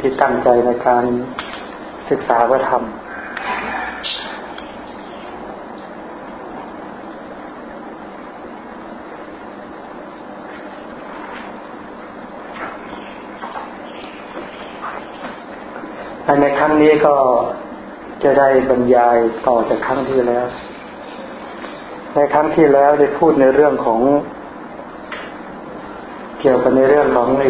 ที่ตั้งใจในการศึกษาพระธรรม ในครั้งนี้ก็จะได้บรรยายต่อจากครั้งที่แล้ว ในครั้งที่แล้วได้พูดในเรื่องของ เกี่ยวกับในเรื่องของใน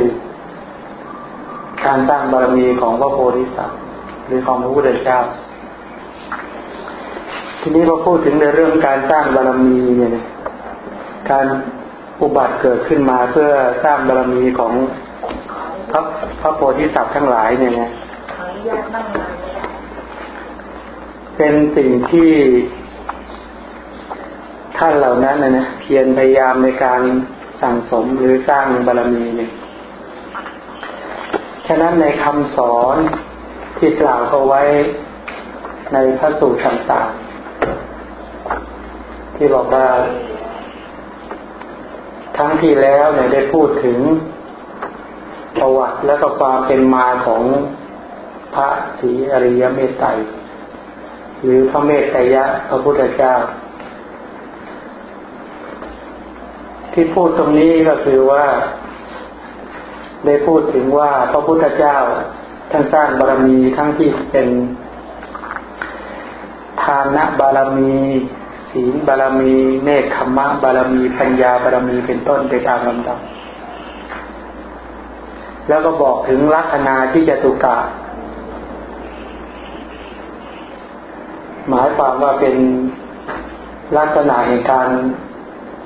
การสร้างบารมีของพระโพธิสัตว์หรือของพระพุทธเจ้า ทีนี้พอพูดถึงในเรื่องการสร้างบารมีเนี่ยการอุบัติเกิดขึ้นมาเพื่อสร้างบารมีของพระพระโพธิสัตว์ทั้งหลายเนี่ยเป็นสิ่งที่ท่านเหล่านั้นนะนะเพียรพยายามในการสั่งสมหรือสร้างบารมีเนี่ย ฉะนั้นในคำสอนที่กล่าวเอาไว้ในพระสูตรต่างๆที่บอกว่า ทั้งที่แล้วเนี่ยได้พูดถึงประวัติและก็ความเป็นมาของพระศรีอริยเมตไตรหรือพระเมตไตรยะพระพุทธเจ้า ที่พูดตรงนี้ก็คือว่า ได้พูดถึงว่าพระพุทธเจ้าท่านสร้างบารมีทั้งที่เป็นทานะบารมีศีลบารมี เนคขมะบารมี ปัญญาบารมีเป็นต้นไปตามลำดับ แล้วก็บอกถึงลักษณะที่จะตุกะ หมายความว่าเป็นลักษณะในการ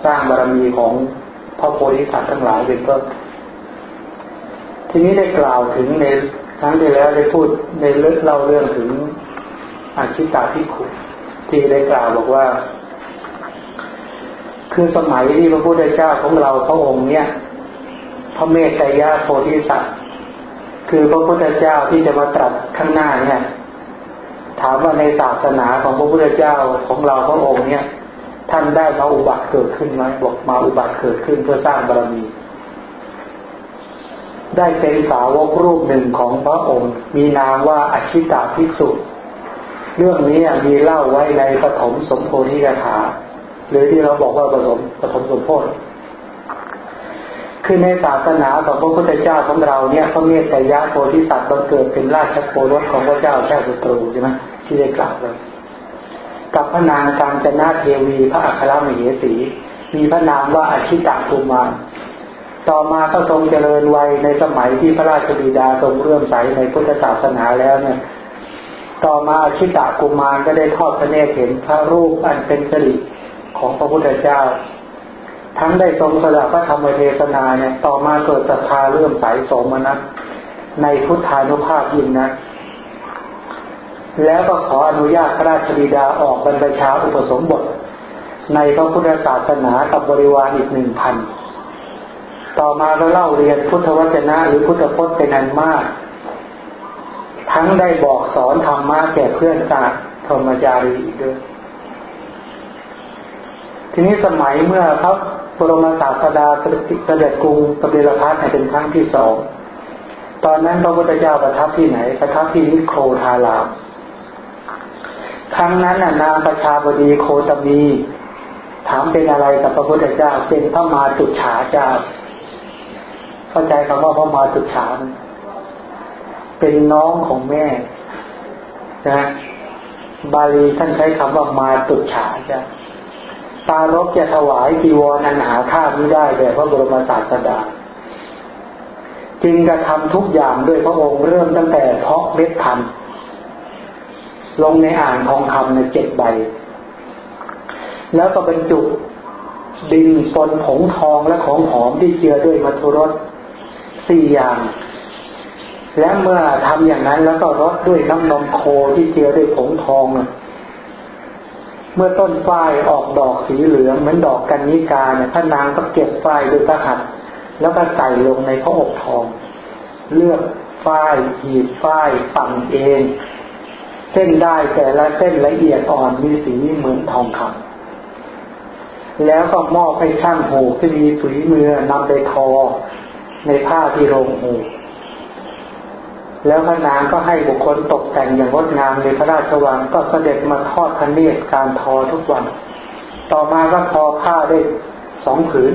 สร้างบารมีของพระโพธิสัตว์ทั้งหลายเป็นต้น ทีนี้ได้กล่าวถึงในครั้งที่แล้วได้พูดในเรื่องเล่าเรื่องถึงอาชิตาพิขุที่ได้กล่าวบอกว่า คือสมัยที่พระพุทธเจ้าของเราพระองค์เนี่ยพระเมตไตรยาโพธิสัตว์ คือพระพุทธเจ้าที่จะมาตรัสข้างหน้าเนี่ย ถามว่าในศาสนาของพระพุทธเจ้าของเราพระองค์เนี่ย ท่านได้มาอุบัติเกิดขึ้นไหมบอกมาอุบัติเกิดขึ้นเพื่อสร้างบารมี ได้เป็นสาวกรูปหนึ่งของพระองค์ มีนามว่าอชิตาภิกษุ เรื่องนี้มีเล่าไว้ในปฐมสมโพธิกถาหรือที่เราบอกว่าปฐมปฐมสมโพธิคือในศาสนาของพระพุทธเจ้าของเราเนี่ยพระเมตไตรยะโพธิสัตว์บังเกิดเป็นราชโครสของพระเจ้าชาติศัตรูใช่ไหมที่ได้กล่าวเลยกับพระนางการจนาเทวีพระอัครมเหสี มีพระนามว่าอชิตาภูมาน ต่อมาก็ทรงเจริญวัยในสมัยที่พระราชบิดาทรงเรื่อมใสในพุทธศาสนาแล้วเนี่ย ต่อมาอชิตากุมารก็ได้ทอดพระเนตรเห็นพระรูปอันเป็นสิริของพระพุทธเจ้า ทั้งได้ทรงสละพระธรรมเทศนาเนี่ย ต่อมาเกิดศรัทธาเรื่อมใสสมนัตในพุทธานุภาพยิ่งนะแล้วก็ขออนุญาตพระราชบิดาออกบรรพชาอุปสมบท ในพระพุทธศาสนากับบริวารอีกหนึ่งพัน ต่อมาก็เล่าเรียนพุทธวจนะหรือพุทธพจน์เป็นนันมาก ทั้งได้บอกสอนธรรมะแก่เพื่อนสาธรรมจารีด้วย ทีนี้สมัยเมื่อพระบรมศาสดาเสด็จกรุงกบิลพัทเป็นครั้งที่สองตอนนั้นพระพุทธเจ้าประทับที่ไหน ประทับที่นิโครธารามครั้งนั้นน่ะนางประชาบดีโคตมี ถามเป็นอะไรกับพระพุทธเจ้าเป็นพระมาตุฉาเจ้า เข้าใจคำว่าพระมาตุฉาเป็นน้องของแม่นะบาลีท่านใช้คำว่ามาตุฉาจ้าตารบจะถวายจีวรอันหาค่าไม่ได้แด่พระบรมศาสดา จึงจะทำทุกอย่างด้วยพระองค์เริ่มตั้งแต่เพาะเม็ดพันธุ์ลงในอ่างทองคำในเจ็ดใบ แล้วก็บรรจุดินปนผงทองและของหอมที่เจือด้วยมัทุรส สี่อย่าง และเมื่อทำอย่างนั้นแล้วก็รดด้วยน้ำนมโคที่เจือด้วยผงทอง เมื่อต้นฝ้ายออกดอกสีเหลืองเหมือนดอกกันนิกาเนี่ยพระนางก็เก็บฝ้ายด้วยตะหัดแล้วก็ใส่ลงในพระอบทอง เลือกฝ้ายหีบฝ้ายปั่นเอง เส้นได้แต่ละเส้นละเอียดอ่อนมีสีเหมือนทองคำแล้วก็มอบให้ช่างหูที่มีฝีมือนำไปทอ ในผ้าที่โรงหูแล้วพระนางก็ให้บุคคลตกแต่งอย่างงดงามในพระราชวังก็เสด็จมาทอดพระเนตรการทอทุกวัน ต่อมาก็ทอผ้าได้สองผืน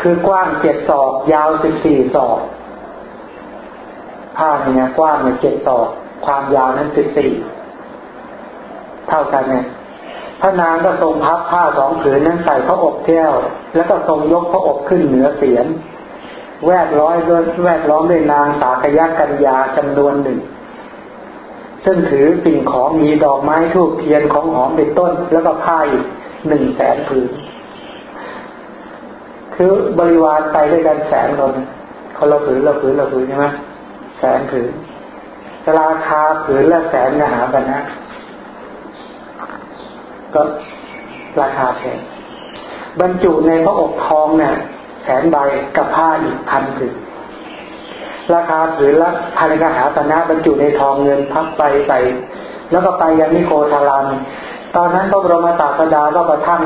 คือกว้างเจ็ดศอก ยาวสิบสี่ศอก ผ้าเนี่ยกว้างเนี่ยเจ็ดศอก ความยาวนั้นสิบสี่ เท่ากันเนี่ย พระนางก็ทรงพับผ้าสองผืนนั้นใส่พระอบแก้ว แล้วก็ทรงยกพระอบขึ้นเหนือเสียน แวดล้อมด้วยแวดล้อมด้วยนางสากยะกัญญาจำนวนหนึ่ง ซึ่งถือสิ่งของมีดอกไม้ทูบเทียนของหอมเป็นต้น แล้วก็ผ้าอีกหนึ่งแสนผืน คือบริวารไปด้วยกันแสนคนคนละผืนละผืนละผืนใช่ไหมแสนผืนราคาผืนละแสนนะหากันนะ ก็ราคาแพงบรรจุในพระอกทองเนี่ยแสนใบกับผ้าอีกพันผืนราคาผืนละพันกหาตนะบรรจุในทองเงินพับไปใส่แล้วก็ไปยังนิโคทารันตอนนั้นพระบรมศาสดาก็ประทับ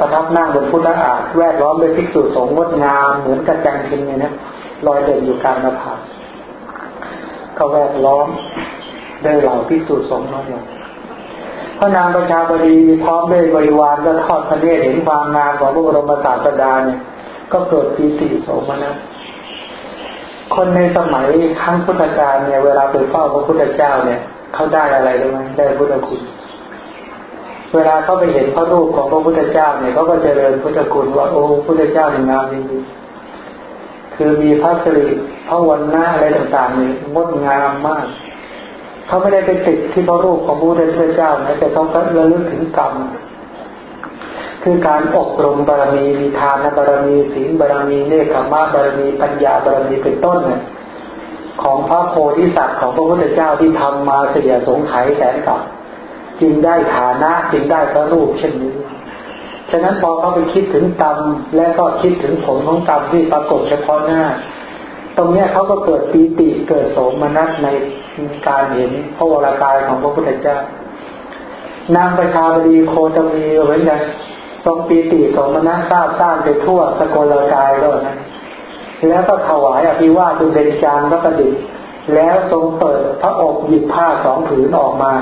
ประทับนั่งบนพุทธอาฏแวดล้อมด้วยภิกษุสงฆ์งดงามเหมือนกระจังทิงเนี่ยนะลอยเด่นอยู่กลางหน้าผาเขาแวดล้อมด้วยเหล่าภิกษุสงฆ์น้อย พระนางประชาบดีพร้อมด้วยบริวารก็ทอดพระเนตรเห็นความงามของพระบรมศาสดาเนี่ยก็เกิดปีติโสมนัสคนในสมัยครั้งพุทธกาลเนี่ยเวลาไปเฝ้าพระพุทธเจ้าเนี่ยเขาได้อะไรรู้ไหมได้พุทธคุณ เวลาเขาไปเห็นพระรูปของพระพุทธเจ้าเนี่ยเขาก็เจริญพุทธคุณว่าโอ้พุทธเจ้านี่งามจริงๆคือมีพระสิริพระวันหน้าอะไรต่างๆเนี่ยงดงามมาก เขาไม่ได้ไปติดที่พระรูปของพระพุทธเจ้านะแต่เขาก็ระลึกถึงกรรมคือการอบรมบารมีมีทานบารมีศีลบารมีเนคขมาบารมีปัญญาบารมีเป็นต้นเนี่ยของพระโพธิสัตว์ของพระพุทธเจ้าที่ทำมาเสียสงไขแสนกับจึงได้ฐานะจึงได้พระรูปเช่นนี้ ฉะนั้นพอเขาไปคิดถึงกรรมและก็คิดถึงผลของกรรมที่ปรากฏเฉพาะหน้า ตรงนี้เขาก็เกิดปีติเกิดโสมนัสใน การเห็นพระวรากายของพระพุทธเจ้านางประชาบดีโคตมีเหมือนกันทรงปีติสมนัสทราบซ่านไปทั่วสกลกายด้วยนะแล้วก็ถวายอภิวาทุเบญจางก็ประดิษฐ์แล้วทรงเปิดพระอกหยิบผ้าสองผืนออกมา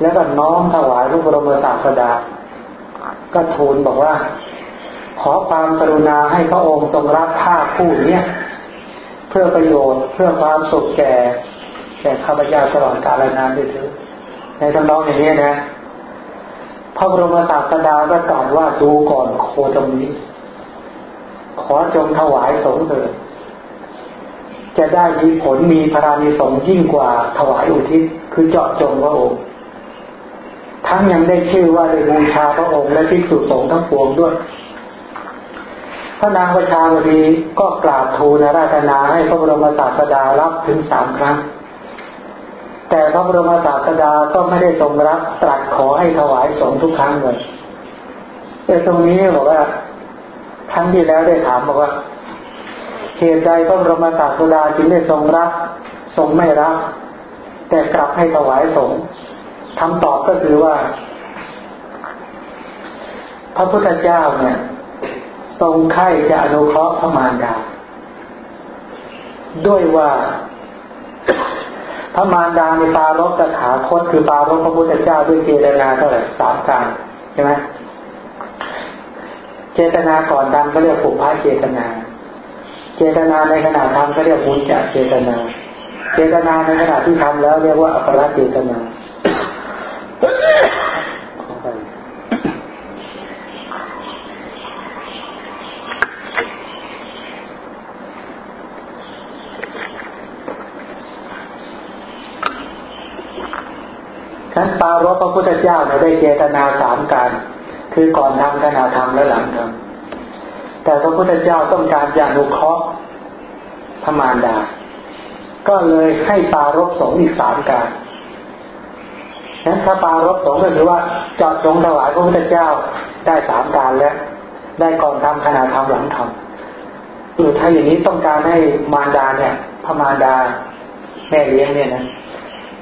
แล้วก็น้อมถวายพระบรมศาสดา ก็ทูลบอกว่า ขอความกรุณาให้พระองค์ทรงรับผ้าคู่เนี้ยเพื่อประโยชน์เพื่อความสุขแก่ แก่ข้าพเจ้าตลอดกาลนานด้วยเถิดในทำนองอย่างนี้นะพระบรมศาสดาก็ตรัสว่าดูก่อนโคตรงนี้ ขอจงถวายสงเถิดจะได้มีผลมีพรานิสงยิ่งกว่าถวายอุทิศคือเจาะจงพระองค์ ทั้งยังได้ชื่อว่าได้บูชาพระองค์และที่สุสงทั้งปวงด้วยพระนางประชาวดีก็กราบทูลราธนาให้พระบรมศาสดารับถึงสามครั้ง แต่พระบรมศาสดาก็ไม่ได้ทรงรับตรัสขอให้ถวายสงทุกครั้งเลยแต่ตรงนี้บอกว่าครั้งที่แล้วได้ถามบอกว่าเหตุใดพระบรมศาสดาจึงได้ทรงรับทรงไม่รับ แต่กลับให้ถวายสงคำตอบก็คือว่า พระพุทธเจ้าเนี่ย ทรงไข่จะอนุเคราะห์พระมารดาด้วยว่า พระมารดาในปารบตถาคตคือปารบพระพุทธเจ้าด้วยเจตนาเท่าไหร่สามการใช่ไหมเจตนาก่อนทำก็เรียกปุพพะเจตนา เจตนาในขณะทำก็เรียกมุญจเจตนา เจตนาในขณะที่ทำแล้วเรียกว่าอัปรเจตนา นั้นปารบพระพุทธเจ้าเนี่ยได้เจตนาสามการ คือก่อนทำขณะทำและหลังทำแต่พระพุทธเจ้าต้องการจะนุเคราะห์พมารดา ก็เลยให้ปารบสงอีกสามการนั้นถ้าปารบสงก็คือว่าจอดจงถวายพระพุทธเจ้าได้สามการแล้ว ได้ก่อนทำขณะทำหลังทำหรือถ้าอย่างนี้ต้องการให้มารดาเนี่ยพมารดาแม่เลี้ยงเนี่ยนะ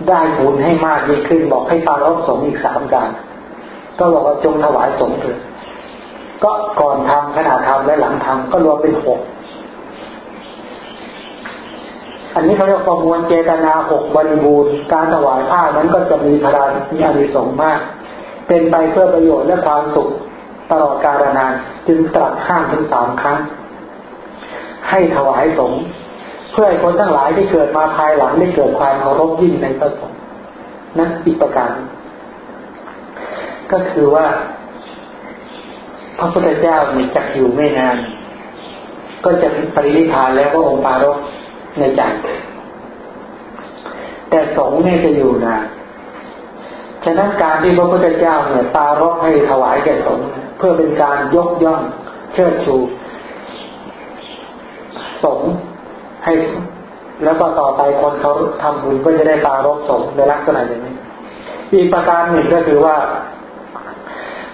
ได้บุญให้มากยิ่งขึ้น บอกให้ปารบสงอีกสามการ ก็บอกว่าจงถวายสงเถิดก็ก่อนทำขณะทำและหลังทำก็รวมเป็นหกอันนี้เขาเรียกประมวลเจตนาหกบริบูรณ์การถวายผ้านั้นก็จะมีพลังมีอานิสงส์มาก เป็นไปเพื่อประโยชน์และความสุขตลอดกาลนานจึงตรัสห้ามถึงสามครั้ง ให้ถวายสงฆ์ เพื่อให้คนทั้งหลายที่เกิดมาภายหลังได้เกิดความเคารพยิ่งในพระสงฆ์นั้นอีกประการ ก็คือว่า พระพุทธเจ้ามีจักอยู่ไม่นาน ก็จะปรินิพานแล้วก็องค์ปารกในใจแต่สงฆ์เนี่ยจะอยู่นานฉะนั้นการที่พระพุทธเจ้าเนี่ยปารกให้ถวายแก่สงฆ์เพื่อเป็นการยกย่องเชิดชูสงฆ์ ให้แล้วก็ต่อไปคนเขาทำบุญก็จะได้ปารกสงฆ์ในลักษณะอย่างนี้ อีกประการหนึ่งก็คือว่า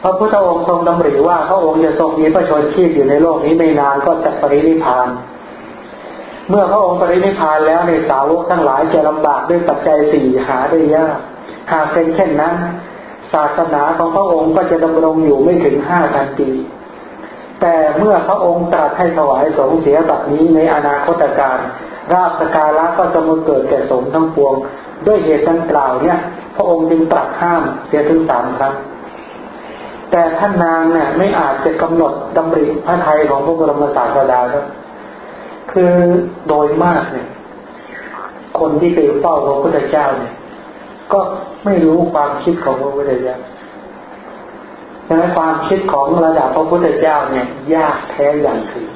พระพุทธองค์ทรงดำริว่าพระองค์จะทรงมีพระชนชีพอยู่ในโลกนี้ไม่นานก็จะปรินิพาน เมื่อพระองค์ปรินิพานแล้วในสาวกทั้งหลายจะลำบากด้วยปัจจัยสี่หาได้ยากหากเป็นเช่นนั้น ศาสนาของพระองค์ก็จะดำรงอยู่ไม่ถึงห้าพันปี แต่เมื่อพระองค์ตรัสให้ถวายสงเสียแบบนี้ในอนาคตการราชการะก็จะมาเกิดแก่สงทั้งปวง ด้วยเหตุดังกล่าวเนี่ย พระองค์จึงตรัสห้ามเสียถึงสามครั้งแต่ท่านนางเนี่ยไม่อาจจะกำหนดดำริพระไทยของพระบรมศาสดาครับคือโดยมากเนี่ย คนที่ไปเฝ้าพระพุทธเจ้าเนี่ย ก็ไม่รู้ความคิดของพระพุทธเจ้า ดังนั้นความคิดของระดับพระพุทธเจ้าเนี่ย ยากแท้อย่างถึง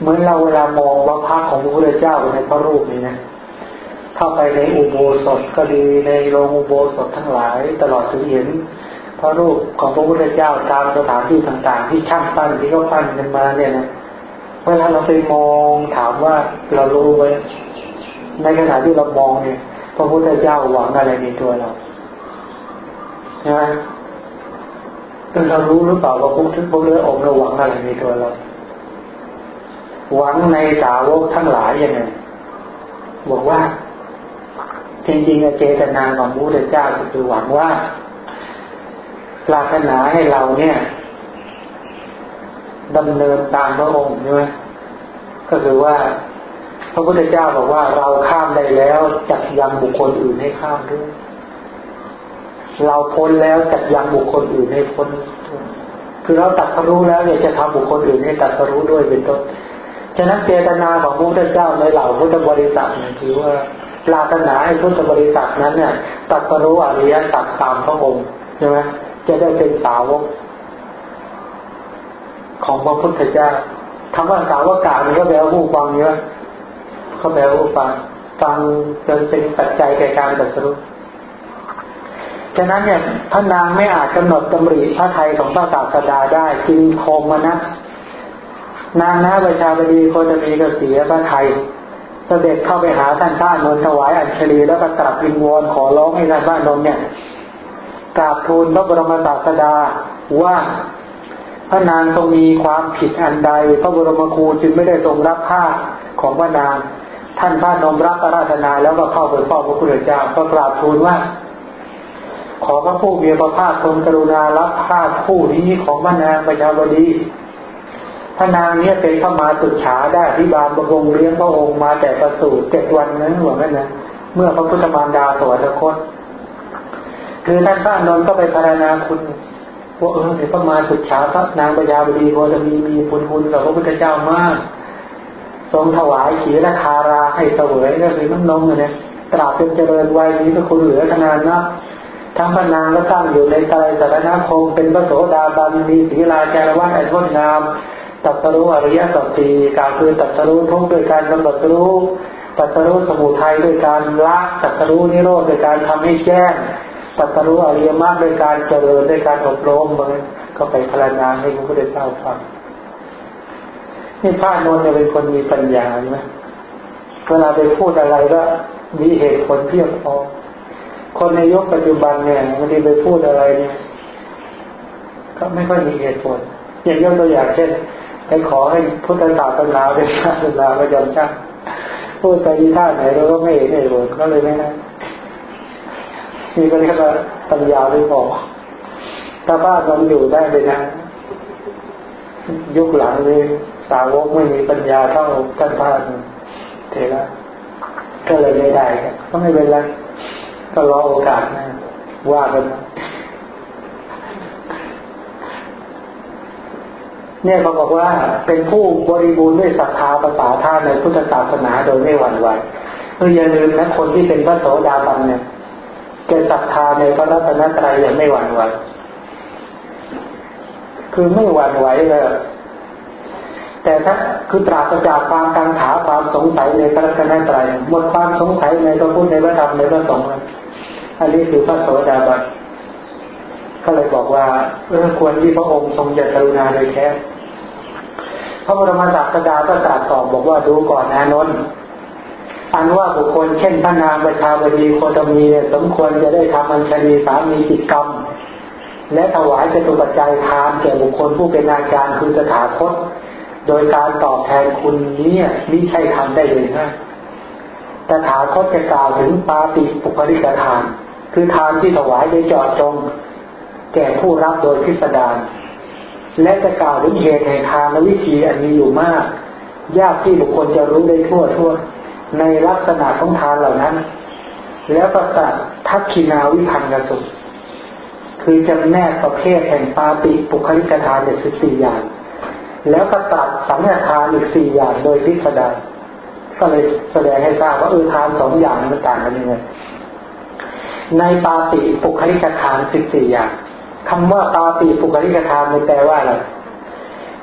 เหมือนเราเวลามองว่าพระของพระพุทธเจ้าในพระรูปนี้นะเข้าไปในอุโบสถก็ดีในโรงอุโบสถทั้งหลาย ตลอดถึงเห็นพระรูปของพระพุทธเจ้าตามสถานที่ต่างๆ ที่ช่างปั้นที่เขาปั้นกันมาเนี่ยนะเวลาเราไปมองถามว่าเรารู้ไหมในขณะที่เรามองเนี่ย พระพุทธเจ้าหวังอะไรในตัวเราใช่ไหม เรารู้หรือเปล่าว่าพระพุทธพระเจ้าองค์เราหวังอะไรในตัวเราหวังในสาวกทั้งหลายยังไงบอกว่า จริงๆเจตนาของพระพุทธเจ้าก็คือหวังว่าปรารถนาให้เราเนี่ยดำเนินตามพระองค์ใช่ไหมก็คือว่า พระพุทธเจ้าบอกว่าเราข้ามได้แล้วจัดยังบุคคลอื่นให้ข้ามด้วย เราพ้นแล้วจัดยังบุคคลอื่นให้พ้น คือเราตัดสรู้แล้วอยากจะทำบุคคลอื่นให้ตัดสรู้ด้วยเป็นต้น ฉะนั้นเจตนาของพระพุทธเจ้าในเหล่าพุทธบริษัทเนี่ยคือว่าปรารถนาให้พุทธบริษัทนั้นเนี่ยตัดสรู้อริยสัจตามพระองค์ใช่ไหมจะได้เป็นสาวกของพระพุทธเจ้าคำว่าสาวกานี่ก็แปลว่าผู้ฟังเยอะเขาแปลว่าผู้ฟังฟังจนเป็นปัจจัยแก่การตัดสู้ ฉะนั้นเนี่ยพระนางไม่อาจกำหนดกำริพระไทยของพระศาสดาได้จึงโทมานะนางนาประชาบดีโคตมีก็เสียพระไทยเสด็จเข้าไปหาท่านท่านนนถวายอัญชลีแล้วก็ตรัสวิงวอนขอร้องให้ท่านบ้านนนเนี่ยกราบทูลพระบรมศาสดาว่าพระนางทรงมีความผิดอันใด พระบรมครูจึงไม่ได้ทรงรับผ้าของพระนาง ท่านพระนมรับราชนาแล้วก็เข้าไปเฝ้าพระพุทธเจ้าก็กราบทูลว่า ขอพระผู้มีพระภาคทรงกรุณารับผ้าผู้นี้ของพระนางปัญาบดีพระนางนี้เป็นพระมาสุดฉาได้ที่บาลบรงเลี้ยงพระองค์มาแต่ประสูติเจ็ดวันนั้นหลวงนั่นนะเมื่อพระพุทธมารดาสวรรคต คือท่านพระนนท์ก็ไปพารณาคุณว่าเออเดี๋ยวก็มาสุดฉาพระนางปยาบดีโคจะมีมีปุญคุณกับพระพุทธเจ้ามาก ทรงถวายขีราคาราให้เสวยก็คือน้ำนมเนี่ยตราบเป็นเจริญวัยนี้ก็คุณเหลือขนาดนะ ทั้งพระนางก็ตั้งอยู่ในใจสารนาคงเป็นพระโสดาบันมีศีลาจารวัตอันงดงามตัดสรู้อริยสัจสี่กล่าวคือตัดสรู้ทุกโดยการกำหนดรู้ตัดสรู้สมุทัยด้วยการละตัดสรู้นิโรธโดยการทำให้แจ้งตัดรู้อริยมรรคด้วยการเจริญด้วยการอบรมมันก็ไปพารณาให้พระพุทธเจ้าฟังนี่พระนนท์จะเป็นคนมีปัญญาใช่ไหมเวลาไปพูดอะไรก็มีเหตุผลเพียงพอ คนในยุคปัจจุบันเนี่ยมันไปพูดอะไรเนี่ยก็ไม่ค่อยมีเหตุผล อย่างยกตัวอย่างเช่นไปขอให้พุทธศาสนาเป็นศาสนาประจำชาติพูดไปที่ท่าไหนเราก็ไม่เห็นเหตุผลก็เลยไม่ได้นี่ก็เรียกว่าปัญญาไม่พอถ้าบ้านมันอยู่ได้เลยนะยุคหลังนี้สาวกไม่มีปัญญาเท่าท่านพระเทระก็เลยไม่ได้ก็ไม่เป็นไร ก็รอโอกาสนะว่ากันเนี่ยเขาบอกว่าเป็นผู้บริบูรณ์ด้วยศรัทธาภาษาท่าในพุทธศาสนาโดยไม่หวั่นไหวเอออย่าลืมนะคนที่เป็นพระโสดาบันเนี่ยเกิดศรัทธาในพระรัตนตรัยอย่างไม่หวั่นไหวคือไม่หวั่นไหวเลยแต่ถ้าคือตราบจากความกังขาความสงสัยในพระรัตนตรัยหมดความสงสัยในพระพุทธในพระธรรมในพระสงฆ์ อันนี้คือพระโสดาบันก็เลยบอกว่าเออควรที่พระองค์ทรงจะกรุณาโดยแท้พระบรมศาสดาก็ตรัสตอบบอกว่าดูก่อนนานนท์อันว่าบุคคลเช่นพระนางประชาบดีโคตมีเนี่ยสมควรจะได้ทำอัญชลีสามีจิตกรรม และถวายจตุปัจจัยทานแก่บุคคลผู้เป็นอาจารย์คือสถาคต โดยการตอบแทนคุณนี้มิใช่ทำได้เลยนะตถาคตจะกล่าวถึงปาติปุคลิกทาน คือทานที่ถวายโดยจอดจง แก่ผู้รับโดยพิสดารและจะกล่าวถึงเหตุแห่งทานวิธีอันมีอยู่มาก ยากที่บุคคลจะรู้ได้ทั่วทั่ว ในลักษณะของทานเหล่านั้น แล้วประกาศทักขินาวิพันธ์กสุคือจำแนกประเภทแห่งปาติปุคลิกทานเด็ดสิบสี่อย่าง แล้วประกาศสังฆทานอีกสี่อย่างโดยพิสดารก็เลยแสดงให้ทราบว่าเออทานสองอย่างมันต่างกันยังไง ในปาติปุคลิกทานสิบสี่อย่างคำว่าปาติปุคลิกทานมันแปลว่าอะไร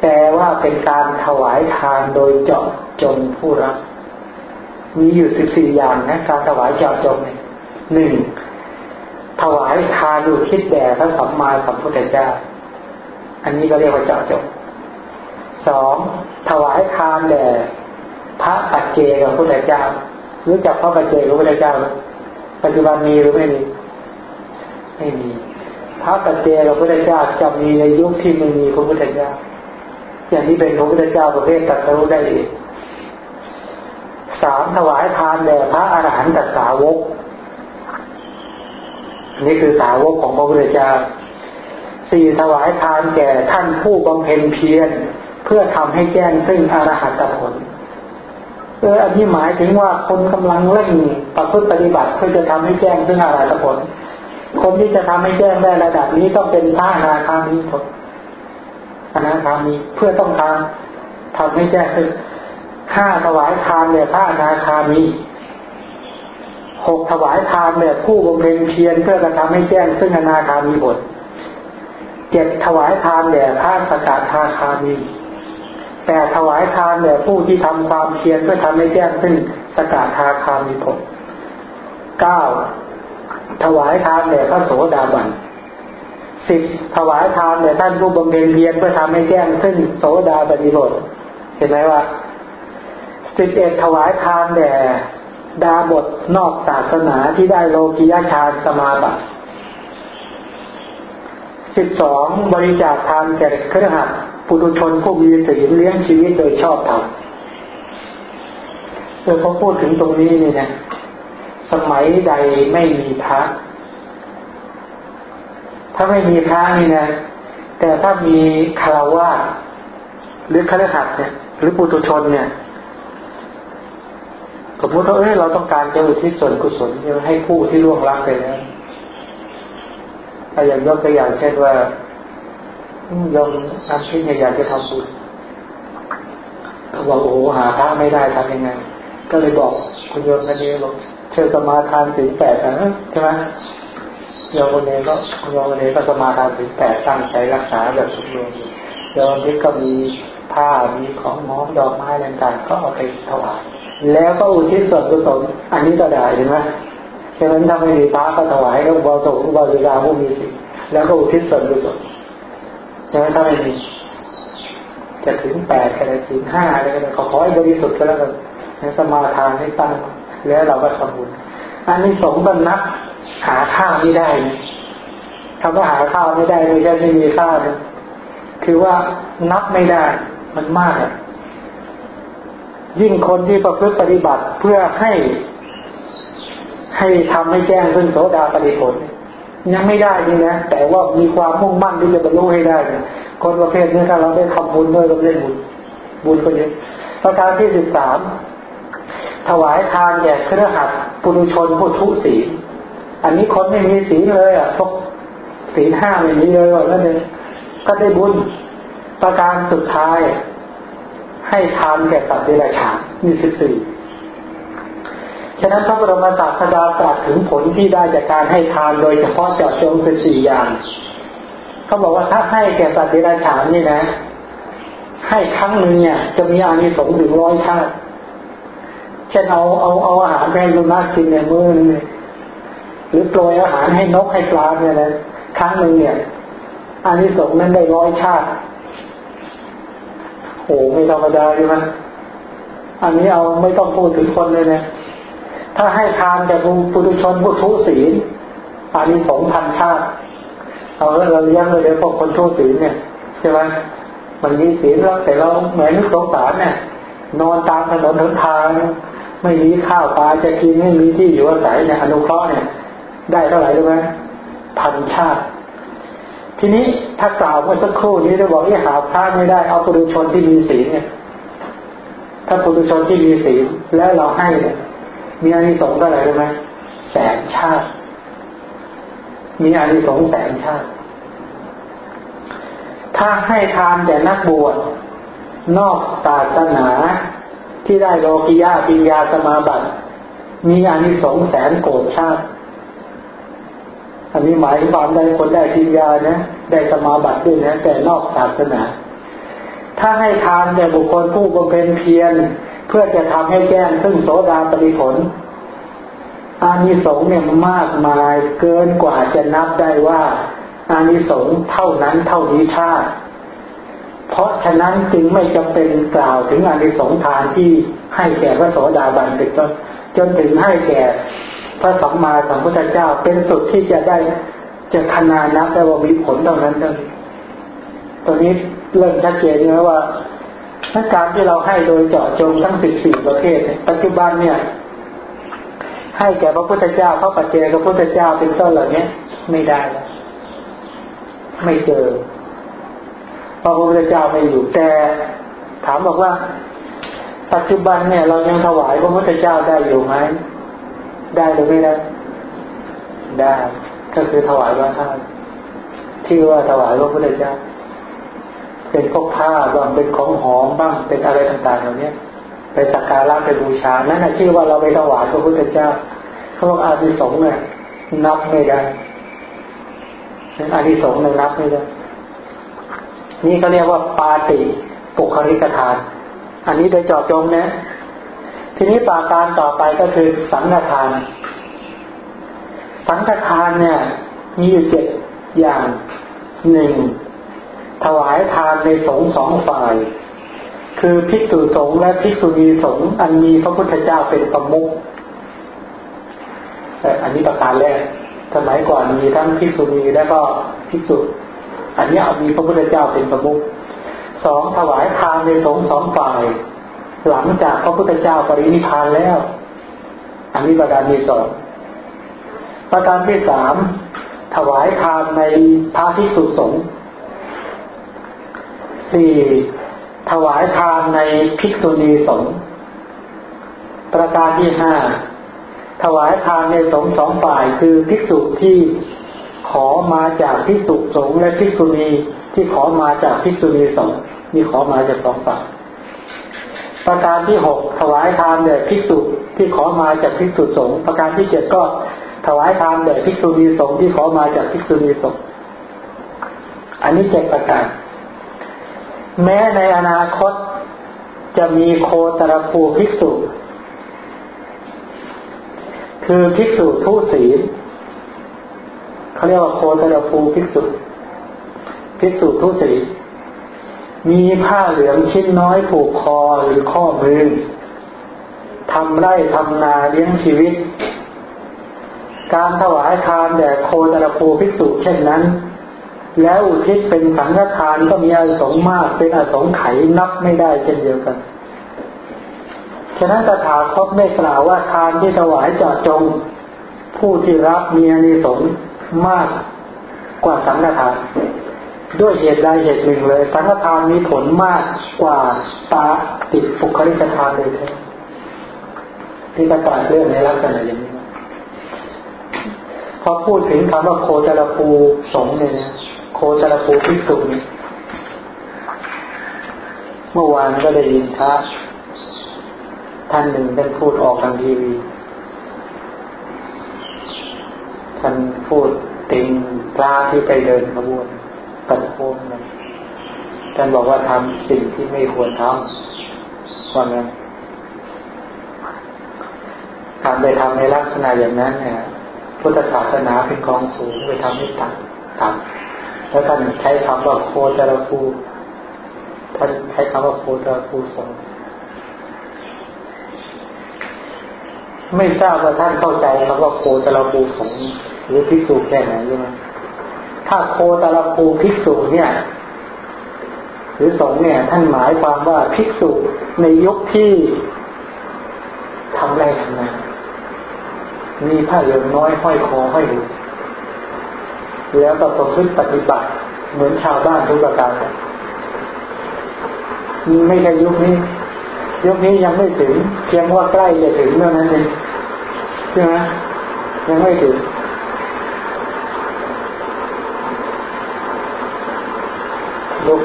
แปลว่าเป็นการถวายทานโดยเจาะจงผู้รับ มีอยู่สิบสี่อย่างนะการถวายเจาะจงหนึ่งถวายทานอยู่คิดแด่พระสัมมาสัมพุทธเจ้า อันนี้ก็เรียกว่าเจาะจงสองถวายทานแด่พระปัจเจกพระพุทธเจ้ารู้จักพระปัจเจกพระพุทธเจ้าไหม ปัจจุบันมีหรือไม่มี ไม่มีพระปัจเจกพระพุทธเจ้าจะมีในยุคที่ไม่มีพระพุทธเจ้า อย่างนี้เป็นพระพุทธเจ้าประเภทตัดสู้ได้เองสามถวายทานแด่พระอรหันตสาวก นี่คือสาวกของพระพุทธเจ้าสี่ถวายทานแก่ท่านผู้บำเพ็ญเพียรเพื่อทำให้แจ้งซึ่งอรหัตผล เอออันนี้หมายถึงว่าคนกำลังเร่งประพฤติปฏิบัติเพื่อจะทำให้แจ้งซึ่งอรหัตผล คนที่จะทำให้แจ้งได้ระดับนี้ต้องเป็นพระอนาคามีคนอนาคามีเพื่อต้องการทำให้แจ้งซึ่งห้าถวายทานเนี่ยพระนาคามีหกถวายทานเนี่ยผู้บำเพ็ญเพียรเพื่อกระทำให้แจ้งซึ่งอนาคามีบทเจ็ดถวายทานเนี่พระสกทาคามี แปดถวายทานเนี่ยผู้ที่ทำความเพียรเพื่อทำให้แจ้งซึ่งสกทาคามีผลเก้าถวายทานเนี่พระโสดาบันสิบถวายทานเนี่ท่านผู้บำเพ็ญเพียรเพื่อทำให้แจ้งซึ่งโสดาบันผลเห็นไหมว่าสิบเอ็ดถวายทานแด่ดาบทนอกศาสนาที่ได้โลกิยาชาสมาบัติสิบสองบริจาคทานแก่เครือขัด ปุถุชนผู้มีศีลเลี้ยงชีวิตโดยชอบธรรมเออเขาพูดถึงตรงนี้นี่นะสมัยใดไม่มีพระ ถ้าไม่มีพระนี่นะ แต่ถ้ามีคารวะหรือคฤหัสถ์เนี่ย หรือปุถุชนเนี่ยสมมติว่าเอ้ยเราต้องการจะอุทิศส่วนกุศลให้ผู้ที่ล่วงลับไปแล้วถ้าอย่างยกตัวอย่างเช่นว่า ยอมทำพิธีอยากจะทำบุญเขาบอกโอ้หาพระไม่ได้ทำยังไง ก็เลยบอกคุณโยมคนนี้บอกเชิญสมาทานสีแปดนะใช่ไหมโยมคนนี้ก็โยมคนนี้ก็สมาทานสีแปดตั้งใจรักษาแบบสุดรวมโยมนี้ก็มีผ้ามีของน้องดอกไม้ต่างๆก็เอาไปถวายแล้วก็อุทิศส่วนกุศลอันนี้ก็ได้ใช่ไหมฉะนั้นถ้าไม่มีพระก็ถวายก็บริสุทธิ์บริจาผู้มีสิแล้วก็อุทิศส่วนกุศล ช่ไหมถ้าไม่มีจะถึงแปดก็ได้ถึงห้าอะไรก็ได้ขอขอให้บริสุทธิ์ก็แล้วกันสมาทานให้ตั้งแล้วเราก็ทำบุญอันนี้สมบัตินับหาข้าวไม่ได้คำว่าหาข้าวไม่ได้ไม่ใช่ไม่มีข้าวนะคือว่านับไม่ได้มันมากยิ่งคนที่ประพฤติปฏิบัติเพื่อให้ ให้ทำให้แจ้งซึ่งโสดาปฏิผล ยังไม่ได้นี่นะ แต่ว่ามีความมุ่งมั่นที่จะบรรลุให้ได้คนประเภทนี้ถ้าเราได้ทำบุญด้วยเราได้บุญบุญก็เยอะประการที่สิบสามถวายทานแก่เครือขัดปุถุชนผู้ทุศีลอันนี้คนไม่มีศีลเลยอะพวกศีลห้าไม่มีเลยว่านั่นเองก็ได้บุญประการสุดท้าย ให้ทานแก่สัตว์เดรัจฉานมีสิบสี่ ฉะนั้นพระบรมศาสดาตรัสถึงผลที่ได้จากการให้ทานโดยเฉพาะเจาะจงสิสี่อย่างเขาบอกว่าถ้าให้แก่สัตว์เดรัจฉานนี่นะ ให้ครั้งหนึ่งเนี่ย จะมีอานิสงส์ถึงร้อยชาติเช่นเอาเอาเอาอาหารให้ลูกนักกินในมือนึงหรือโปรยอาหารให้นกให้ปลาเนี่ยนะครั้งหนึ่งเนี่ยอานิสงส์นั้นได้ร้อยชาติโอ้ไม่ธรรมดาใช่ไหมอันนี้เอาไม่ต้องพูดถึงคนเลยนะ ถ้าให้ทานแก่ปุถุชนผู้ทุศีลอานิสงส์พันชาติเอาเราเลี้ยงเลยเดี๋ยวพวกคนทุศีลเนี่ยใช่ไหมมันมีศีลแล้วแต่เราเหมือนนึกสงสารเนี่ยนอนตามถนนทาง ไม่มีข้าวปลาจะกินไม่มีที่อยู่อาศัยเนี่ยอนุเคราะห์เนี่ย ได้เท่าไหร่รู้ไหมพันชาติ ทีนี้ถ้ากล่าวเมื่อสักครู่นี้เราบอกที่หาพระไม่ได้เอาปุถุชนที่มีศีลเนี่ย ถ้าปุถุชนที่มีศีลแล้วเราให้เนี่ย มีอานิสงส์เท่าไหร่รู้ไหมแสนชาติ มีอานิสงส์แสนชาติ ถ้าให้ทานแต่นักบวชนอกศาสนาที่ได้โลกิยาปิญญาสมาบัติ มีอานิสงส์แสนโกรธชาติ อันนี้หมายถึงความได้คนได้ปิญญานะได้สมาบัติด้วยนะแต่นอกศาสนา ถ้าให้ทานแต่บุคคลผู้บำเพ็ญเพียร เพื่อจะทำให้แจ้งซึ่งโสดาปฏิผลอานิสงส์เนี่ยมากมายเกินกว่าจะนับได้ว่าอานิสงส์เท่านั้นเท่านี้ชาติเพราะฉะนั้นจึงไม่จำเป็นกล่าวถึงอานิสงส์ทานที่ให้แก่พระโสดาบันเป็นต้นจนถึงให้แก่พระสัมมาสัมพุทธเจ้าเป็นสุดที่จะได้จะขนานับได้ว่ามีผลเท่านั้นเท่านี้ตัวนี้เริ่มชัดเจนแล้วว่า ถ้าการที่เราให้โดยเจาะจงทั้งสิบสี่ประเทศปัจจุบันเนี่ย ให้แก่พระพุทธเจ้าพระปัจเจกพระพุทธเจ้าเป็นต้นเหล่านี้ไม่ได้แล้วไม่เจอพระพุทธเจ้าไม่อยู่แต่ถามบอกว่า ปัจจุบันเนี่ย เรายังถวายพระพุทธเจ้าได้อยู่ไหมได้หรือไม่ได้ ได้ ก็คือถวายว่าท่านที่ว่าถวายพระพุทธเจ้า เป็นพวกผ้าบ้างเป็นของหอมบ้างเป็นอะไรต่างๆเหล่านี้ไปสักการะไปบูชา นั่นชื่อว่าเราไปถวายพระพุทธเจ้าเขาบอกอานิสงส์เนี่ยนับไม่ได้อานิสงส์เนี่ยนับไม่ได้นี่เขาเรียกว่าปาติปุคลิกทาน อันนี้โดยจอดจงนะ ทีนี้ปาการต่อไปก็คือสังฆทาน สังฆทานเนี่ยมีอยู่เจ็ดอย่างหนึ่ง ถวายทานในสงฆ์สองฝ่าย คือภิกษุสงฆ์และภิกษุณีสงฆ์อันมีพระพุทธเจ้าเป็นประมุขอันนี้ประการแรกสมัยก่อนมีทั้งภิกษุณีและก็ภิกษุ อันนี้มีพระพุทธเจ้าเป็นประมุขสองถวายทานในสงฆ์สองฝ่าย หลังจากพระพุทธเจ้าปรินิพานแล้ว อันนี้ประการที่สองประการที่สามถวายทานในพระภิกษุสงฆ์ สี่ถวายทานในภิกษุณีสงฆ์ประการที่ห้าถวายทานในสงฆ์สองฝ่ายคือภิกษุที่ขอมาจากภิกษุสงฆ์และภิกษุณีที่ขอมาจากภิกษุณีสงฆ์มีขอมาจากสองฝ่ายประการที่หกถวายทานแด่ภิกษุที่ขอมาจากภิกษุสงฆ์ประการที่เจ็ดก็ถวายทานแด่ภิกษุณีสงฆ์ที่ขอมาจากภิกษุณีสงฆ์อันนี้เจ็ดประการ แม้ในอนาคตจะมีโคตรภูภิกษุ คือภิกษุผู้ศีลเขาเรียกว่าโคตรภูภิกษุภิกษุผู้ศีลมีผ้าเหลืองชิ้นน้อยผูกคอหรือข้อมือทำไร่ทำนาเลี้ยงชีวิต การถวายทานแด่โคตรภูภิกษุเช่นนั้น แล้วอุทิศเป็นสังฆทานก็มีอสงมาก เป็นอสงไขนับไม่ได้เช่นเดียวกันฉะนั้นตถาคตได้กล่าวว่าทานที่ถวายเจาะจง ผู้ที่รับมีอานิสงส์มากกว่าสังฆทาน ด้วยเหตุใดเหตุหนึ่งเลย สังฆทานมีผลมากกว่าตาติดปุคลิกทานเลยที่ประกาศเรื่องในลักษณะอย่างนี้พอพูดถึงคำว่าโคจรภูสงเนี่ยนะ โคจรภูพิสุนี่เมื่อวานก็ได้ยินพระท่านหนึ่งท่านพูดออกทางทีวีท่านพูดติงพระที่ไปเดินขบวนปัดโค้งนท่านบอกว่าทำสิ่งที่ไม่ควรทำว่างั้นการไปทำในลักษณะอย่างนั้นเนี่ย พุทธศาสนาเป็นกองสูงไปทำให้ต่ำต่ำ แล้วท่านใช้คำว่าโคจรภูท่านใช้คำว่าโคจรภูสงไม่ทราบว่าท่านเข้าใจคำว่าโคตรภูสงหรือภิกษุแค่ไหนใช่ไหมถ้าโคตรภูภิกษุเนี่ย หรือสงเนี่ย ท่านหมายความว่าภิกษุในยุคที่ทำไรทำงานมีผ้าเหลืองน้อยห้อยคอห้อยหู แล้วก็ประพฤติปฏิบัติ เหมือนชาวบ้านทุกประการไม่ใช่ยุคนี้ ยุคนี้ยังไม่ถึง เพียงว่าใกล้จะถึงเท่านั้นเองใช่ไหมยังไม่ถึงลุก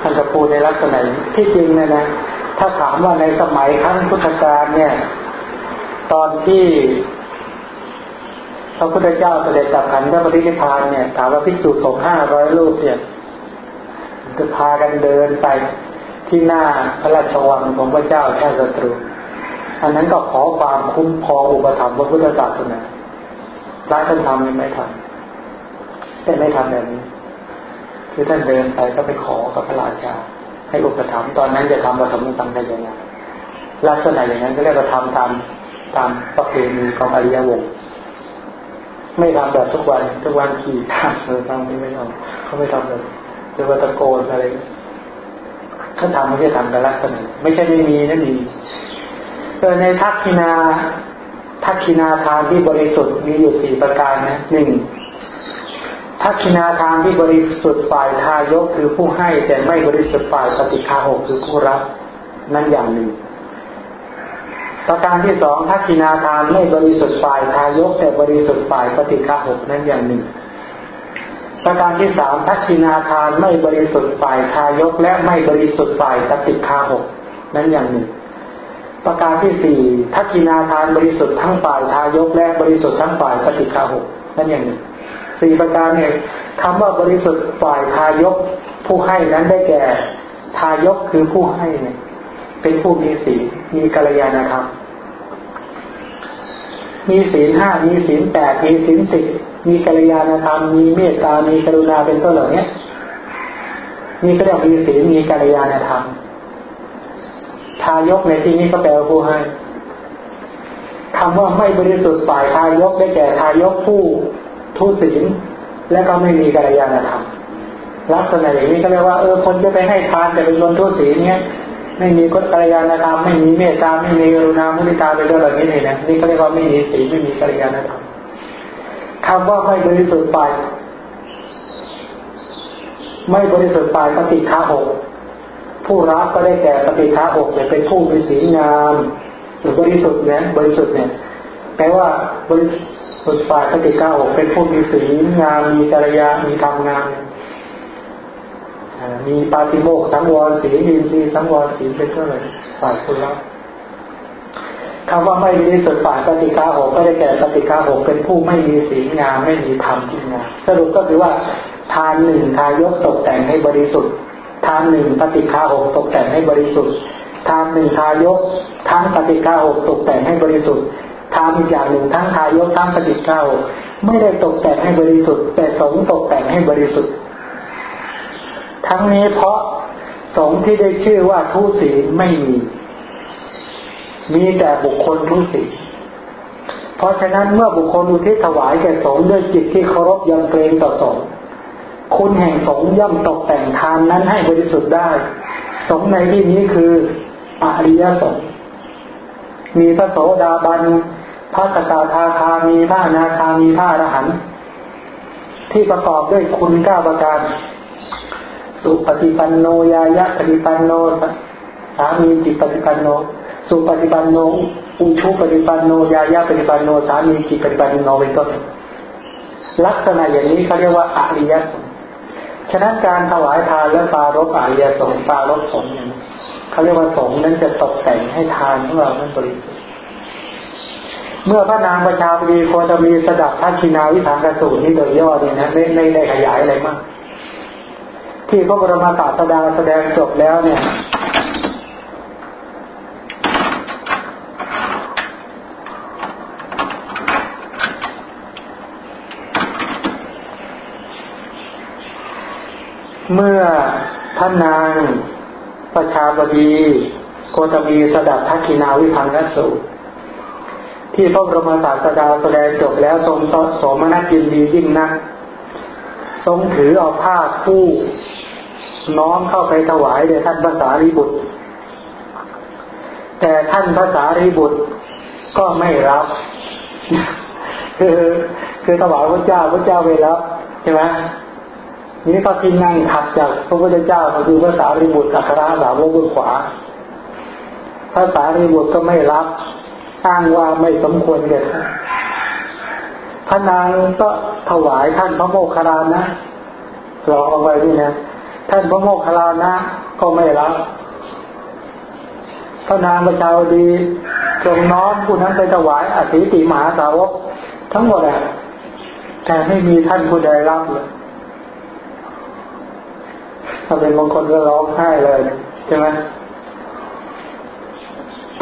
ท่านจะพูดในลักษณะที่จริงเนี่ยนะ ถ้าถามว่าในสมัยครั้งพุทธกาลเนี่ย ตอนที่พระพุทธเจ้าเสด็จจากขันธปรินิพานเนี่ยถามว่าภิกษุสงฆ์ห้าร้อยรูปเนี่ยจะพากันเดินไปที่หน้าพระราชวังของพระเจ้าแค่ศัตรู อันนั้นก็ขอความคุ้มครองอุปถัมภ์พระพุทธศาสนาพระท่านทำไม่ทำแต่ไม่ทำแบบนี้ คือท่านเดินไปก็ไปขอกับพระราชา ให้อุปถัมภ์ตอนนั้นจะทำปฐมสังได้ยังไงลักษณะอย่างนั้นก็เรียกว่าทำตาม ตามประเพณีของอริยวงศ์ไม่ทำแบบทุกวันทุกวันขี่ทางเออทำไม่ไม่ทำเขาไม่ทำแบบเรียกว่าตะโกนอะไรเขาทำไม่ใช่ทำกันลักษณะไม่ใช่ไม่มีนะมีเออในทักษินาทักษินาทานที่บริสุทธิ์มีอยู่สี่ประการนะหนึ่งทักษินาทานที่บริสุทธิ์ฝ่ายทายกคือผู้ให้แต่ไม่บริสุทธิ์ฝ่ายปฏิฆาหกคือผู้รับ นั่นอย่างหนึ่ง ประการที่สองทักษินาทานไม่บริสุทธิ์ฝ่ายทายกแต่บริสุทธิ์ฝ่ายปฏิฆาหกนั้นอย่างหนึ่ง ประการที่สามทักษินาทานไม่บริสุทธิ์ฝ่ายทายกและไม่บริสุทธิ์ฝ่ายปฏิฆาหกนั้นอย่างหนึ่ง ประการที่สี่ทักษินาทานบริสุทธิ์ทั้งฝ่ายทายกและบริสุทธิ์ทั้งฝ่ายปฏิฆาหกนั้นอย่างหนึ่งสี่ประการเนี่ยคำว่าบริสุทธิ์ฝ่ายทายกผู้ให้นั้นได้แก่ทายกคือผู้ให้เนี่ยเป็นผู้มีศีลมีกัลยาณธรรม มีศีลห้ามีศีลแปดมีศีลสิบมีกัลยาณธรรมมีเมตตา มีกรุณาเป็นต้นเหล่านี้นี่ก็เรียกมีศีลมีกัลยาณธรรมทายกในที่นี้ก็แปลว่าผู้ให้คำว่าไม่บริสุทธิ์ฝ่ายทายกได้แก่ทายกผู้ทุศีลและก็ไม่มีกัลยาณธรรมลักษณะอย่างนี้ก็เรียกว่าเออคนจะไปให้ทานแต่เป็นคนทุศีลเนี้ย ไม่มีกฎกัลยาณธรรมไม่มีเมตตาไม่มีกรุณามุทิตาเป็นต้นแบบนี้เลยนะนี่เขาเรียกว่าไม่มีศีลไม่มีกัลยาณธรรมคำว่าไม่บริสุทธิ์ไป ไม่บริสุทธิ์ไปปฏิฆาหกผู้รับก็ได้แก่ปฏิฆาหกเนี่ยเป็นผู้มีศีลงามหรือบริสุทธิ์เนี่ยบริสุทธิ์เนี่ยแปลว่าบริสุทธิ์ฝ่ายปฏิฆาหกเป็นผู้มีศีลงามมีกัลยามีธรรมงาม มีปาติโมกสังวรสีมีมีสังวรสีเป็นเท่าไหร่ฝ่ายคุณรับคำว่าไม่มีสุดฝ่ายปฏิฆาหกก็ได้แก่ปฏิฆาหกเป็นผู้ไม่มีสีงามไม่มีธรรมที่งามสรุปก็คือว่าทานหนึ่งทายกตกแต่งให้บริสุทธิ์ ทานหนึ่งปฏิฆาหกตกแต่งให้บริสุทธิ์ ทานหนึ่งทายกทั้งปฏิฆาหกตกแต่งให้บริสุทธิ์ทานอีกอย่างหนึ่งทั้งทายกทั้งปฏิฆาหกไม่ได้ตกแต่งให้บริสุทธิ์ แต่สงตกแต่งให้บริสุทธิ์ ทั้งนี้เพราะสงฆ์ที่ได้ชื่อว่าทุศีไม่มี มีแต่บุคคลทุศีเพราะฉะนั้นเมื่อบุคคลอุทิศถวายแก่สงฆ์ด้วยจิตที่เคารพยำเกรงต่อสงฆ์คุณแห่งสงฆ์ย่อมตกแต่งทานนั้นให้บริสุทธิ์ได้ สงฆ์ในที่นี้คืออริยสงฆ์มีพระโสดาบันพระสกทาคามีพระนาคามีพระอรหันต์ที่ประกอบด้วยคุณเก้าประการ สุปฏิปันโนยายะปฏิปันโนสามีจิตปฏิปันโน สุปฏิปันโนอุชุปฏิปันโนยายะปฏิปันโนสามีจิตปฏิปันโนเป็นต้นลักษณะอย่างนี้เขาเรียกว่าอริยสงฆ์ฉะนั้นการถวายทานและปารบอริยสงฆ์ปารบสงฆ์เนี่ยเขาเรียกว่าสงฆ์นั้นจะตกแต่งให้ทานของเรานั้นบริสุทธิ์เมื่อพระนางประชาบดีโคจะมีสดับทัชินาวิธานกระสูนนี้โดยย่อเนี่ยนะไม่ไม่ได้ขยายอะไรมาก ที่พระบรมศาสดาแสดงจบแล้วเนี่ย เมื่อท่านนางประชาบดีโคตมีสดับทักินาวิพังกสูที่พระบรมศาสดาแสดงจบแล้วทรงสมนัตยินดียิ่งนัก ทรงถือเอาผ้าคู่น้อมเข้าไปถวายแด่ท่านภาษารีบุตร แต่ท่านภาษารีบุตรก็ไม่รับ คือคือถวายพระเจ้าพระเจ้าไม่รับใช่ไหมนี้ก็ที่นั่งถัดจากพระพุทธเจ้าก็คือภาษารีบุตรอัครสาวกบนขวาภาษารีบุตรก็ไม่รับอ้างว่าไม่สมควรเด็ด พระนางก็ถวายท่านพระโมคคัลลานะรอเอาไว้ด้วยนะท่านพระโมคคัลลานะก็ไม่รับพระนางประชาวดีจงน้อมผู้นั้นไปถวายอธิติมหาสาวกทั้งหมดแหละแต่ไม่มีท่านผู้ใดรับเลยถ้าเป็นบางคนก็ร้องไห้เลยใช่ไหม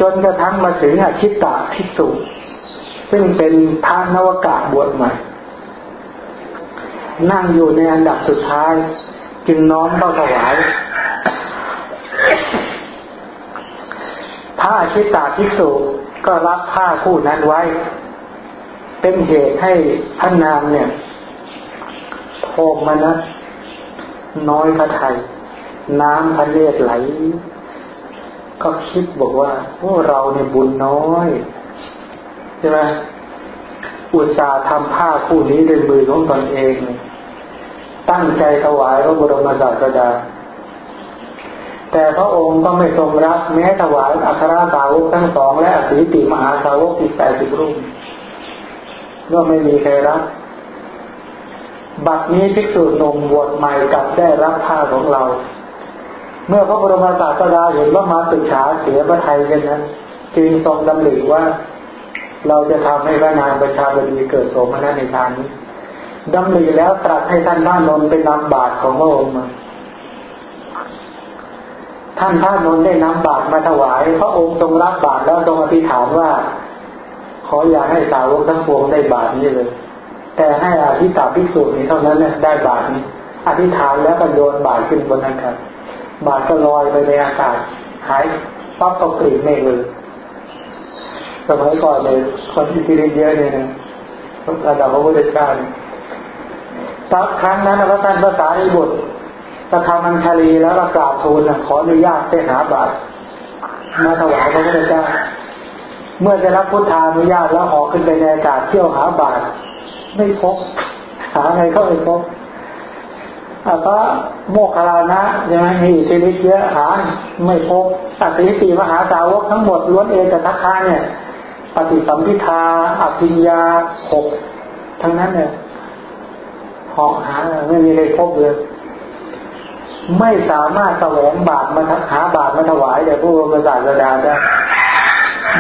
จนกระทั่งมาถึงอาชิตตาทิสุ ซึ่งเป็นพระนวกะบวชใหม่ นั่งอยู่ในอันดับสุดท้าย จึงน้อมเข้าถวาย พระอาชิตาทิสุก็รับผ้าคู่นั้นไว้ เป็นเหตุให้พระนางเนี่ยโทมมานะ น้อยพระไทย น้ำพระเนตรไหล ก็คิดบอกว่าพวกเราเนี่ยบุญน้อย ช่ไหมอุตส่าห์ทำผ้าคู่นี้ด้วยมือของตนเอง ตั้งใจถวายพระบรมศาสดา แต่พระองค์ก็ไม่ทรงรับแม้ถวายอัครสาวกทั้งสอง และอสีติมหาสาวกอีกแปดสิบรูปก็ไม่มีใครรับ บัดนี้ภิกษุหนุ่มบวชใหม่กลับได้รับผ้าของเรา เมื่อพระบรมศาสดาเห็นว่ามาตึกษาเสียพระไทยกันนั้น จึงทรงดำริว่า เราจะทำให้พระนางประชาบดีเกิดโสมนัสในทางนี้ดำริแล้วตรัสให้ท่านพระนนท์เป็นนำบาตรของพระองค์มาท่านพระนนท์ได้นำบาตรมาถวาย พระองค์ทรงรับบาตรแล้วทรงอธิษฐานว่า ขออย่าให้สาวกทั้งปวงได้บาตรนี้เลย แต่ให้อธิษฐานพิสูจน์นี้เท่านั้นเนี่ยได้บาทนี้ อธิษฐานแล้วก็โยนบาทขึ้นบนอากาศบาทก็ลอยไปในอากาศหายปั๊บก็กรีดไม่เลย สมัยก่อนเลยคนที่กินเยอะเนี่ยนะระดับพระพุทธเจ้าเนี่ยสักครั้งนั้นพระท่านภาษาในบทสะทำมังคลีแล้วประกาศทูลขออนุญาตไปหาบาทมาถวายพระพุทธเจ้า เมื่อจะรับพุทธานุญาตแล้วออกขึ้นไปในอากาศเที่ยวหาบาทไม่พบหาไงก็ไม่พบอาพระโมคคลานะใช่ไหมมีอิทธิฤทธิ์เยอะหาไม่พบอัติสีมหาสาวกทั้งหมดล้วนเอกทัคคาเนี่ย ปฏิสัมพิทาอภิญญาหกทั้งนั้นเนี่ยหอกหาไม่มีเลยพบเลย ไม่สามารถแสวงบาตรมาหาบาตรมาถวายแด่ผู้บรมศาสดาได้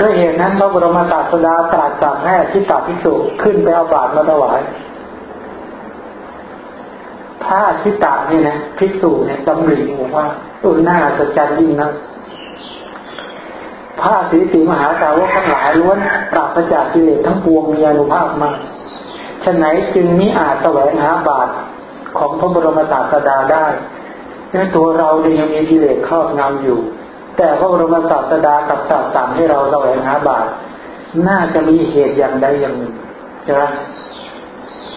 ด้วยเหตุนั้นพระบรมศาสดาตรัสสั่งให้ทิตาภิกษุขึ้นไปเอาบาตรมาถวายพระทิตาเนี่ยนะภิกษุเนี่ยจำริบอกว่าตุนหน้าสัจจยิ่งนะ พระสีสีมหาสาวกทั้งหลายล้วนปราศจากกิเลสทั้งปวงมีอนุภาพมากฉะไหนจึงมิอาจแสวงหาบาตรของพระบรมศาสดาได้ในตัวเราเนี่ยยังมีกิเลสครอบงำอยู่ แต่พระบรมศาสดากับสัตว์สั่งให้เราแสวงหาบาตน่าจะมีเหตุอย่างใดอย่างหนึ่งใช่ไหม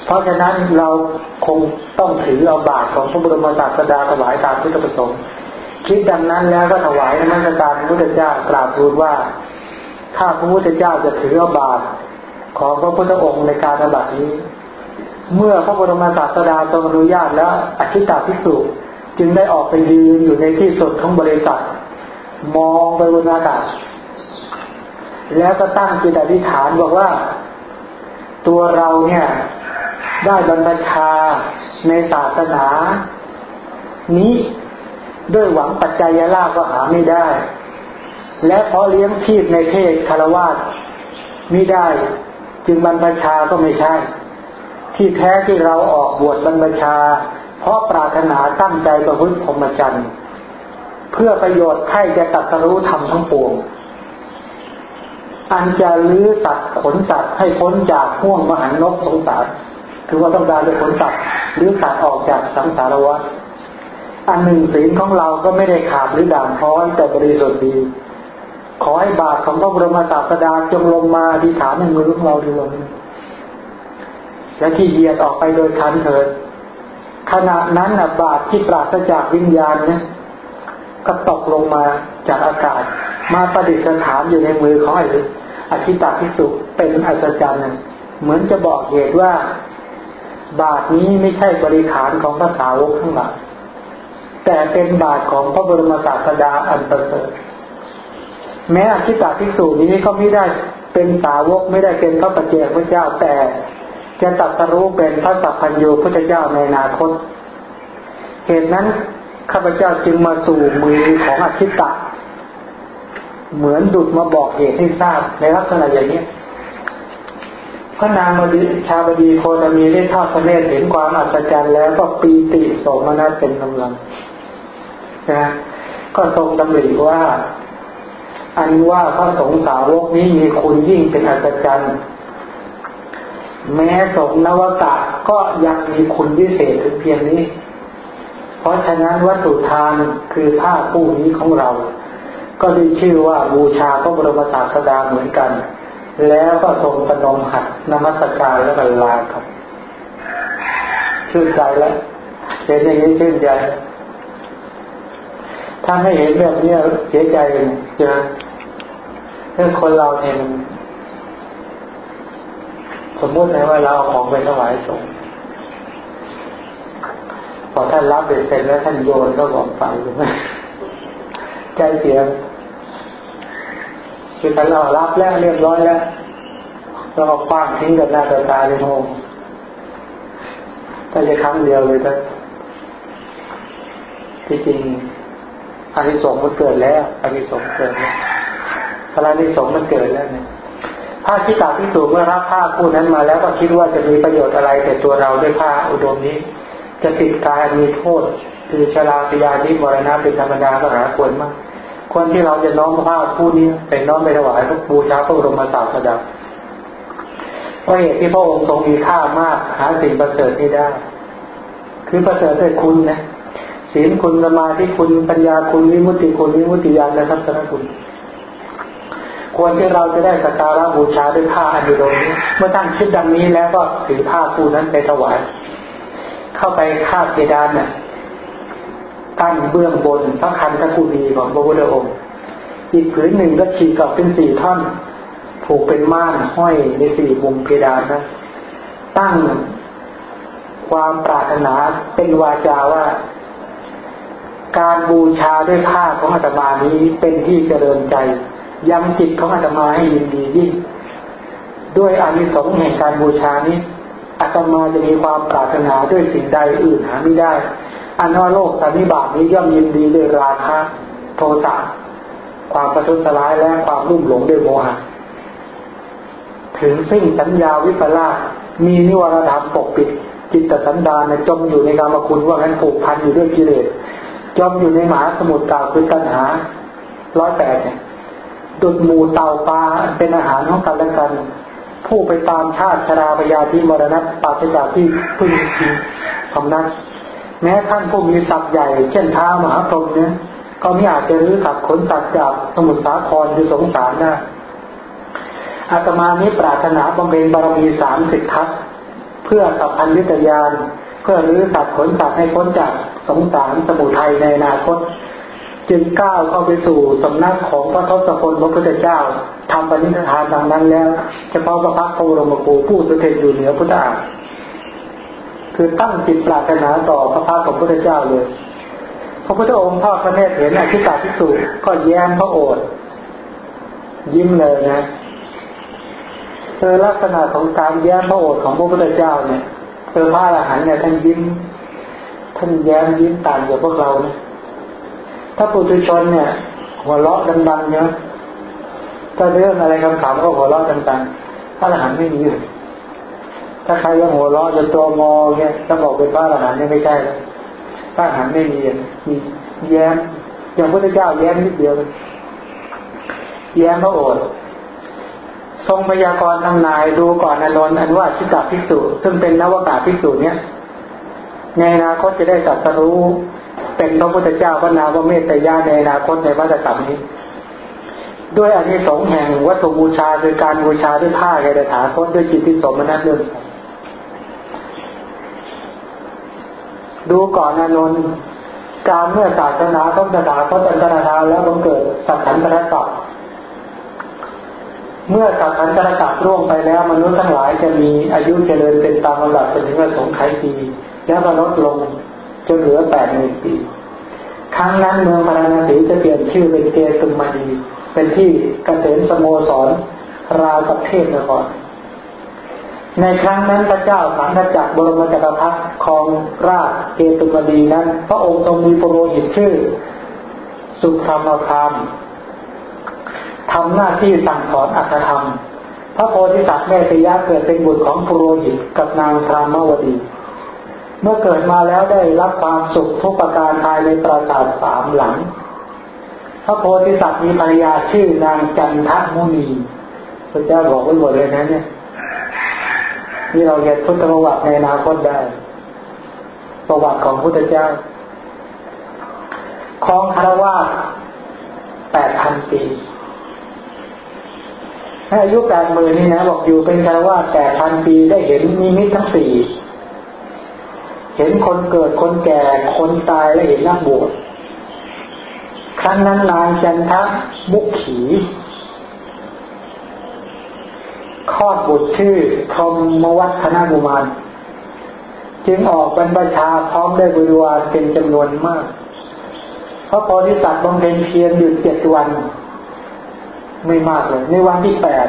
เพราะฉะนั้นเราคงต้องถือเอาบาตรของพระบรมศาสดาถวายตามพุทธประสงค์ คิดดังนั้นแล้วก็ถวายนมัสการพระพุทธเจ้ากราบทูลว่าถ้าพระพุทธเจ้าจะถือาบาตรของพระพุทธองค์ในการระบาดนี้ เมื่อพระบรมศาสดาทรงอนุญาตแล้วอธิตาภิกษุจึงได้ออกไปยืนอยู่ในที่สุดของบริษัท มองไปบนอากาศแล้วก็ตั้งจิตอธิษฐานบอกว่า ตัวเราเนี่ยได้บรรพชาในศาสนา นี้ ด้วยหวังปัจจัยลาก็หาไม่ได้ และเพราะเลี้ยงชีพในเพศคารวาสไม่ได้ จึงบรรพชาก็ไม่ใช่ ที่แท้ที่เราออกบวชบรรพชา เพราะปรารถนาตั้งใจประพฤติพรหมจรรย์เพื่อประโยชน์ให้แก่ตัตรู้ธรรมทั้งปวง อันจะลื้อสัตว์ขนสัตว์ให้พ้นจากห่วงมหันนกสงสาร คือว่าต้องการจะขนสัตว์หรือสัตว์ออกจากสังสารวัฏ อันหนึ่งศีลของเราก็ไม่ได้ขาดหรือด่างพร้อยแต่บริสุทธิ์ดี ขอให้บาทของพระบรมศาสดาจงลงมาดีฐานในมือของเราดีลงและที่เหยียดออกไปโดยทันเถิด ขณะนั้นนะบาทที่ปราศจากวิญญาณเนี่ยก็ตกลงมาจากอากาศ มาประดิษฐานอยู่ในมือของไอ้อธิตาพิสุเป็นอัศจรรย์เหมือนจะบอกเหตุว่า บาทนี้ไม่ใช่บริขารของพระสาวกทั้งหลาย แต่เป็นบาทของพระบรมศาสดาอันประเสริฐแม้อธิตาพิสูนี้ก็ไม่ได้เป็นสาวกไม่ได้เป็นพระปัจเจกพระเจ้าแต่จะตัดสรู้เป็นพระสัพพัญญูพระเจ้าในอนาคต เหตุนั้นข้าพเจ้าจึงมาสู่มือของอธิตะ เหมือนดุดมาบอกเหตุให้ทราบในลักษณะอย่างนี้พระนางมาดิชาบดีโคตมีได้ทอดพระเนตรเห็นความอัศจรรย์แล้วก็ปีติโสมนัสเป็นกำลัง นะก็ทรงดำริว่า อันว่าพระสงฆ์สาวกนี้มีคุณยิ่งเป็นอัศจรรย์แม้สงนวตะก็ยังมีคุณพิเศษถึงเพียงนี้ เพราะฉะนั้นวัตถุทานคือผ้าผู้นี้ของเรา ก็ได้ชื่อว่าบูชาพระบรมศาสดาเหมือนกัน แล้วก็ทรงประนมหัดนมัสการและบรรลาครับ ชื่นใจแล้วเห็นอย่างนี้ชื่นใจ ถ้าไม่เห็นแบบนี้เสียใจเลยนะเรื่องคนเราเนี่ยสมมตินะว่าเราเอาของไปถวายสงฆ์พอท่านรับเสร็จแล้วท่านโยนก็บอกไฟถูกไหมใจเสียคือท่านเรารับแล้วเรียบร้อยแล้วเราเอาคว้างทิ้งกับหน้าตาตาเลยโงถ้าจะครั้งเดียวเลยท่านที่จริง อานิสงส์มันเกิดแล้วอานิสงส์เกิดแล้วพระอานิสงส์มันเกิดแล้วเนี่ยผ้าที่ตาที่สูงเมื่อรับผ้าคู่นั้นมาแล้วก็คิดว่าจะมีประโยชน์อะไรแต่ตัวเราด้วยผ้าอุดมนี้ จะติดกายมีโทษ คือชราพยาธิมรณะเป็นธรรมดาก็หาควรมากคนที่เราจะน้อมผ้าคู่นี้เป็นน้อมไปถวายพระบูชาพระบรมศาสดาเพราะเหตุที่พระองค์ทรงมีค่ามากหาสิ่งประเสริฐที่ได้ คือประเสริฐด้วยคุณนะ ศีลคุณสมาธิคุณปัญญาคุณวิมุติคุณวิมุติญาณและทัศนคุณ ควรที่เราจะได้สักการะบูชาด้วยผ้าอันดีโดนี้เมื่อตั้งคิดดังนี้แล้วก็ถือผ้าคู่นั้นไปถวาย เข้าไปคาดเพดานเนี่ยตั้งเบื้องบนพระคันธกุฎีของพระพุทธองค์ อีกผืนหนึ่งก็ฉีกออกเป็นสี่ท่อน ผูกเป็นม่านห้อยในสี่มุมเพดานนะตั้งความปรารถนาเป็นวาจาว่า การบูชาด้วยผ้าของอาตมานี้เป็นที่เจริญใจยังจิตของอาตมาให้ยินดียิ่งด้วยอานิสงส์แห่งการบูชานี้อาตมาจะมีความปรารถนาด้วยสิ่งใดอื่นหาไม่ได้ อันว่าโลกสันนิบาตนี้ย่อมยินดีด้วยราคะโทสะความประทุษร้ายและความรุ่มหลงด้วยโมหะถึงซึ่งสัญญาวิปลาสมีนิวรธรรมปกปิด จิตสันดานจมอยู่ในกรรมคุณว่างั้นผูกพันอยู่ด้วยกิเลส จมอยู่ในหมาสมุทรเก่าคือตัณหาร้อยแปดเนี่ยดุดหมูเต่าปลาเป็นอาหารของกันและกัน ผู้ไปตามชาติชราพยาธิมรณะปราศจากที่พึ่งพิงคำนั้นแม้ท่านผู้มีศักย์ใหญ่ เช่นท้ามหาพรหมเนี่ยก็ไม่อาจจะรื้อขับขนสัตว์จากสมุทรสาครคือสงสารนะอาตมานี้ปรารถนาบำเพ็ญบารมีสามสิบทัศเพื่อสัพพัญญุตยาน เพื่อรื้อสัตว์ขนสัตว์ให้พ้นจาก สงสารสมุทัยในอนาคต จึงก้าวเข้าไปสู่สำนักของพระทศพลพระพุทธเจ้าทำปณิธานดังนั้นแล้วเฉพาะพระพักตร์รมครูผู้สุเทศอยู่เหนือพุทธาคือตั้งจิตปรารถนาต่อพระพักของพระพุทธเจ้าเลยพระพุทธองค์ทอดพระเนตรเห็นอธิกาพิสุก็แย้มพระโอษฐ์ยิ้มเลยนะเออลักษณะของการแย้มพระโอษฐ์ของพระพุทธเจ้าเนี่ยเออพระอรหันต์เนี่ยท่านยิ้ม ท่านแย้มยิ้มต่างจากพวกเรานะถ้าปุถุชนเนี่ย หัวเราะดังๆเนี่ยถ้าเรื่องอะไรคำถามก็หัวเราะดังๆพระอรหันต์ไม่มีอยู่ถ้าใครยังหัวเราะจนตัวงอเนี่ยถ้าบอกเป็นพระอรหันต์เนี่ยไม่ใช่เลยพระอรหันต์ไม่มีมีแย้มอย่างพระเจ้าแย้มนิดเดียวเลยแย้มพระโอษฐ์ทรงพยากรณ์ทำนายดูก่อนอนนท์อันว่าชิกาภิกษุ ซึ่งเป็นนวากาภิกษุเนี่ย ในอนาคตจะได้ตรัสรู้เป็นพระพุทธเจ้าพระนามเมตยาในอนาคตในวัฏฏรรมนี้ ด้วยอานิสงส์แห่งวัตถุบูชาคือการบูชาด้วยผ้าแก่ถาคตด้วยจิตที่สมนัตเรื่องดูก่อนอนนท์การเมื่อศาสนาต้องสถาคตอันตรธานแล้วบังเกิดสัตว์ขันตระตับเมื่อสัตว์ขันตระตับร่วงไปแล้วมนุษย์ทั้งหลายจะมีอายุเจริญเป็นตามลำดับจนถึงว่าสงไขปี แล้วก็ลดลงจนเหลือแปดหมื่นปี ครั้งนั้นเมืองพาราณสีจะเปลี่ยนชื่อเป็นเกตุมาดีเป็นที่เกษมสโมสรราวกับเทพนครในครั้งนั้นพระเจ้าสังฆจักรบรมจักรพรรดิครองราชเกตุมดีนั้น พระองค์ทรงมีโปรหิตชื่อ สุธรรมคามทำหน้าที่สั่งสอนอัตธรรม พระโพธิสัตว์แม่ตยะเกิดเป็นบุตรของปุโรหิตกับนางพรามวดี เมื่อเกิดมาแล้วได้รับความสุขทุกประการภายในปราสาทสามหลัง พระโพธิสัตว์มีภรรยาชื่อนางจันทมุนีพระเจ้าบอกไว้หมดเลยนะเนี่ยนี่เราเรียนพุทธประวัติในอนาคตได้ ประวัติของพุทธเจ้าครองคารวะแปดพันปีให้อายุแปดหมื่นนี่นะ บอกอยู่เป็นคารวะแปดพันปีได้เห็นมีมิตรทั้งสี่ เห็นคนเกิดคนแก่คนตายและเห็นนักบวชครั้งนั้นนางจันทะบุกขีคลอดบุตรชื่อพรมวัฒนาบุมานจึงออกบรรพชาพร้อมด้วยบริวารเป็นจำนวนมาก พระโพธิสัตว์บำเพ็ญเพียรอยู่เจ็ดวัน ไม่มากเลย ในวันที่แปด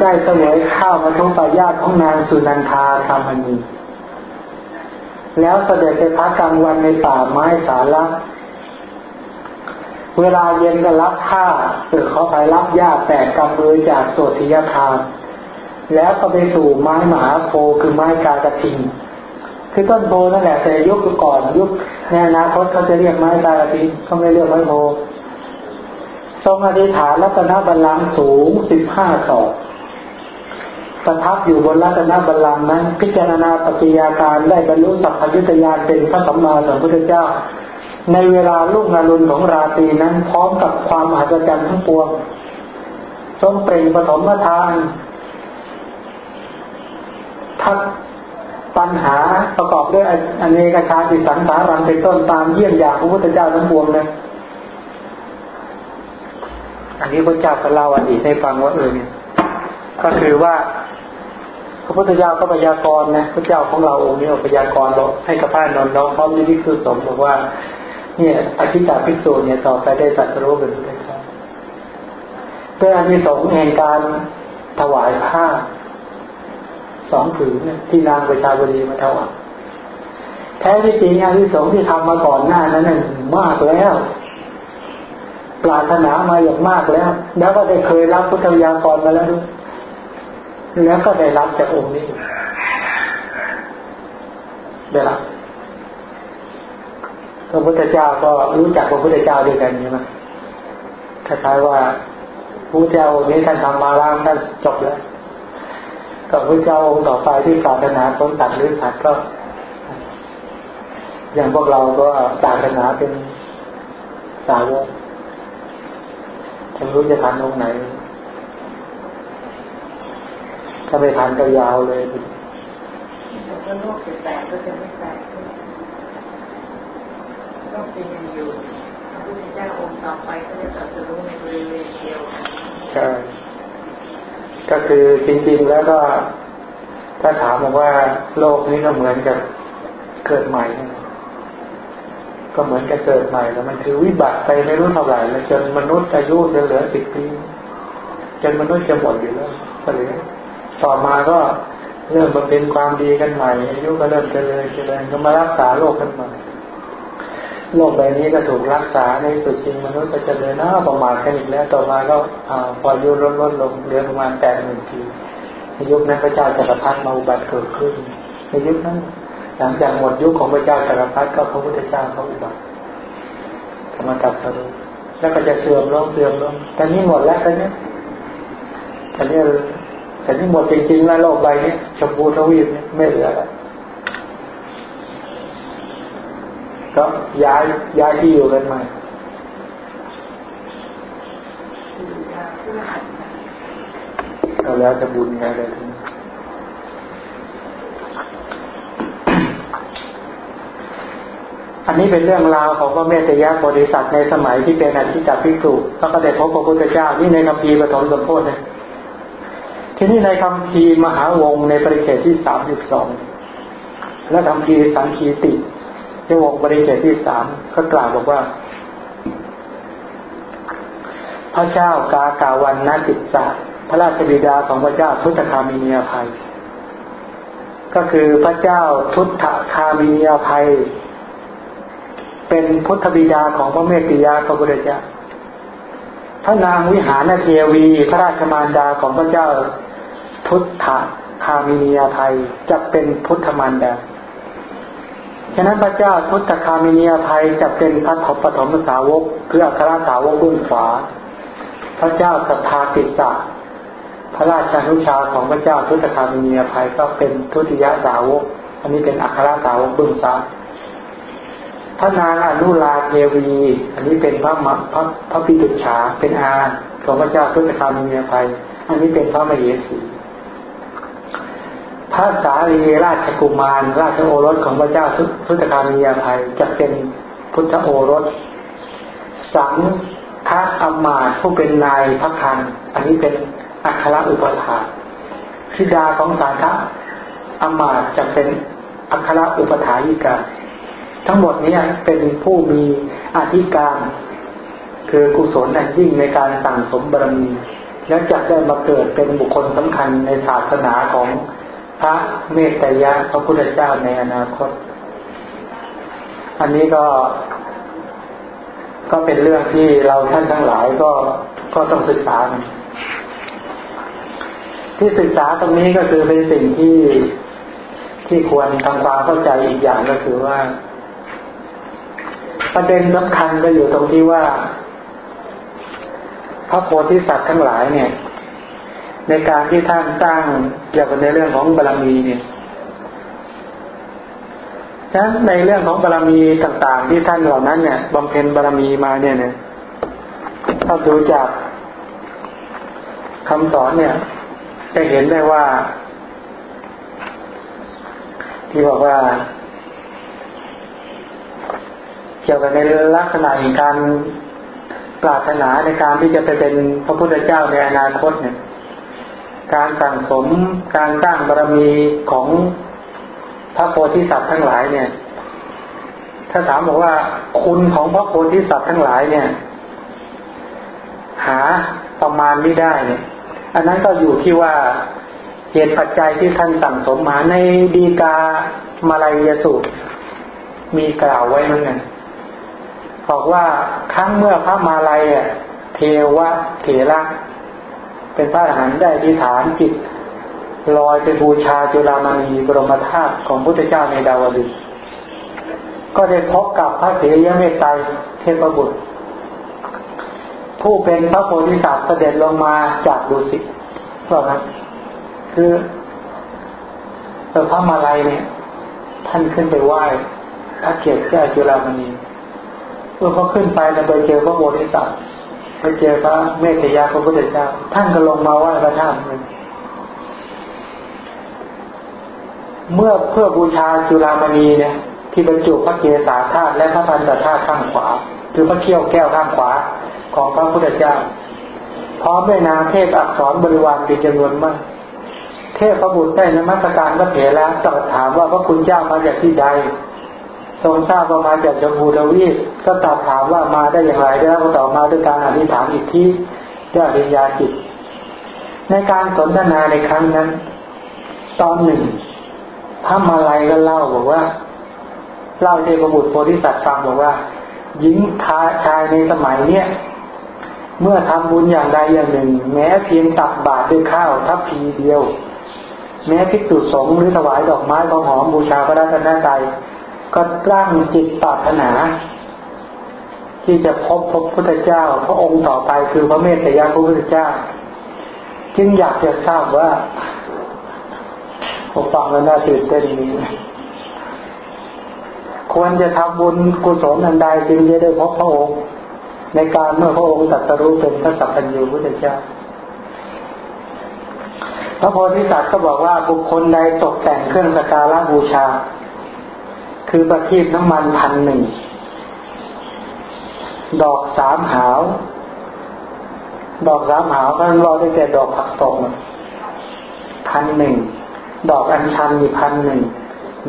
ได้เสวยข้าวมาทุปายาตของนางสุนันทาธรรมณี แล้วเสด็จไปพักกลางวันในป่าไม้สาระเวลาเย็นก็รับผ้าเสือเขาไปรับหญ้าแตกกำมือจากโสธิยทาน แล้วก็ไปสู่ไม้หมาโพคือไม้กากระทิงคือต้นโพนั่นแหละแต่ยุคก่อนยุคในอนาคตเขาจะเรียกไม้กากระทิงเขาไม่เรียกไม้โพทรงอธิษฐานรัตนบัลลังก์สูงสิบห้าศอก ประทับอยู่บนรัตนบัลลังก์นั้น พิจารณาปฏิยาการได้บรรลุสัพพยุตยานเป็นพระสัมมาสัมพุทธเจ้า ในเวลาลุ่งอรุณของราตรีนั้น พร้อมกับความมหัศจรรย์ทั้งปวงทรงเปล่งปฐมทานทักปัญหาประกอบด้วยอเนกชาติสังสารังเป็นต้นตามเยี่ยมอย่างพระพุทธเจ้าทั้งปวงเนะอันนี้พระเจ้าก็เล่าอดีตให้ฟังว่าเออเนี่ยก็คือว่า พระพุทธเจ้าก็พยากรณ์นะพระเจ้าของเราองค์นี้พยากรณ์เราให้กับพระนนท์น้องพร้อมด้วยที่คือสมบอกว่า เนี่ยอธิตาภิกษุเนี่ยต่อไปได้ตรัสรู้เป็นพระเจ้าด้วยอันที่สองแห่งการถวายผ้าสองผืนที่นางประชาบดีมาถวายแท้ที่จริงอันที่สองที่ทำมาก่อนหน้านั้นน่มากแล้วปรารถนามาอย่างมากแล้ว แล้วก็ได้เคยรับพุทธยากรมาแล้วด้วย แล้วก็ได้รับจากองค์นี้ได้รับพระพุทธเจ้าก็รู้จักพระพุทธเจ้าด้วยกันใช่ไหมคล้ายๆว่าพระเจ้าองค์นี้ท่านทำมาล้างท่านจบแล้วกับพระเจ้าองค์ต่อไปที่ปรารถนาพ้นตัดหรือสัตว์ก็ อย่างพวกเราก็ปรารถนาเป็นสาวกฉันรู้จะทันองค์ไหน ถ้าไม่ทันก็ยาวเลยถ้าโลกจะแตกก็จะไม่แตกก็เป็นยังอยู่พระพุทธเจ้าองค์ต่อไปก็จะตรัสรู้ในบริเวณเดียวใช่ก็คือจริงๆแล้วก็ ถ้าถามบอกว่าโลกนี้ก็เหมือนกับเกิดใหม่กก็เหมือนกับเกิดใหม่แล้วมันคือวิบัติไปไม่รู้เท่าไหร่แล้วจนมนุษย์อายุจะเหลือสิบปีจนมนุษย์จะหมดอยู่แล้วก็เหลือ ต่อมาก็เริ่มมาเป็นความดีกันใหม่อายุก็เริ่มเจริญเจริญก็มารักษาโรคกันใหม่โลกใบนี้ก็ถูกรักษาในสุดจริงมนุษย์จะเจริญนะประมาทกันอีกแล้ว ต่อมาก็อพออายุลดลดลงเหลือประมาณแปดหมื่นปีในยุคนั้นพระเจ้าจักรพรรดิมาอุบัติเกิดขึ้น ในยุคนั้นหลังจากหมดยุคของพระเจ้าจักรพรรดิก็พระพุทธเจ้าเขาอุบัติธรรมตัดสรุแล้วก็จะเสื่อมลงเสื่อมลงแต่นี้หมดแล้วตอนนี้ตอนนี้ แต่นี่หมดจริงๆแล้วโลกใบนี้ชมพูทวีปไม่เหลือแล้วก็ย้ายย้ายที่อยู่กันใหม่ก็แล้วจะบุญไงเลยทีอันนี้เป็นเรื่องราวของพระเมตยาบริษัทในสมัยที่เป็นอธิจักพิกุแล้วก็ได้พบพระพุทธเจ้านี่ในคำพีปฐมสมโพธิ ทีนี้ในคำพีมหาวงในปริเขตที่สามสิบสองและคำพีสังคีติในวงบริเขตที่สามก็กล่าวบอกว่า พระเจ้ากากาวันนาติสาพระราชบิดาของพระเจ้าทุตคามีเนียภัย ก็คือพระเจ้าทุตคามีเนียภัย เป็นพุทธบิดาของพระเมตติยาพระพุทธเจ้าพระนางวิหารเทวี พระราชมารดาของพระเจ้า พุทธคามินียภัยจะเป็นพุทธมารดาฉะนั้นพระเจ้าพุทธคามินียภัยจะเป็นพระทปฐมสาวกคืออัครสาวกรุ่นฝาพระเจ้าสัทธาติสะพระราชานุชาของพระเจ้าพุทธคามินียภัยก็เป็นทุติยสาวก อันนี้เป็นอัครสาวกบุญซ้ายพระนางอนุลาเทวี อันนี้เป็นพระมพระพระปิดุฉาเป็นอาของพระเจ้าพุทธคามียภัยอันนี้เป็นพระมเหสี พระสารีราชกุมาร ราชโอรสของพระเจ้าพุทธคามียภัยจะเป็นพุทธโอรส สังฆอมาตผู้เป็นนายพระคันอันนี้เป็นอัครอุปถาธิดาของสังฆอมาตจะเป็นอัครอุปถายิกาทั้งหมดนี้เป็นผู้มีอธิการ คือกุศลอันยิ่งในการสั่งสมบารมีและจะได้มาเกิดเป็นบุคคลสำคัญในศาสนาของ พระเมตยะพระพุทธเจ้าในอนาคต อันนี้ก็ ก็เป็นเรื่องที่เราท่านทั้งหลายก็ก็ต้องศึกษา ที่ศึกษาตรงนี้ก็คือเป็นสิ่งที่ที่ควรทำความเข้าใจอีกอย่างก็คือว่า ประเด็นสำคัญก็อยู่ตรงที่ว่า พระโพธิสัตว์ทั้งหลายเนี่ย ในการที่ท่านสร้างเกี่ยวกับในเรื่องของบารมีเนี่ยฉะนั้นในเรื่องของบารมีต่างๆ ที่ท่านเหล่านั้นเนี่ยบำเพ็ญบารมีมาเนี่ยเนี่ยถ้าดูจากคำสอนเนี่ย จะเห็นได้ว่า ที่บอกว่า เกี่ยวกับในลักษณะของการปรารถนาในการที่จะไปเป็นพระพุทธเจ้าในอนาคตเนี่ย การสั่งสมการสร้างบารมีของพระโพธิสัตว์ทั้งหลายเนี่ย ถ้าถามบอกว่าคุณของพระโพธิสัตว์ทั้งหลายเนี่ย หาประมาณไม่ได้เนี่ย อันนั้นก็อยู่ที่ว่าเหตุปัจจัยที่ท่านสั่งสมมาในดีกามาลายสูตรมีกล่าวไว้เหมือนกันบอกว่าครั้งเมื่อพระมาลัยเทวะเถระ เป็นพระอรหันต์ได้ที่ฐานจิตลอยไปบูชาจุลามณีบรมธาตุของพุทธเจ้าในดาวดึงก็ได้พบกับพระเถรเมตไตรเทพบุตร ผู้เป็นพระโพธิสัตว์เสด็จลงมาจากดุสิตว่านั้นคือพระมาลัยเนี่ย ท่านขึ้นไปไหว้พระเกียรติแก้จุลามณีเมื่อเขาขึ้นไปแล้วไปเจอพระโพธิสัตว์ ไปเจอพระเมตยาพระพุทธเจ้า ท่านก็ลงมาไหว้พระธาตุเลยเมื่อเพื่อบูชาจุฬามณีเนี่ย ที่บรรจุพระเกศาธาตุและพระพันธธาตุข้างขวา คือพระเขี้ยวแก้วข้างขวาของพระพุทธเจ้า พร้อมด้วยนางเทพอักษรบริวารเป็นจำนวนมาก เทพพระบุตรได้นมัสการพระเถระตรัสถามว่าพระคุณเจ้ามาจากที่ใด ทรงทราบว่ามาจากชมพูทวีปก็ตอบถามว่ามาได้อย่างไรแล้วก็ต่อมาด้วยการอธิษฐานอิทธิด้วยอริยาจิต ในการสนทนาในครั้งนั้น ตอนหนึ่งพระมาลัยก็เล่าบอกว่า เล่าเทพบุตรโพธิสัตว์ฟังบอกว่า หญิงชายในสมัยเนี้ยเมื่อทำบุญอย่างใดอย่างหนึ่ง แม้เพียงตักบาตรด้วยข้าวทัพพีเดียว แม้พิจุสงหรือถวายดอกไม้ของหอมบูชาพระรัตนตรัย ก็ร่างจิตปรารถนา ที่จะพบพบพุทธเจ้า พระองค์ต่อไปคือพระเมตตยาพระพุทธเจ้า จึงอยากจะทราบว่าผมฟังแล้วน่าตื่นเต้นนี้ควรจะทำบุญกุศลอันใดจึงจะได้พบพระองค์ ในการเมื่อพระองค์ตรัสรู้เป็นพระสัพพัญญูพุทธเจ้าพระโพธิสัตว์ก็บอกว่าบุคคลใดตกแต่งเครื่องสการะบูชา คือประทีปน้ำมันพันหนึ่ง ดอกสามหาว ดอกสามหาวก็รอได้แก่ดอกผักตบพันหนึ่ง ดอกอัญชันอีกพันหนึ่ง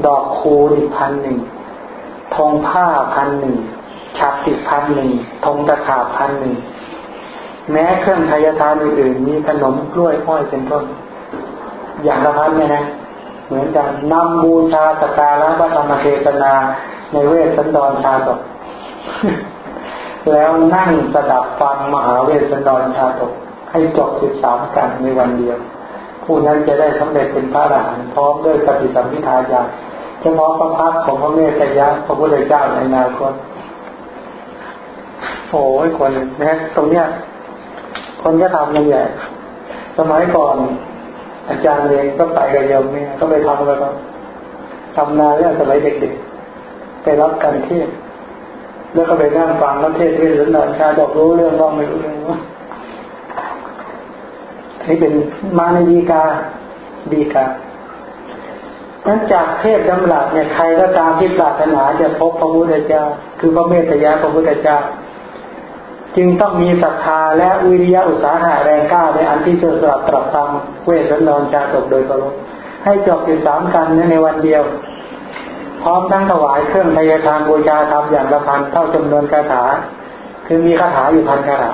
ดอกคูอีกพันหนึ่งธงผ้าพันหนึ่งฉับติดพันหนึ่งธงตะขาบพันหนึ่ง แม้เครื่องทายทานอื่นๆมีขนมกล้วยอ้อยเป็นต้น อย่างละพันเนี่ยนะ เหมือนกันนำบูชาสการะพระธรรมเทศนาในเวสสันดรชาตกแล้วนั่งสดับฟังมหาเวสสันดรชาตกให้จบสิบสามกันในวันเดียว ผู้นั้นจะได้สำเร็จเป็นพระอรหันต์พร้อมด้วยปฏิสัมพิทาญาณเฉพาะพระพักของพระเมตยะพระพุทธเจ้าในนาคตโอ้ยคนนะตรงเนี้ย คนก็ทำกันใหญ่ สมัยก่อน อาจารย์เองก็ไปกับโยมเนี่ยก็ไปทำแล้วก็ทำนานแล้วสมัยเด็กๆไปรับการเทศแล้วก็ไปนั่งฟังแล้วเทศเทศหรือนอยชาบอกรู้เรื่องบ้างไม่รู้เรื่องนี่เป็นมาในดีกาดีกานั้นจากเทศจำหลักเนี่ยใครก็ตามที่ปรารถนาจะพบพระพุทธเจ้า คือพระเมตยาพระพุทธเจ้า จึงต้องมีศรัทธาและวิริยะอุตสาหะแรงกล้าในอันที่จะสลับตรับทำเวสันดรชาตกโดยตรงให้จบอยู่สามกันในวันเดียว พร้อมทั้งถวายเครื่องพยาทานบูชาธรรมอย่างละพันเท่าจำนวนคาถา คือมีคาถาอยู่พันคาถา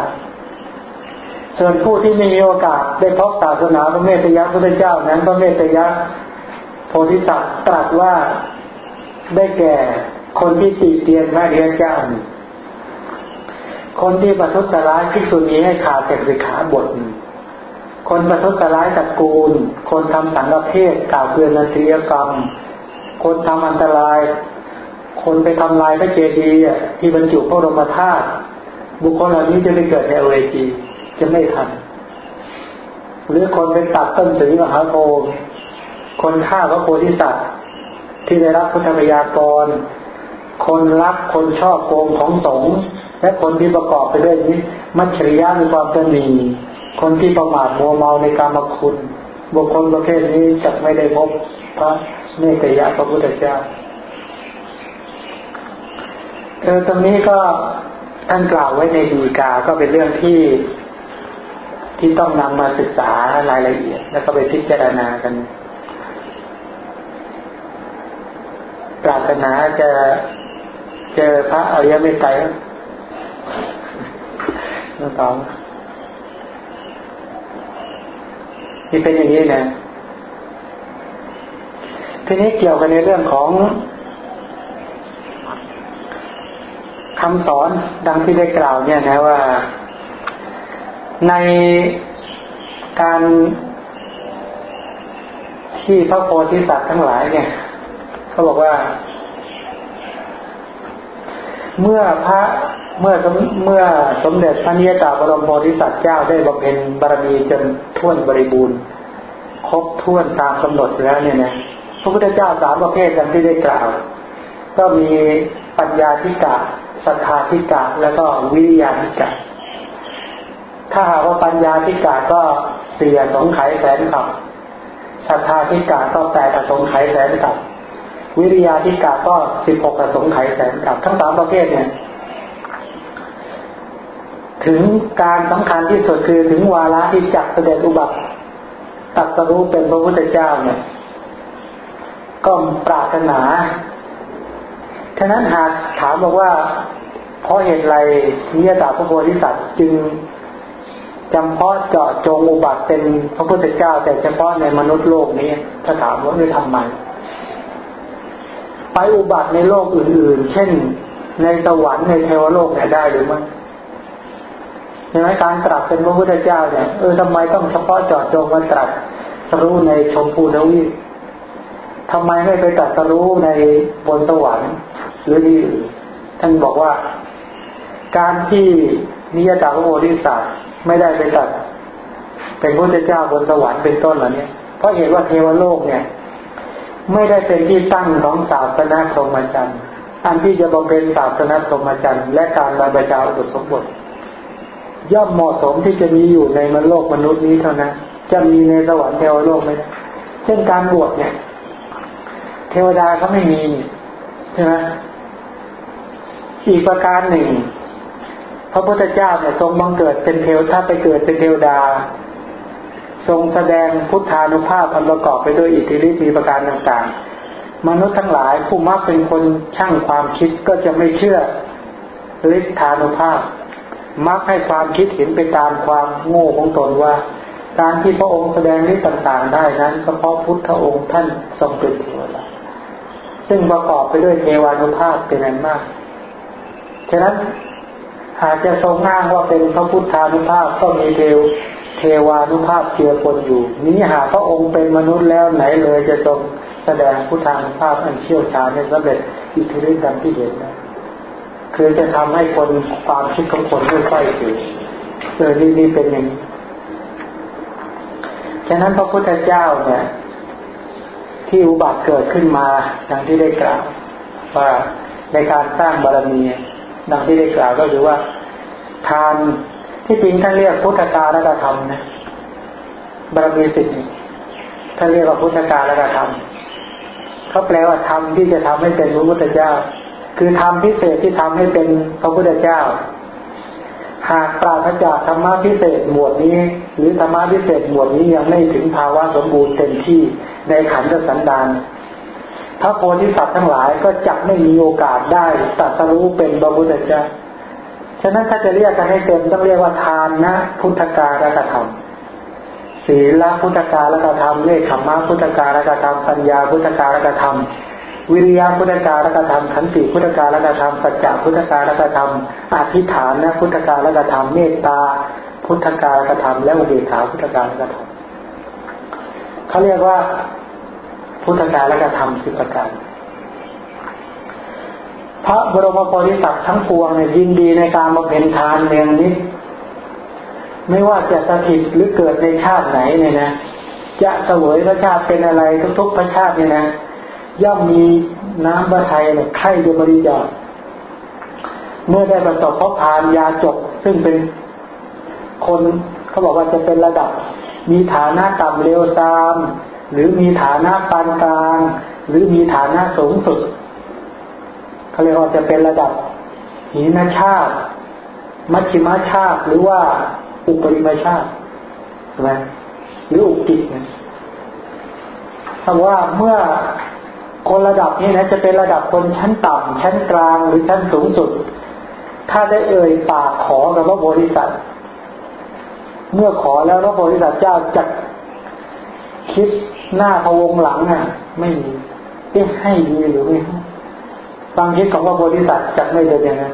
ส่วนผู้ที่มีโอกาสได้พบศาสนาพระเมตยะพระเจ้านั้นพระเมตยะโพธิสัตว์ตรัสว่าได้แก่คนที่ตีเตียนพระเดียเจ้า คนที่ประทุษร้ายภิกษุณีให้ขาดจากสิกขาบท คนประทุษร้ายตระกูล คนทำสังฆเพศกล่าวเกลือนันทรียกรรม คนทำอันตราย คนไปทำลายพระเจดีย์ที่บรรจุพระรมธาตุบุคคลเหล่านี้จะไม่เกิดในเวจีจะไม่ทัน หรือคนไปตัดต้นสีมหาโพธิ์คนฆ่าพระโพธิสัตว์ที่ได้รับพุทธมยากร คนรักคนชอบโกงของสงฆ์ และคนที่ประกอบไปด้วยนี้มัจฉริยะมีความตนีคนที่ประมาทมัวเมาในการมคุณบุคคลประเภทนี้จะไม่ได้พบพระเมตยะพระพุทธเจ้าเออตรงนี้ก็ท่านกล่าวไว้ในดีกา ก็เป็นเรื่องที่ที่ต้องนำมาศึกษารายละเอียด แล้วก็ไปพิจารณากันปรารถนาจะเจอพระอริยเมตไตร น้องสองที่เป็นอย่างนี้นะ ทีนี้เกี่ยวกันในเรื่องของคำสอนดังที่ได้กล่าวเนี่ยนะว่า ในการที่พระโพธิสัตว์ทั้งหลายเนี่ยเขาบอกว่า เมื่อพระ เมื่อเมื่อสมเด็จพระนิยตาบรมโพธิสัตว์เจ้าได้บำเพ็ญบารมีจนท่วนบริบูรณ์ครบถ้วนตามกำหนดแล้วเนี่ยนะพระพุทธเจ้าสามประเภทดังที่ได้กล่าว ก็มีปัญญาธิกะศรัทธาธิกะแล้วก็วิริยาธิกะถ้าหากว่าปัญญาธิกะก็เสียสงไขยแสนขับศรัทธาธิกะก็แปดสงไขยแสนขับวิริยาธิกะก็สิบหกสงไขยแสนขับทั้งสามประเภทเนี่ย ถึงการสำคัญที่สุดคือถึงวาระที่จักเสด็จอุบัติตัดสรู้เป็นพระพุทธเจ้าเนี่ย ก็ปรารถนา ฉะนั้นหากถามบอกว่า เพราะเหตุไรนิยตาพระโพธิสัตว์จึงจำเพาะเจาะจงอุบัติเป็นพระพุทธเจ้า แต่เฉพาะในมนุษย์โลกนี้ ถ้าถามว่าไม่ทำไมไปอุบัติในโลกอื่น ๆ เช่น ในสวรรค์ในเทวโลกเนี่ยได้หรือไม่ ช่ไหมการตรัสเป็นพระพุทธเจ้าเนี่ยเออทำไมต้องเฉพาะเจาะจงมาตรัสรู้ในชมพูนวีทำไมไม่ไปตรัสรู้ในบนสวรรค์หรือที่อื่นท่านบอกว่า การที่นิยตาพระโพธิสัตว์ไม่ได้ไปตัดเป็นพระเจ้าบนสวรรค์เป็นต้นเหล่านี้เพราะเห็นว่าเทวโลกเนี่ย ไม่ได้เป็นที่ตั้งของศาสนาพรหมจรรย์อันที่จะบำเพ็ญศาสนาพรหมจรรย์และการบรรพชาอุปสมบท ย่อมเหมาะสมที่จะมีอยู่ในมโลกมนุษย์นี้เท่านั้นจะมีในสวรรค์เทวโลกไหมเช่นการบวชเนี่ย เทวดาเขาไม่มีใช่ไหมอีกประการหนึ่ง พระพุทธเจ้าเนี่ยทรงบังเกิดเป็นเทวถ้าไปเกิดเป็นเทวดา ทรงแสดงพุทธานุภาพอันประกอบไปด้วยอิทธิฤทธิ์มีประการต่างๆ มนุษย์ทั้งหลายผู้มักเป็นคนช่างความคิดก็จะไม่เชื่อฤทธานุภาพ มักให้ความคิดเห็นไปตามความโง่ของตนว่า การที่พระองค์แสดงฤทธิ์ต่าง ๆ ได้นั้นก็เพราะพุทธองค์ท่านทรงเป็นเทวดาซึ่งประกอบไปด้วยเทวานุภาพเป็นอันมาก ฉะนั้นอาจจะทรงอ้างว่าเป็นพระพุทธานุภาพก็มีเทวเทวานุภาพเจือปนอยู่ นี้หากพระองค์เป็นมนุษย์แล้วไหนเลยจะทรงแสดงพุทธานุภาพอันเชี่ยวชาญในสำเร็จอิทธิฤทธิ์ดังที่เห็นนะ คือจะทำให้คนความคิดของคนไม่ค่อยเกิดเออนี่นี่เป็นอย่างฉะนั้นพระพุทธเจ้าเนี่ย ที่อุบัติเกิดขึ้นมาดังที่ได้กล่าวว่าในการสร้างบารมีดังที่ได้กล่าวก็คือว่า ทานที่จริงท่านเรียกพุทธกาลกธรรมนะบารมีสิทธิ์ท่านเรียกว่าพุทธกาลกธรรมเขาแปลว่าธรรมที่จะทำให้เป็นพระพุทธเจ้า คือธรรมพิเศษที่ทำให้เป็นพระพุทธเจ้า หากปราศจากธรรมะพิเศษหมวดนี้ หรือธรรมะพิเศษหมวดนี้ยังไม่ถึงภาวะสมบูรณ์เต็มที่ในขันธ์สันดานพระโพธิสัตว์ทั้งหลายก็จะไม่มีโอกาสได้ตัดสรู้เป็นบระพุทธเจ้าฉะนั้นถ้าจะเรียกกันให้เต็มต้องเรียกว่าทานนะพุทธการกธรรมศีลพุทธการกธรรมเนคขมะพุทธการกธรรมปัญญาพุทธการกธรรม วิริยะพุทธการกธรรมขันติพุทธการกธรรมปัจจพุทธการกธรรมอธิฐานนะพุทธการกธรรมเมตตาพุทธการกธรรมและอุเบกขาพุทธการกธรรมเขาเรียกว่าพุทธการละกระทำสิบประการพระบรมโพธิสัตว์ทั้งปวงเนี่ยยินดีในการมาเป็นทานเนียงนี้ ไม่ว่าจะสถิตหรือเกิดในชาติไหนเนี่ยนะ จะเสวยพระชาติเป็นอะไรทุกๆพระชาติเนี่ยนะ ย่อมมีน้ำพระทัยเนี่ยไข่จะบริจาคเมื่อได้ประสบพบทานยาจบ ซึ่งเป็นคนเขาบอกว่าจะเป็นระดับ มีฐานะต่ำเร็วซาม หรือมีฐานะปานกลาง หรือมีฐานะสูงสุดเขาเรียกว่าจะเป็นระดับหินชาติ มัชชิมาชาติ หรือว่าอุปริมาชาติใช่ไหมหรืออุกิจเนี่ยถ้าว่าเมื่อ คนระดับนี้นะจะเป็นระดับคนชั้นต่ำชั้นกลางหรือชั้นสูงสุด ถ้าได้เอ่ยปากขอกับพระโพธิสัตว์เมื่อขอแล้วพระโพธิสัตว์เจ้าจะคิดหน้าพวงหลังอะ ไม่มีเอ๊ะให้ดีหรือไม่ให้ความคิดของพระโพธิสัตว์จะไม่เดินอย่างนั้น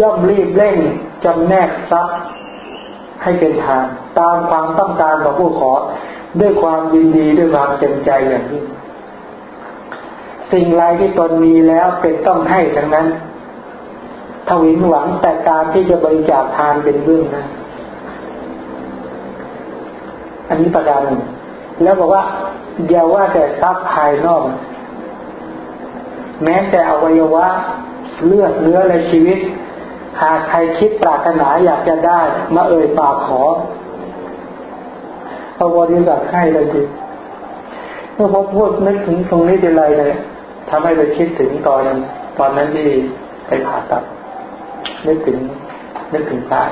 ย่อมรีบเร่งจำแนกทรัพย์ให้เป็นทาน ตามความต้องการของผู้ขอ ด้วยความยินดีด้วยความเต็มใจอย่างนี้ สิ่งไรที่ตนมีแล้วเป็นต้องให้ทั้งนั้นทวินหวังแต่การที่จะบริจาคทานเป็นเรื่องนะอันนี้ประการหนึ่งแล้วบอกว่าอย่าว่าแต่ทรัพย์ภายนอก แม้แต่อวัยวะเลือดเนื้อและชีวิต หากใครคิดปรารถนาอยากจะได้มาเอ่ยปากขอพระบริษัทให้เลยทีเมื่อพอพูดนึกถึงตรงนี้ทีไรเลย ทำให้ไปคิดถึงตอนตอนนั้นที่ไปผ่าตัดนึกถึงนึกถึงตาย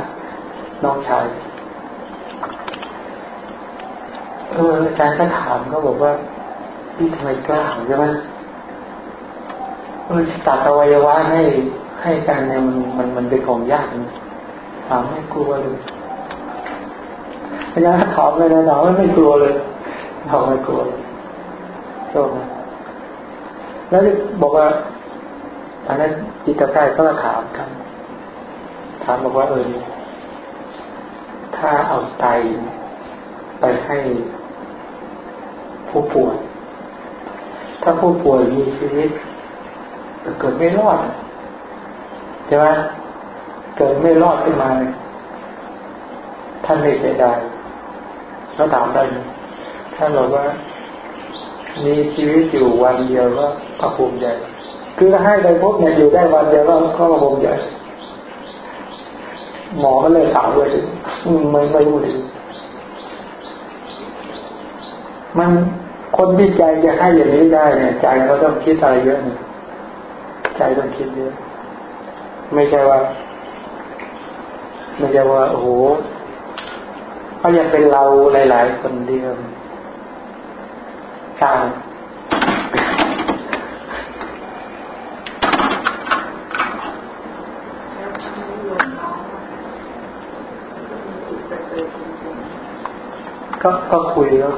น้องชายเอออาจารย์ก็ถามก็บอกว่าพี่ทำไมกล้าใช่ไหมเอตัดอวัยวะให้ให้กันเนี่ยมันมันมันเป็นของยากนะถามไม่กลัวเลยพยาถามเลยนะถามไม่กลัวเลยถามไม่กลัวเลยโชค แล้วบอกว่าตอนนั้นจิตแพทย์ก็ถามกัน ถามบอกว่าเออถ้าเอาไตไปให้ผู้ป่วย ถ้าผู้ป่วยมีชีวิตเกิดไม่รอดใช่ไหมเกิดไม่รอดขึ้นมา ท่านไม่เสียดายเขาถามได้ท่านบอกว่า มีชีวิตอยู่วันเดียวก็พระภูมิใจคือให้ได้พบเนี่ยอยู่ได้วันเดียวก็ก็พระภูมิใจหมอก็เลยถามเลยไม่ไม่รู้ดีมันคนที่ใจจะให้อย่างนี้ได้เนี่ย ใจเขาต้องคิดอะไรเยอะเนี่ยใจต้องคิดเยอะไม่ใช่ว่า ไม่ใช่ว่าโอ้โหเขายังเป็นเราหลาย ๆ คนเดียว ตายก็ก็คุยแล้ว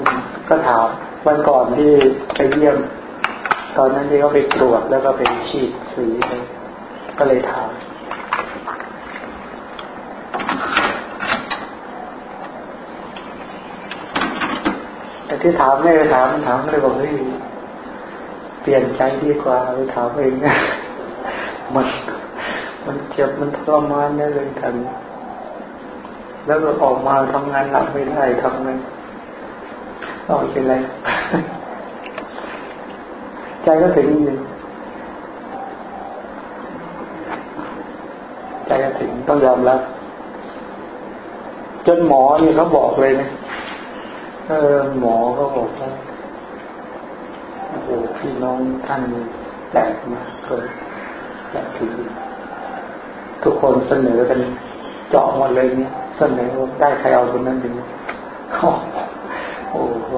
ก็ถามวันก่อนที่ไปเยี่ยม ตอนนั้นที่เขาไปตรวจแล้วก็ไปฉีดสี ก็เลยถาม ที่ถามไม่ไปถามถามเลยบอกเฮ้ยเปลี่ยนใจดีกว่าไปถามเองมันมันเจ็บมันทรมานได้เลยทัน แล้วก็ออกมาทำงานหนักไม่ได้ทำไงต้องเป็นไรใจก็ถึงอยู่ใจก็ถึงต้องยอมรับจนหมอเนี่ยเขาบอกเลยนะ เออหมอเขาบอกว่าโอ้โหพี่น้องท่านแปลกมากเลยแปลกถึงทุกคนเสนอกันเจาะหมดเลยเนี่ยเสนอว่าได้ใครเอาคนนั้นดีโอ้โห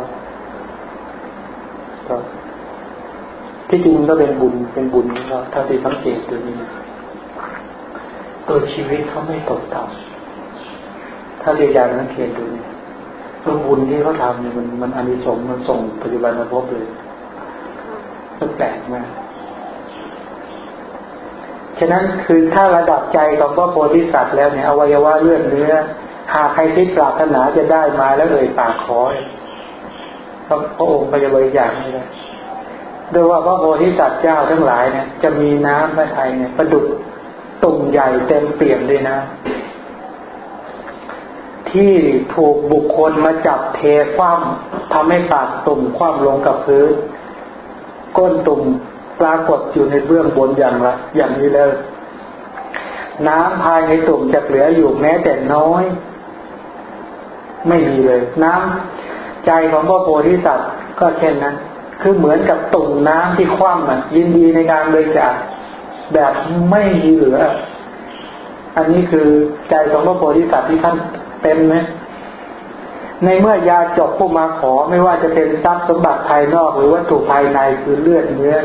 ก็ที่จริงก็เป็นบุญเป็นบุญเราถ้าไปสังเกตตัวนี้ ตัวชีวิตเขาไม่ตกต่ำถ้าเรียนอย่างนั้นเขียนดูเนี่ย ตัวบุญที่เขาทำเนี่ยมันมันอานิสงส์มันส่งปัจจุบันมาพบเลยมันแปลกมากฉะนั้นคือถ้าระดับใจของพระโพธิสัตว์แล้วเนี่ยอวัยวะเลือดเนื้อหากใครคิดปรารถนาจะได้มาแล้วเอ่ยปากขอพระองค์ก็จะบริจาคให้ได้โดยว่าพระโพธิสัตว์เจ้าทั้งหลายเนี่ยจะมีน้ำพระทัยเนี่ยประดุจตุ่มใหญ่เต็มเปี่ยมเลยนะ ที่ถูกบุคคลมาจับเทคว่ำทำให้ปากตุ่มคว่ำลงกับพื้น ก้นตุ่มปรากฏอยู่ในเบื้องบนอย่างละอย่างนี้เลยน้ำภายในตุ่มจะเหลืออยู่แม้แต่น้อย ไม่มีเลย น้ำใจของพระโพธิสัตว์ก็เช่นนั้น คือเหมือนกับตุ่มน้ำที่คว่ำอะ ยินดีในการบริจาคแบบไม่มีเหลือ อันนี้คือใจของพระโพธิสัตว์ที่ท่าน เต็มไหมในเมื่อยาจบผู้มาขอไม่ว่าจะเป็นทรัพย์สมบัติภายนอกหรือวัตถุภายในคือเลือดเนื้อ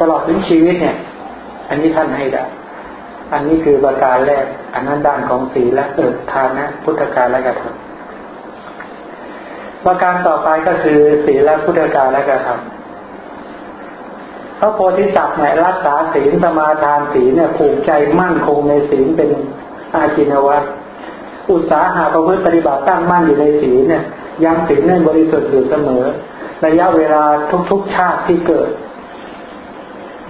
ตลอดถึงชีวิตเนี่ย อันนี้ท่านให้ได้อันนี้คือประการแรก อันนั้นด้านของศีลและเอิดทานนะพุทธการและกระทำประการต่อไปก็คือศีลและพุทธการและกระทำพระโพธิสัตว์เนี่ยรักษาศีลสมาทานศีลเนี่ยผูกใจมั่นคงในศีลเป็นอาจินวัต อุตสาหะประพฤติปฏิบัติตั้งมั่นอยู่ในศีลเนี่ย ยังศีลเนี่ยบริสุทธิ์อยู่เสมอ ระยะเวลาทุกๆชาติที่เกิด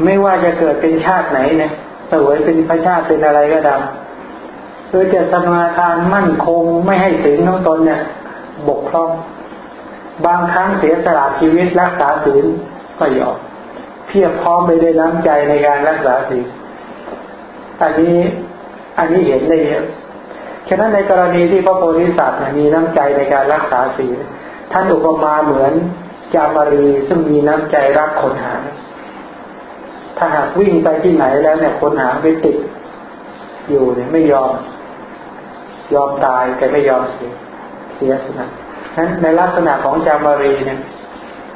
ไม่ว่าจะเกิดเป็นชาติไหนเนี่ยสวยเป็นพระชาติเป็นอะไรก็ตามเพื่อจะสมาทานมั่นคงไม่ให้ศีลของตนเนี่ย บกพร่อง บางครั้งเสียสละชีวิตรักษาศีลก็ยอมเพียบพร้อมไปด้วยน้ำใจในการรักษาศีลอันนี้ อันนี้เห็นได้เยอะ ฉะนั้นในกรณีที่พระโพธิสัตว์มีน้ำใจในการรักษาศีลท่านอุปมาเหมือนจามารีซึ่งมีน้ำใจรักคนหา ถ้าหากวิ่งไปที่ไหนแล้วเนี่ยคนหาไปติด อยู่เนี่ยไม่ยอม ยอมตายแต่ไม่ยอมเสียเสียสนะนั้นในลักษณะของจามารีเนี่ย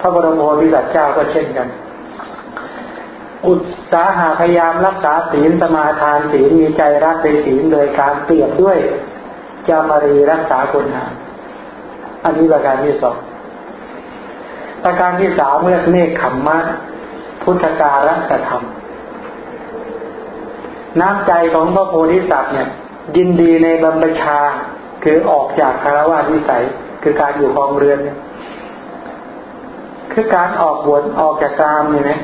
พระบรมโพธิสัตว์เจ้าก็เช่นกัน อุตสาหะพยายามรักษาศีลสมาทานศีลมีใจรักในศีลโดยการเปรียบด้วยจามารีรักษาคนหาอันนี้ประการที่สองประการที่สามเมื่อเนคขมมะพุทธการักธรรม น้ำใจของพระโพธิสัตว์เนี่ย ยินดีในบรรพชาคือออกจากคารวะวิสัย คือการอยู่ครองเรือน คือการออกบวชออกจากกามเนี่ยนะ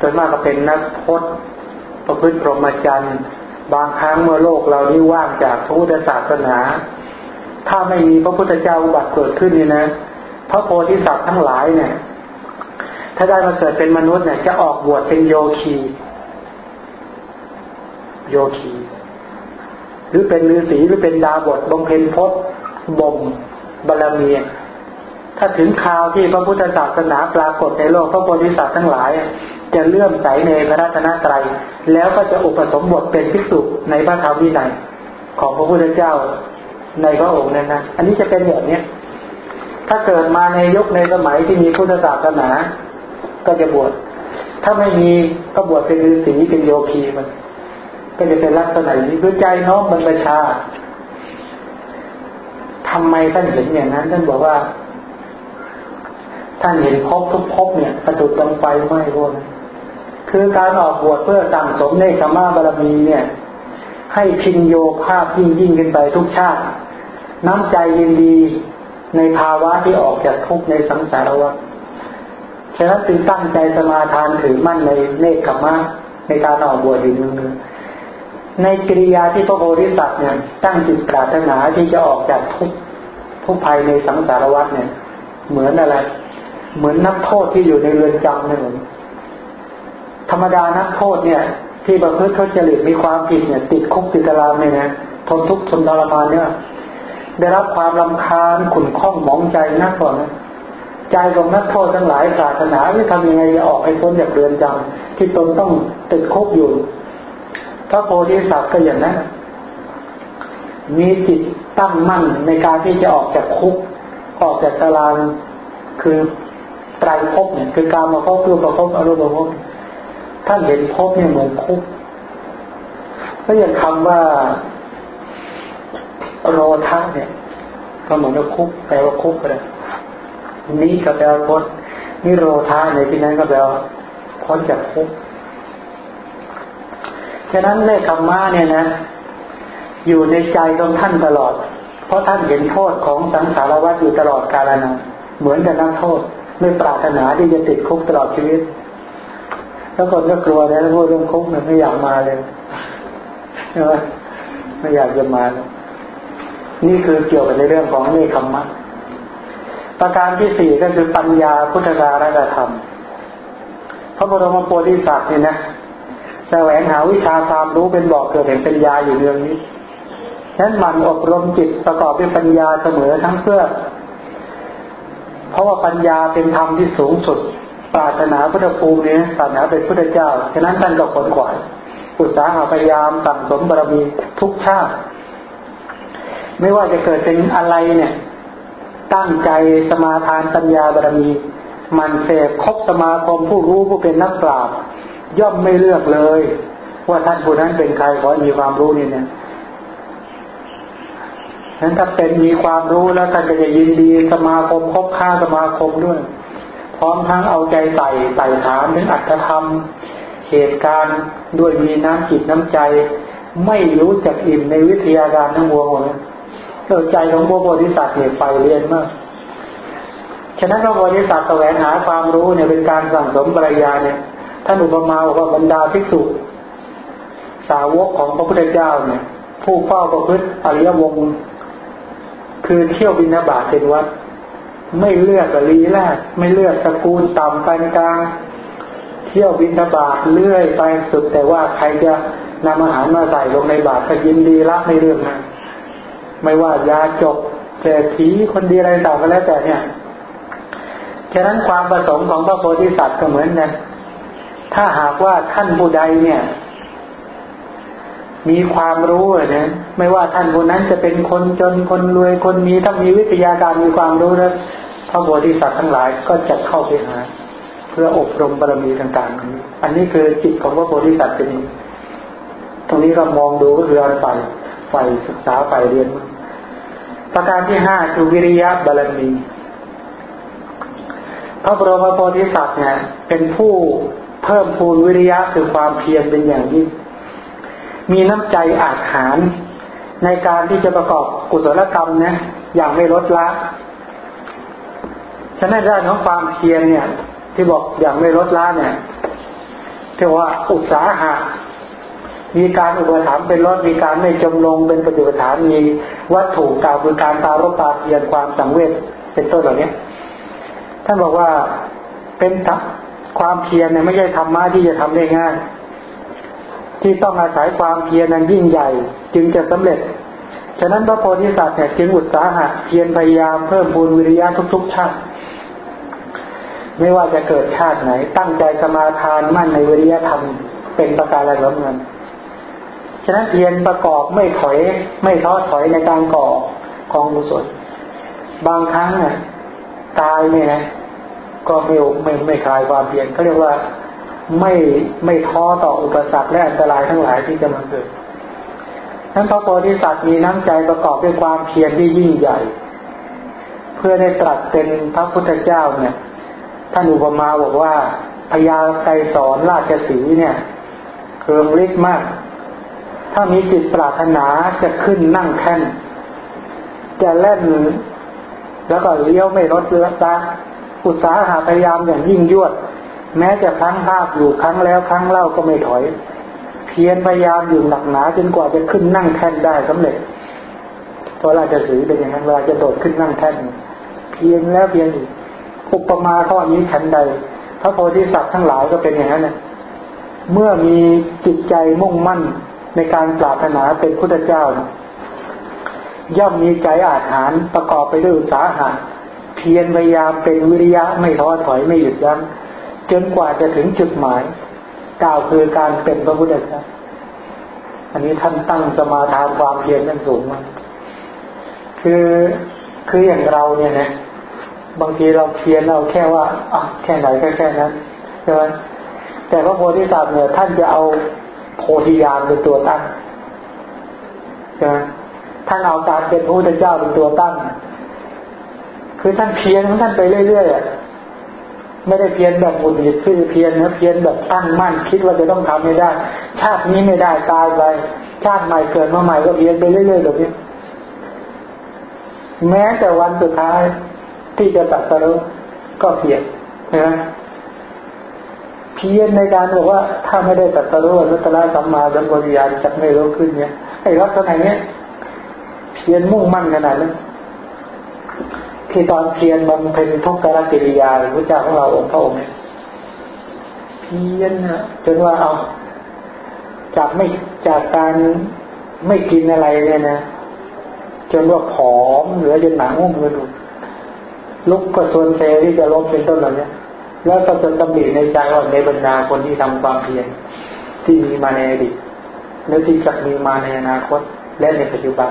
ส่วนมากก็เป็นนักพจน์ประพฤติพรหมจรรย์ บางครั้งเมื่อโลกเรานี่ว่างจากพระพุทธศาสนา ถ้าไม่มีพระพุทธเจ้าอุบัติเกิดขึ้นนี่นะ พระโพธิสัตว์ทั้งหลายเนี่ย ถ้าได้มาเกิดเป็นมนุษย์เนี่ย จะออกบวชเป็นโยคี โยคี หรือเป็นฤาษีหรือเป็นดาบทบำเพ็ญพจน์บ่มบารมีถ้าถึงคราวที่พระพุทธศาสนาปรากฏในโลกพระโพธิสัตว์ทั้งหลาย จะเลื่อมใสในพระรัตนตรัย แล้วก็จะอุปสมบทเป็นภิกษุในพระธรรมวินัยของพระพุทธเจ้าในพระองค์นั้นนะอันนี้จะเป็นแบบนี้ถ้าเกิดมาในยุคในสมัยที่มีพุทธศาสนา ก็จะบวช ถ้าไม่มีก็บวชเป็นฤาษีเป็นโยคีมัน ก็จะเป็นลักษณะนี้ด้วยใจน้อมบรรพชาทำไมท่านเห็นอย่างนั้น ท่านบอกว่า ท่านเห็นพบทุกพบเนี่ย ประดุดดังไฟไหม้พวก คือการออกบวชเพื่อสั่งสมในธรรมะบารมีเนี่ย ให้พินโยภาพยิ่งยิ่งขึ้นไปทุกชาติ น้ำใจยินดีในภาวะที่ออกจากทุกข์ในสังสารวัฏฉะนั้นจึงตั้งใจสมาทานถือมั่นในเนคขมะในการออกบวชอยู่นึงในกิริยาที่พระโพธิสัตว์เนี่ยตั้งจิตปรารถนาที่จะออกจากทุกทุกภัยในสังสารวัฏเนี่ย เหมือนอะไร เหมือนนักโทษที่อยู่ในเรือนจำเนี่ยเหมือน ธรรมดานักโทษเนี่ย ที่ประพฤติเขาจริตมีความผิดเนี่ย ติดคุกติดตารางเนี่ยนะทนทุกข์ทนทรมานเนี่ย ได้รับความลำคาญขุ่นข้องหมองใจนักก่อนนะใจของนักโทษทั้งหลายปรารถนาที่ทำยังไงจะออกให้พ้นจากเรือนจำที่ตนต้องติดคุกอยู่พระโพธิสัตว์ก็อย่างนั้นมีจิตตั้งมั่นในการที่จะออกจากคุก ออกจากตารางคือไตรภพเนี่ย คือการมาพบรูปภพอารูปภพ ท่านเห็นภพเนี่ยเหมือนคุกก็อย่างคำว่าโรทะเนี่ย ก็เหมือนว่าคุกแปลว่าคุกเลยนี้ก็แปลว่าพ้นนิโรธาในที่นั้นก็แปลว่าพ้นจากคุกฉะนั้นในธรรมะเนี่ยนะ อยู่ในใจของท่านตลอด เพราะท่านเห็นโทษของสังสารวัฏอยู่ตลอดกาลนานเหมือนกับนักโทษ ไม่ปรารถนาที่จะติดคุกตลอดชีวิต แล้วคนก็กลัวนะพูดเรื่องคุกมันไม่อยากมาเลยใช่ไหมไม่อยากจะมา นี่คือเกี่ยวกับในเรื่องของเนคขมมะประการที่สี่ก็คือปัญญาพุทธการะธรรม พระบรมโพธิสัตว์เนี่ยนะแสวงหาวิชาความรู้เป็นบอกเกิดเห็นปัญญาอยู่เรื่องนี้ฉะนั้นมันอบรมจิตประกอบด้วยปัญญาเสมอทั้งเพื่อ เพราะว่าปัญญาเป็นธรรมที่สูงสุด ปรารถนาพุทธภูมินี้ปรารถนาเป็นพุทธเจ้า ฉะนั้นท่านก็ขนขวาย อุตสาหะพยายามสั่งสมบารมีทุกชาติ ไม่ว่าจะเกิดเป็นอะไรเนี่ย ตั้งใจสมาทานปัญญาบารมี มันเสพคบสมาคมผู้รู้ผู้เป็นนักปราชญ์ย่อมไม่เลือกเลย ว่าท่านผู้นั้นเป็นใครขอมีความรู้นี่เนี่ยนั้นถ้าเป็นมีความรู้แล้วท่านก็จะยินดีสมาคมคบค้าสมาคมด้วย พร้อมทั้งเอาใจใส่ใส่ถามถึงอัตธรรม เหตุการณ์ด้วยมีน้ำจิตน้ำใจ ไม่รู้จักอิ่มในวิทยาการทั้งวงเลยเออใจของพระโพธิสัตว์เนี่ยไปเรียนมาก ฉะนั้นพระโพธิสัตว์แสวงหาความรู้เนี่ยเป็นการสั่งสมปริยาเนี่ยท่านอุปมาว่าบรรดาภิกษุ สาวกของพระพุทธเจ้าเนี่ย ผู้เฝ้าประพฤติอริยวงคือเที่ยวบินาบาตเป็นวัด ไม่เลือกลีแรก ไม่เลือกตระกูลต่ำปานกลางเที่ยวบินาบาตเลื่อยไปสุดแต่ว่าใครจะนำอาหารมาใส่ลงในบาตรก็ยินดีรับในเรื่องนั้นไม่ว่ายาจบแก่ผีคนดีอะไรต่างก็แล้วแต่เนี่ยฉะนั้นความประสงค์ของพระโพธิสัตว์ก็เหมือนกันถ้าหากว่าท่านผู้ใดเนี่ย มีความรู้นะไม่ว่าท่านคนนั้นจะเป็นคนจนคนรวยคนมีถ้ามีวิทยาการมีความรู้แล้วพระโพธิสัตว์ทั้งหลายก็จะเข้าไปหา เพื่ออบรมบารมีต่างๆอันนี้คือจิตของพระโพธิสัตว์เป็นตรงนี้เรามองดูก็คือฝ่ายฝ่ายศึกษาฝ่ายเรียน ประการที่ห้าคือวิริยะบารมีพระบรมโพธิสัตว์เนี่ยเป็นผู้เพิ่มพูนวิริยะคือความเพียรเป็นอย่างยิ่ง มีน้ำใจอาจหารในการที่จะประกอบกุศลกรรมเนี่ยอย่างไม่ลดละ ฉะนั้นด้านของความเพียรเนี่ย ที่บอกอย่างไม่ลดละเนี่ยเรียกว่าอุตสาหะ มีการอุปถัมภ์เป็นรถมีการไม่จมลงเป็นปฏิปทานมีวัตถุกล่าวคือการตารบตาเพียรความสังเวชเป็นต้นเหล่านี้ท่านบอกว่าเป็นความเพียรเนี่ยไม่ใช่ธรรมะที่จะทำได้ง่าย ที่ต้องอาศัยความเพียรนั้นยิ่งใหญ่ จึงจะสำเร็จ ฉะนั้นพระโพธิสัตว์เนี่ยจึงอุตสาหะเพียรพยายามเพิ่มพูนวิริยะทุกๆชาติไม่ว่าจะเกิดชาติไหน ตั้งใจสมาทานมั่นในวิริยะธรรมเป็นประการอะรสำคัญฉะนั้นเพียรประกอบไม่ถอย ไม่ท้อถอยในการก่อกองกุศลบางครั้งเนี่ยตายเนี่ยนะก็ไม่ไม่ไม่คลายความเพียรเขาเรียกว่า ไม่ไม่ท้อต่ออุปสรรคและอันตรายทั้งหลายที่จะมาเกิดนั้นพระโพธิสัตว์มีน้ำใจประกอบด้วยความเพียรที่ยิ่งใหญ่ เพื่อได้ตรัสเป็นพระพุทธเจ้าเนี่ย ท่านอุปมาบอกว่าพญาไกรสอนราชสีเนี่ยเคืองฤทธิ์มาก ถ้ามีจิตปรารถนาจะขึ้นนั่งแท่น จะเล่นแล้วก็เลี้ยวไม่ลดเลือตาอุตสาหะพยายามอย่างยิ่งยวด แม้จะครั้งภาคอยู่ครั้งแล้วครั้งเล่าก็ไม่ถอย เพียรพยายามอยู่หนักหนาจนกว่าจะขึ้นนั่งแท่นได้สำเร็จเวลาจะสือเป็นอย่างนั้นเวลาจะโดดขึ้นนั่งแท่น เพียรแล้วเพียรอีกอุปมาข้อนี้ฉันใด พระโพธิสัตว์ทั้งหลายก็เป็นอย่างนั้นนะเมื่อมีจิตใจมุ่งมั่นในการปรารถนาเป็นพุทธเจ้า ย่อมมีใจอาถรรประกอบไปด้วยอุตสาหะเพียรพยายามเป็นวิริยะไม่ท้อถอยไม่หยุดยั้ง จนกว่าจะถึงจุดหมายกล่าวคือการเป็นพระพุทธเจ้าอันนี้ท่านตั้งสมาทานความเพียรนั้นสูงมากคือคืออย่างเราเนี่ยนะบางทีเราเพียรเราแค่ว่าอะแค่ไหนแค่แค่นั้นใช่ไหมแต่พระโพธิสัตว์เนี่ยท่านจะเอาโพธิญาณเป็นตัวตั้งใช่ไหมท่านเอาการเป็นพระพุทธเจ้าเป็นตัวตั้ง คือท่านเพียรของท่านไปเรื่อยๆ ไม่ได้เพียรแบบบุญหิดคือเพียรนะเพียรแบบตั้งมั่นคิดว่าจะต้องทำไม่ได้ ชาตินี้ไม่ได้ตายไปชาติใหม่เกิดมาใหม่ก็เพียรไปเรื่อยๆแบบนี้แม้แต่วันสุดท้ายที่จะตัดสรุปก็เพียรนะเพียรในการบอกว่าถ้าไม่ได้ตัดสรุปนัตตาสัมมาสัมปวิญญาณจะไม่รู้ขึ้นเนี่ยไอ้ลักษณะเนี้ยเพียรมุ่งมั่นขนาดนั้น ที่ตอนเพียรมันเป็นทุกขลกิริยาพระเจ้าของเราองค์พระองค์เนี่ยเพียรนะจนว่าเอาจากไม่จากการไม่กินอะไรเนี่ยนะจนว่าผอมเหลือจนหนังหุ้มกระดูกลุกก็ชวนเซที่จะลบเป็นต้นเหล่านี้แล้วก็จะตำหนิในใจว่าในบรรดาคนที่ทำความเพียรที่มีมาในอดีตและที่จะมีมาในอนาคตและในปัจจุบัน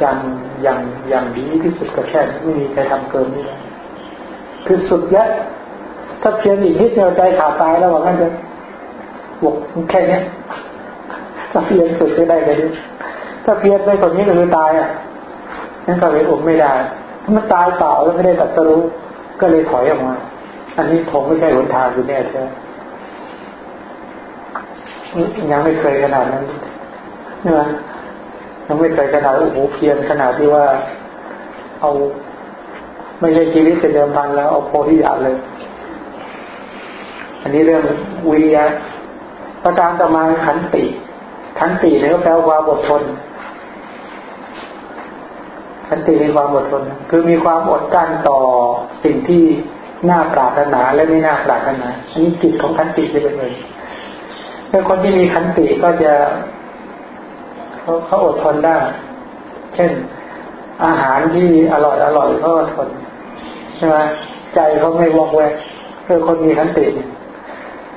อย่างอย่างอย่างดีที่สุดก็แค่ไม่มีใครทำเกินนี้คือสุดแล้วถ้าเพียงอีกนิดเดียวใจขาดตายแล้วว่างั้นจะบอกแค่นี้ถ้าเพียงสุดจะได้ไปดิถ้าเพียงไปคนนี้ก็คือตายอะนั่นก็เลยอดไม่ได้มันตายเปล่าแล้วไม่ได้ตัดสรู้ก็เลยถอยออกมา อันนี้ผมไม่ใช่หนทางคือแน่ใช่ยังไม่เคยขนาดนั้นเนี่ย ยังไม่เคยขนาดโอ้โหเพียรขนาดที่ว่า เอาไม่ใช่ชีวิตเป็นเดิมพันแล้วเอาโพธิญาณเลย อันนี้เรื่องวิริยะประการต่อมาขันติ ขันติเนี่ยก็แปลว่าอดทนขันติมีความอดทน คือมีความอดกั้นต่อสิ่งที่น่าปรารถนาและไม่น่าปรารถนาอันนี้จิตของขันติจะเป็นเลยเป็นคนที่มีขันติก็จะ เขาเขาอดทนได้ เช่น อาหารที่อร่อยอร่อยเขาอดทนใช่ไหมใจเขาไม่วอกแวกคือคนมีขันติ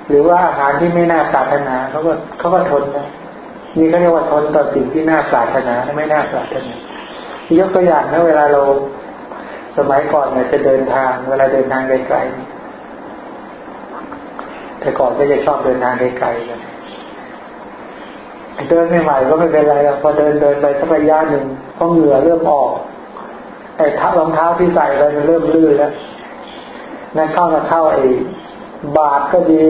หรือว่าอาหารที่ไม่น่าปรารถนาเขาก็เขาก็ทนนะนี่เขาเรียกว่าทนต่อสิ่งที่น่าปรารถนาไม่น่าปรารถนายกตัวอย่างนะเวลาเราสมัยก่อนเนี่ยจะเดินทางเวลาเดินทางไกลๆแต่ก่อนก็จะชอบเดินทางไกลๆกัน เดินไม่ใหม่ก็ไม่เป็นไรหรอกพอเดินเดินไปสักระยะหนึ่งพอเหงื่อเริ่มออกไอ้ทับรองเท้าที่ใส่ไปมันเริ่มลื่นแล้วนั่นเข้ามาเข้าไอ้บาดก็ดี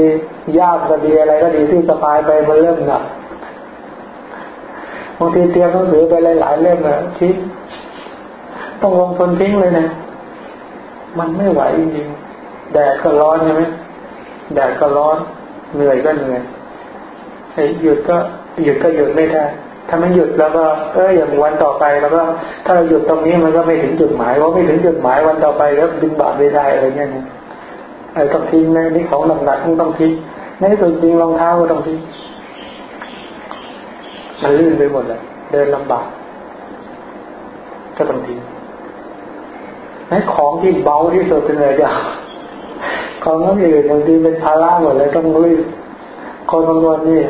ยากก็ดีอะไรก็ดีที่สบายไปมันเริ่มหนักบางทีเตรียมหนังสือไปหลายๆเล่มอะทิ้งต้องลงทนทิ้งเลยนะ มันไม่ไหวจริงแดดก็ร้อนใช่ไหมแดดก็ร้อนเหนื่อยก็เหนื่อยไอ้หยุดก็ หยุดก็หยุดไม่ได้ถ้าไม่หยุดแล้วก็เอออย่างวันต่อไปแล้วก็ ถ้าเราหยุดตรงนี้มันก็ไม่ถึงจุดหมายว่าไม่ถึงจุดหมายวันต่อไปแล้วบินบาปไม่ได้อะไรเงี้ยนะไอ้ต้องทิ้งในนี่ของหนักๆต้องทิ้งในส่วนจริงรองเท้าก็ต้องทิ้งมันลื่นไปหมดเลยเดินลำบากก็ต้องทิ้งในของที่เบาที่สุดเป็นอะไรจ้ะของนั้นอื่นบางทีเป็นภาระหมดเลยต้องรีบคนบางคนนี่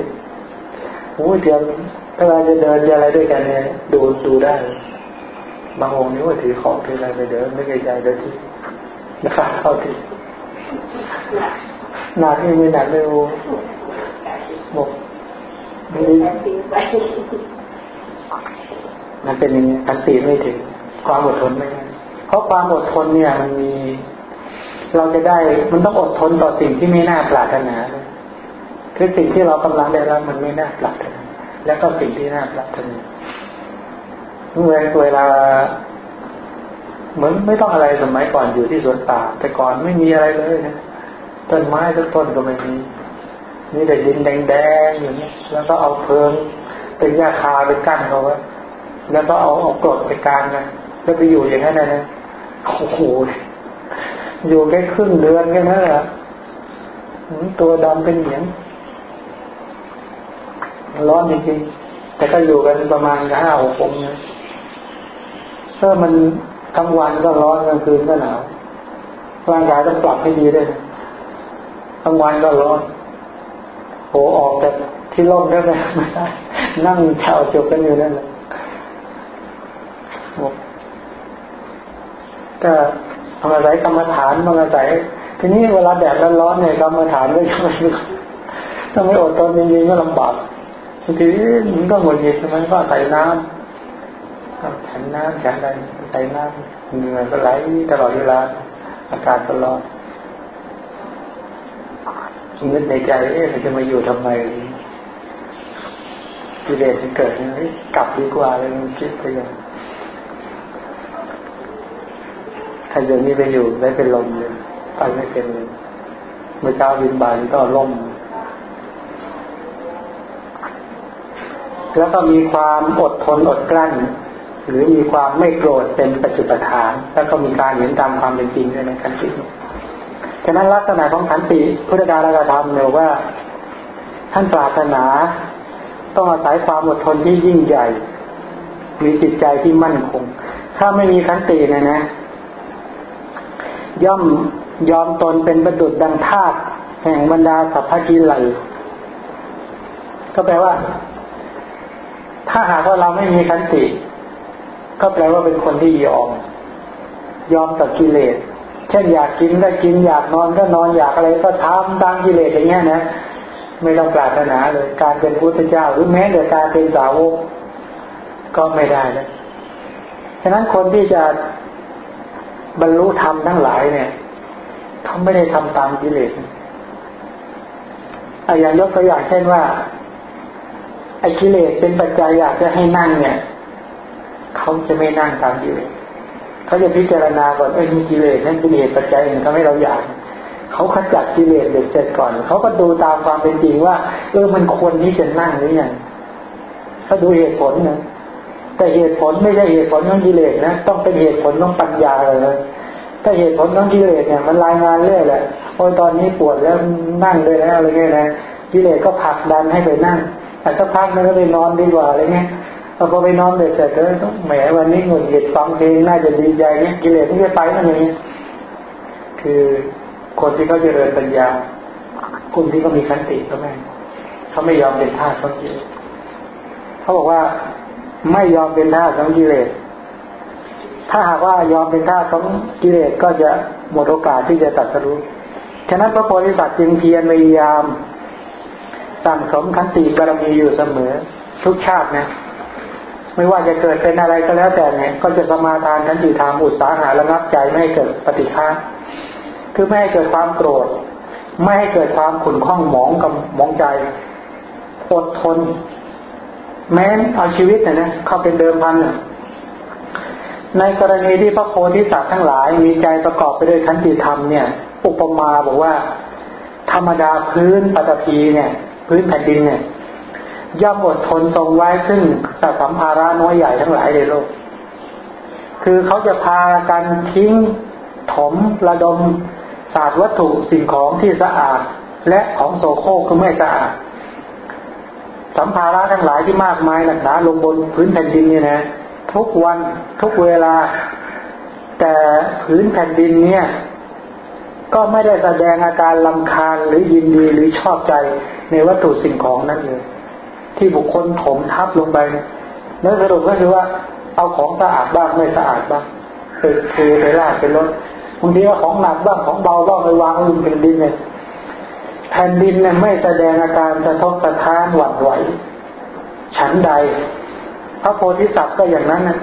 โอ้ยเตรียมถ้าเราจะเดินจะอะไรด้วยกันเนี่ยดูดูได้ บางองค์นี่ว่าถือของถืออะไรไปเดินไม่ไกลใจเดินที่นะครับเข้าที่หนักนี่ไม่หนักเลยโอ้บอกไม่มันเป็นอย่างนี้กันตีไม่ถึง ความอดทนไม่ได้เพราะความอดทนเนี่ยมันมี เราจะได้มันต้องอดทนต่อสิ่งที่ไม่น่าปรารถนา คือสิ่งที่เรากำลังได้รับมันไม่น่าปรารถนาแล้วก็สิ่งที่น่าปรารถนาเมื่อเวลาเหมือนไม่ต้องอะไรสมัยก่อนอยู่ที่สวนป่าแต่ก่อนไม่มีอะไรเลยนะต้นไม้ต้นต้นก็ไม่มีมีแต่ดินแดงๆอย่างนี้แล้วก็เอาเพิงเป็นหญ้าคาไปกั้นเขาไว้แล้วก็เอาเอากรดไปกางกันแล้วไปอยู่อย่างนั้นนะโอ้โหอยู่แค่ครึ่งเดือนแค่นั้นแหละตัวดำเป็นเหนียง ร้อนจริงๆแต่ก็อยู่กันประมาณห้าหกองนะถ้ามันกลางวันก็ร้อนกลางคืนก็หนาวร่างกายต้องปรับให้ดีด้วยกลางวันก็ร้อนโหออกจากที่ร่มได้ไหมไม่ได้นั่งเช่าจบกันอยู่นั่นแหละก็ทำอะไรกรรมฐานมาอาศัยทีนี้เวลาแดดร้อนเนี่ยกรรมฐานก็ยังไม่ถ้าไม่อดทนจริงๆก็ลำบาก บางทีมันก็หมดหยิบมันก็ใส่น้ำก็ฉันน้ำฉันอะไรใส่น้ำเหงื่อก็ไหลตลอดเวลา อากาศก็ร้อนนึกในใจเอ๊ะเราจะมาอยู่ทำไมกิเลสมันเกิดนี่กลับดีกว่าเลยมันคิดไปอย่างถ้าอย่างนี้ไปอยู่ได้เป็นลมเลยไปไม่เป็นเลยเมื่อเช้าบินบานก็ล่ม แล้วก็มีความอดทนอดกลั้น หรือมีความไม่โกรธเป็นปัจจุบันฐาน แล้วก็มีการเห็นตามความเป็นจริงด้วยในขันติฉะนั้นลักษณะของขันติพุทธการกธรรมเนี่ยว่า ท่านปรารถนา ต้องอาศัยความอดทนที่ยิ่งใหญ่ มีจิตใจที่มั่นคง ถ้าไม่มีขันติเนะนะ ย่อมยอมตนเป็นประดุดดังทาสแห่งบรรดาสัพพกิเลสก็แปลว่า ถ้าหากว่าเราไม่มีขันติ ก็แปลว่าเป็นคนที่ยอม ยอมต่อกิเลส เช่นอยากกินก็กินอยากนอนก็นอนอยากอะไรก็ทำตามกิเลสอย่างเงี้ยนะ ไม่ต้องปรารถนาเลยการเป็นพุทธเจ้า หรือแม้แต่การเป็นสาวกก็ไม่ได้เลยฉะนั้นคนที่จะบรรลุธรรมทั้งหลายเนี่ยเขาไม่ได้ทำตามกิเลสอย่างยกตัวอย่างเช่นว่า ไอ้กิเลสเป็นปัจจัยอยากจะให้นั่งเนี่ยเขาจะไม่นั่งตามกิเลสเขาจะพิจารณาก่อนเอ้มีกิเลสนั่นเป็นเหตุปัจจัยหนึ่งทำให้เราอยากเขาขจัดกิเลสเด็ดเสร็จก่อนเขาก็ดูตามความเป็นจริงว่า เออมันควรที่จะนั่งหรือยังเขาดูเหตุผลนะแต่เหตุผลไม่ใช่เหตุผลของกิเลสนะต้องเป็นเหตุผลของปัญญาเลยถ้าเหตุผลของกิเลสเนี่ย มันรายงานเรื่อยแหละโอ้ยตอนนี้ปวดแล้วนั่งเลยแล้วอะไรเงี้ยนะกิเลสก็ผลักดันให้ไปนั่ง แต่สักพักนึงก็ไปนอนดีกว่าอะไรเงี้ยพอไปนอนเด็กแต่เธอต้องแหมวันนี้หงุดหงิดฟังเพลงน่าจะดีใจเนี่ยกิเลสที่จะไปนั่นเองคือคนที่เขาเจริญปัญญากลุ่มที่เขามีขันติก็แม่เขาไม่ยอมเป็นทาสของกิเลสเขาบอกว่าไม่ยอมเป็นทาสของกิเลสถ้าหากว่ายอมเป็นทาสของกิเลสก็จะหมดโอกาสที่จะตัดสู้ฉะนั้นพระโพธิสัตว์จึงเพียรพยายาม สั่งสมขันติบารมีอยู่เสมอ ทุกชาตินะ ไม่ว่าจะเกิดเป็นอะไรก็แล้วแต่เนี่ยก็จะสมาทานขันติธรรมอุตสาหะระงับใจไม่ให้เกิดปฏิฆาคือไม่ให้เกิดความโกรธ ไม่ให้เกิดความขุ่นข้องหมองกับหมองใจอดทน แม้เอาชีวิตเนี่ยนะเข้าเป็นเดิมพันเนี่ยในกรณีที่พระโพธิสัตว์ทั้งหลายมีใจประกอบไปด้วยขันติธรรมเนี่ย อุปมาบอกว่า ธรรมดาพื้นปฐพีเนี่ย พื้นแผ่นดินเนี่ยย่อมอดทนทรงไว้ซึ่งสัสัมภาระน้อยใหญ่ทั้งหลายในโลก คือเขาจะพากันทิ้งถมระดมศาสตร์วัตถุสิ่งของที่สะอาด และของโสโครกก็ไม่สะอาด สัมภาระทั้งหลายที่มากมายหนักหนาลงบนพื้นแผ่นดินเนี่ยนะ ทุกวันทุกเวลา แต่พื้นแผ่นดินเนี่ย ก็ไม่ได้แสดงอาการลำคาญหรือยินดีหรือชอบใจในวัตถุสิ่งของนั้นเลย ที่บุคคลถมทับลงไปแล้วสรุปก็คือว่า เอาของสะอาดบ้างไม่สะอาดบ้างไปเทไปลากไปรถบางทีว่าของหนักบ้างของเบาบ้างไปวางลงเป็นดินเนี่ยแผ่นดินเนี่ยไม่แสดงอาการสะทกสะท้านหวั่นไหว ฉันใด พระโพธิสัตว์ก็อย่างนั้นนะ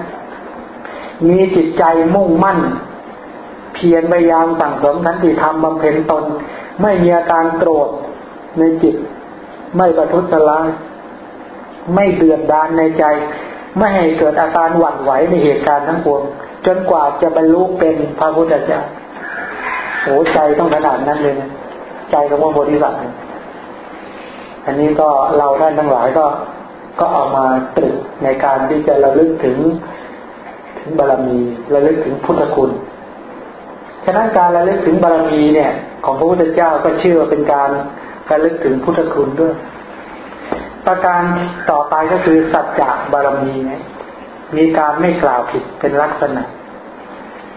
มีจิตใจมุ่งมั่น เพียรพยายามสั่งสมทันติธรรมบำเพ็ญตน ไม่มีอาการโกรธในจิต ไม่ประทุษร้ายไม่เดือดดานในใจ ไม่ให้เกิดอาการหวั่นไหวในเหตุการณ์ทั้งปวงจนกว่าจะบรรลุเป็นพระพุทธเจ้าโอ้ใจต้องขนาดนั้นเลยนะใจของพระโพธิสัตว์อันนี้ก็เราท่านทั้งหลายก็ก็เอามาตรึกในการที่จะระลึกถึงถึงบารมีระลึกถึงพุทธคุณ ฉะนั้นการระลึกถึงบารมีเนี่ย ของพระพุทธเจ้าก็เชื่อเป็นการระลึกถึงพุทธคุณด้วย ประการต่อไปก็คือสัจจะบารมีเนี่ยมีการไม่กล่าวผิดเป็นลักษณะ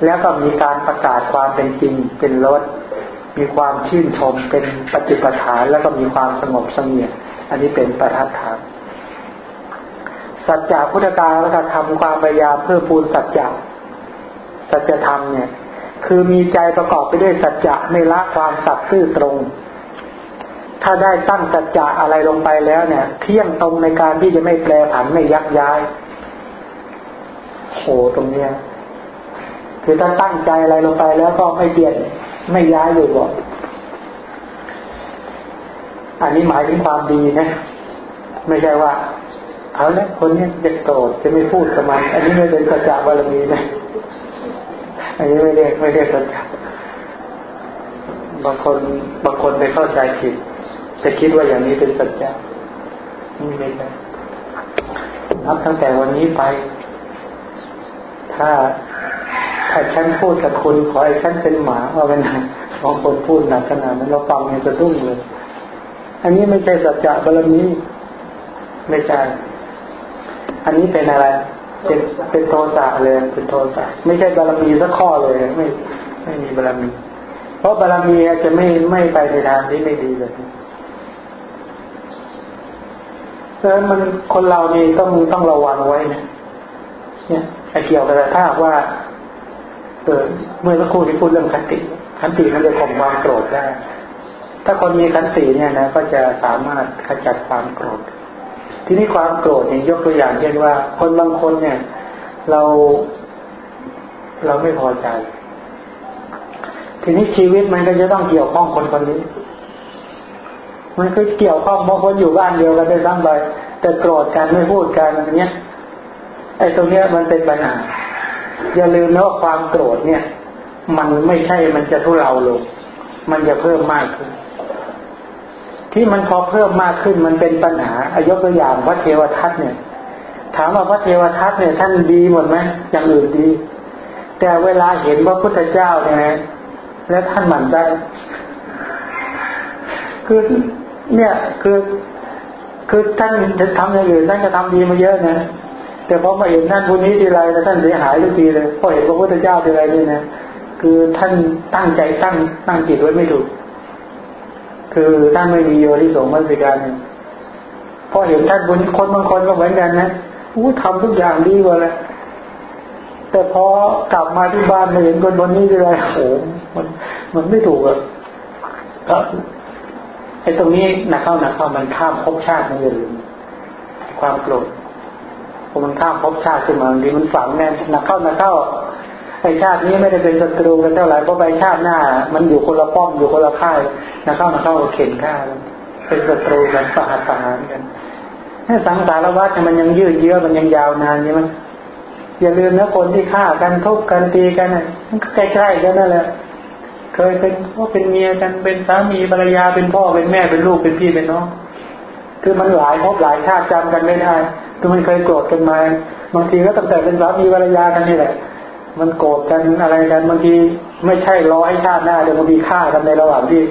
แล้วก็มีการประกาศความเป็นจริงเป็นรสมีความชื่นชมเป็นปฏิปทานแล้วก็มีความสงบสงเงียมอันนี้เป็นประทัดฐานสัจจะพุทธการแล้วก็ทำความพยายามเพื่อปูนสัจจะสัจธรรมเนี่ย คือมีใจประกอบไปด้วยสัจจะไม่ละความสัตย์ซื่อตรง ถ้าได้ตั้งสัจจะอะไรลงไปแล้วเนี่ย เที่ยงตรงในการที่จะไม่แปรผันไม่ยักย้ายโหตรงเนี้ยคือถ้าตั้งใจอะไรลงไปแล้วก็ไม่เปลี่ยนไม่ย้ายอยู่บ่อันนี้หมายถึงความดีนะ ไม่ใช่ว่า เอาละคนนี้จะโกรธจะไม่พูดกับมัน อันนี้ไม่เป็นสัจจะบารมีนะ อันนี้ไม่เรียกไม่เรียกสัจจะบางคนบางคนไปเข้าใจผิดจะคิดว่าอย่างนี้เป็นสัจจะนี่ไม่ใช่นับตั้งแต่วันนี้ไป ถ้าถ้าฉันพูดกับคุณขอให้ฉันเป็นหมาว่าเป็นบางคนพูดหนักขนาดนั้นเราฟังเนี่ยจะตุ้งเลย อันนี้ไม่ใช่สัจจะบารมีไม่ใช่ อันนี้เป็นอะไร เป็นเป็นโทสะเลยเป็นโทสะไม่ใช่บารมีสักข้อเลยไม่ไม่มีบารมี เพราะบารมีจะไม่ไม่ไปในทางที่ไม่ดีเลยเพราะมันคนเรานี่ต้องต้องระวังไว้นะเนี่ยไอเกี่ยวกับถ้าว่าเออเมื่อสักครู่ที่พูดเรื่องขันติขันติมันจะข่มความโกรธได้ ถ้าคนมีขันติเนี่ยนะ ก็จะสามารถขจัดความโกรธ ทีนี้ความโกรธเนี่ยยกตัวอย่างเช่นว่า คนบางคนเนี่ย เราเราไม่พอใจ ทีนี้ชีวิตมันก็จะต้องเกี่ยวข้องคนคนนี้ มันก็เกี่ยวข้องบางคนอยู่บ้านเดียวกันได้ซ้ำไปแต่โกรธกันไม่พูดกันอย่างเงี้ยไอ้ตรงเนี้ยมันเป็นปัญหาอย่าลืมนะว่าความโกรธเนี่ย มันไม่ใช่มันจะทุเลาลง มันจะเพิ่มมากขึ้น ที่มันพอเพิ่มมากขึ้นมันเป็นปัญหาอายกตัวอย่างพระเทวทัตเนี่ย ถามว่าพระเทวทัตเนี่ยท่านดีหมดไหมอย่างอื่นดี แต่เวลาเห็นพระพุทธเจ้าเนี่ยแล้วท่านหมั่นใจคือเนี่ยคือคือท่านทำอย่างอื่นท่านก็ทำดีมาเยอะนะแต่พอมาเห็นท่านผู้นี้ทีไรแล้วท่านเสียหายทุกทีเลยพอเห็นพระพุทธเจ้าทีไรเนี่ยนะคือท่านตั้งใจตั้งตั้งจิตไว้ไม่ถูก คือท่านไม่มีโยนิสงมัสิการเนี่ยพอเห็นท่านบนคนบางคนก็เหมือนกันนะอู้ทำทุกอย่างดีกว่าเลยแต่พอกลับมาที่บ้านมาเห็นคนบนนี้อะไรโอ้มันมันไม่ถูกอะก็ไอ้ตรงนี้นักเข้านักเข้ามันข้ามภพชาติมันอย่าลืมความโกรธพอมันข้ามภพชาติขึ้นมาบางทีมันฝังแน่นนักเข้านักเข้า ไอชาตินี้ไม่ได้เป็นศัตรูกันเท่าไหร่เพราะไปชาติหน้า มันอยู่คนละป้อมอยู่คนละค่ายนักเข้านักเข้าเข็นฆ่าเป็นศัตรูกันประหัตประหารกันถ้สังสารวัฏมันยังยืดเยื้อมันยังยาวนานใช่ไหมอย่าลืมนะคนที่ฆ่ากันทุบกันตีกันมันใกล้ๆกันนั่นแหละเคยเป็นว่าเป็นเมียกันเป็นสามีภรรยาเป็นพ่อเป็นแม่เป็นลูกเป็นพี่เป็นน้องคือมันหลายพบหลายชาติจำกันไม่ได้คือมันเคยโกรธกันมาบางทีก็ตั้งแต่เป็นสามีภรรยากันนี่แหละ มันโกรธกันอะไรกันบางทีไม่ใช่รอให้ชาติหน้าแต่บางทีฆ่ากันในระหว่างที่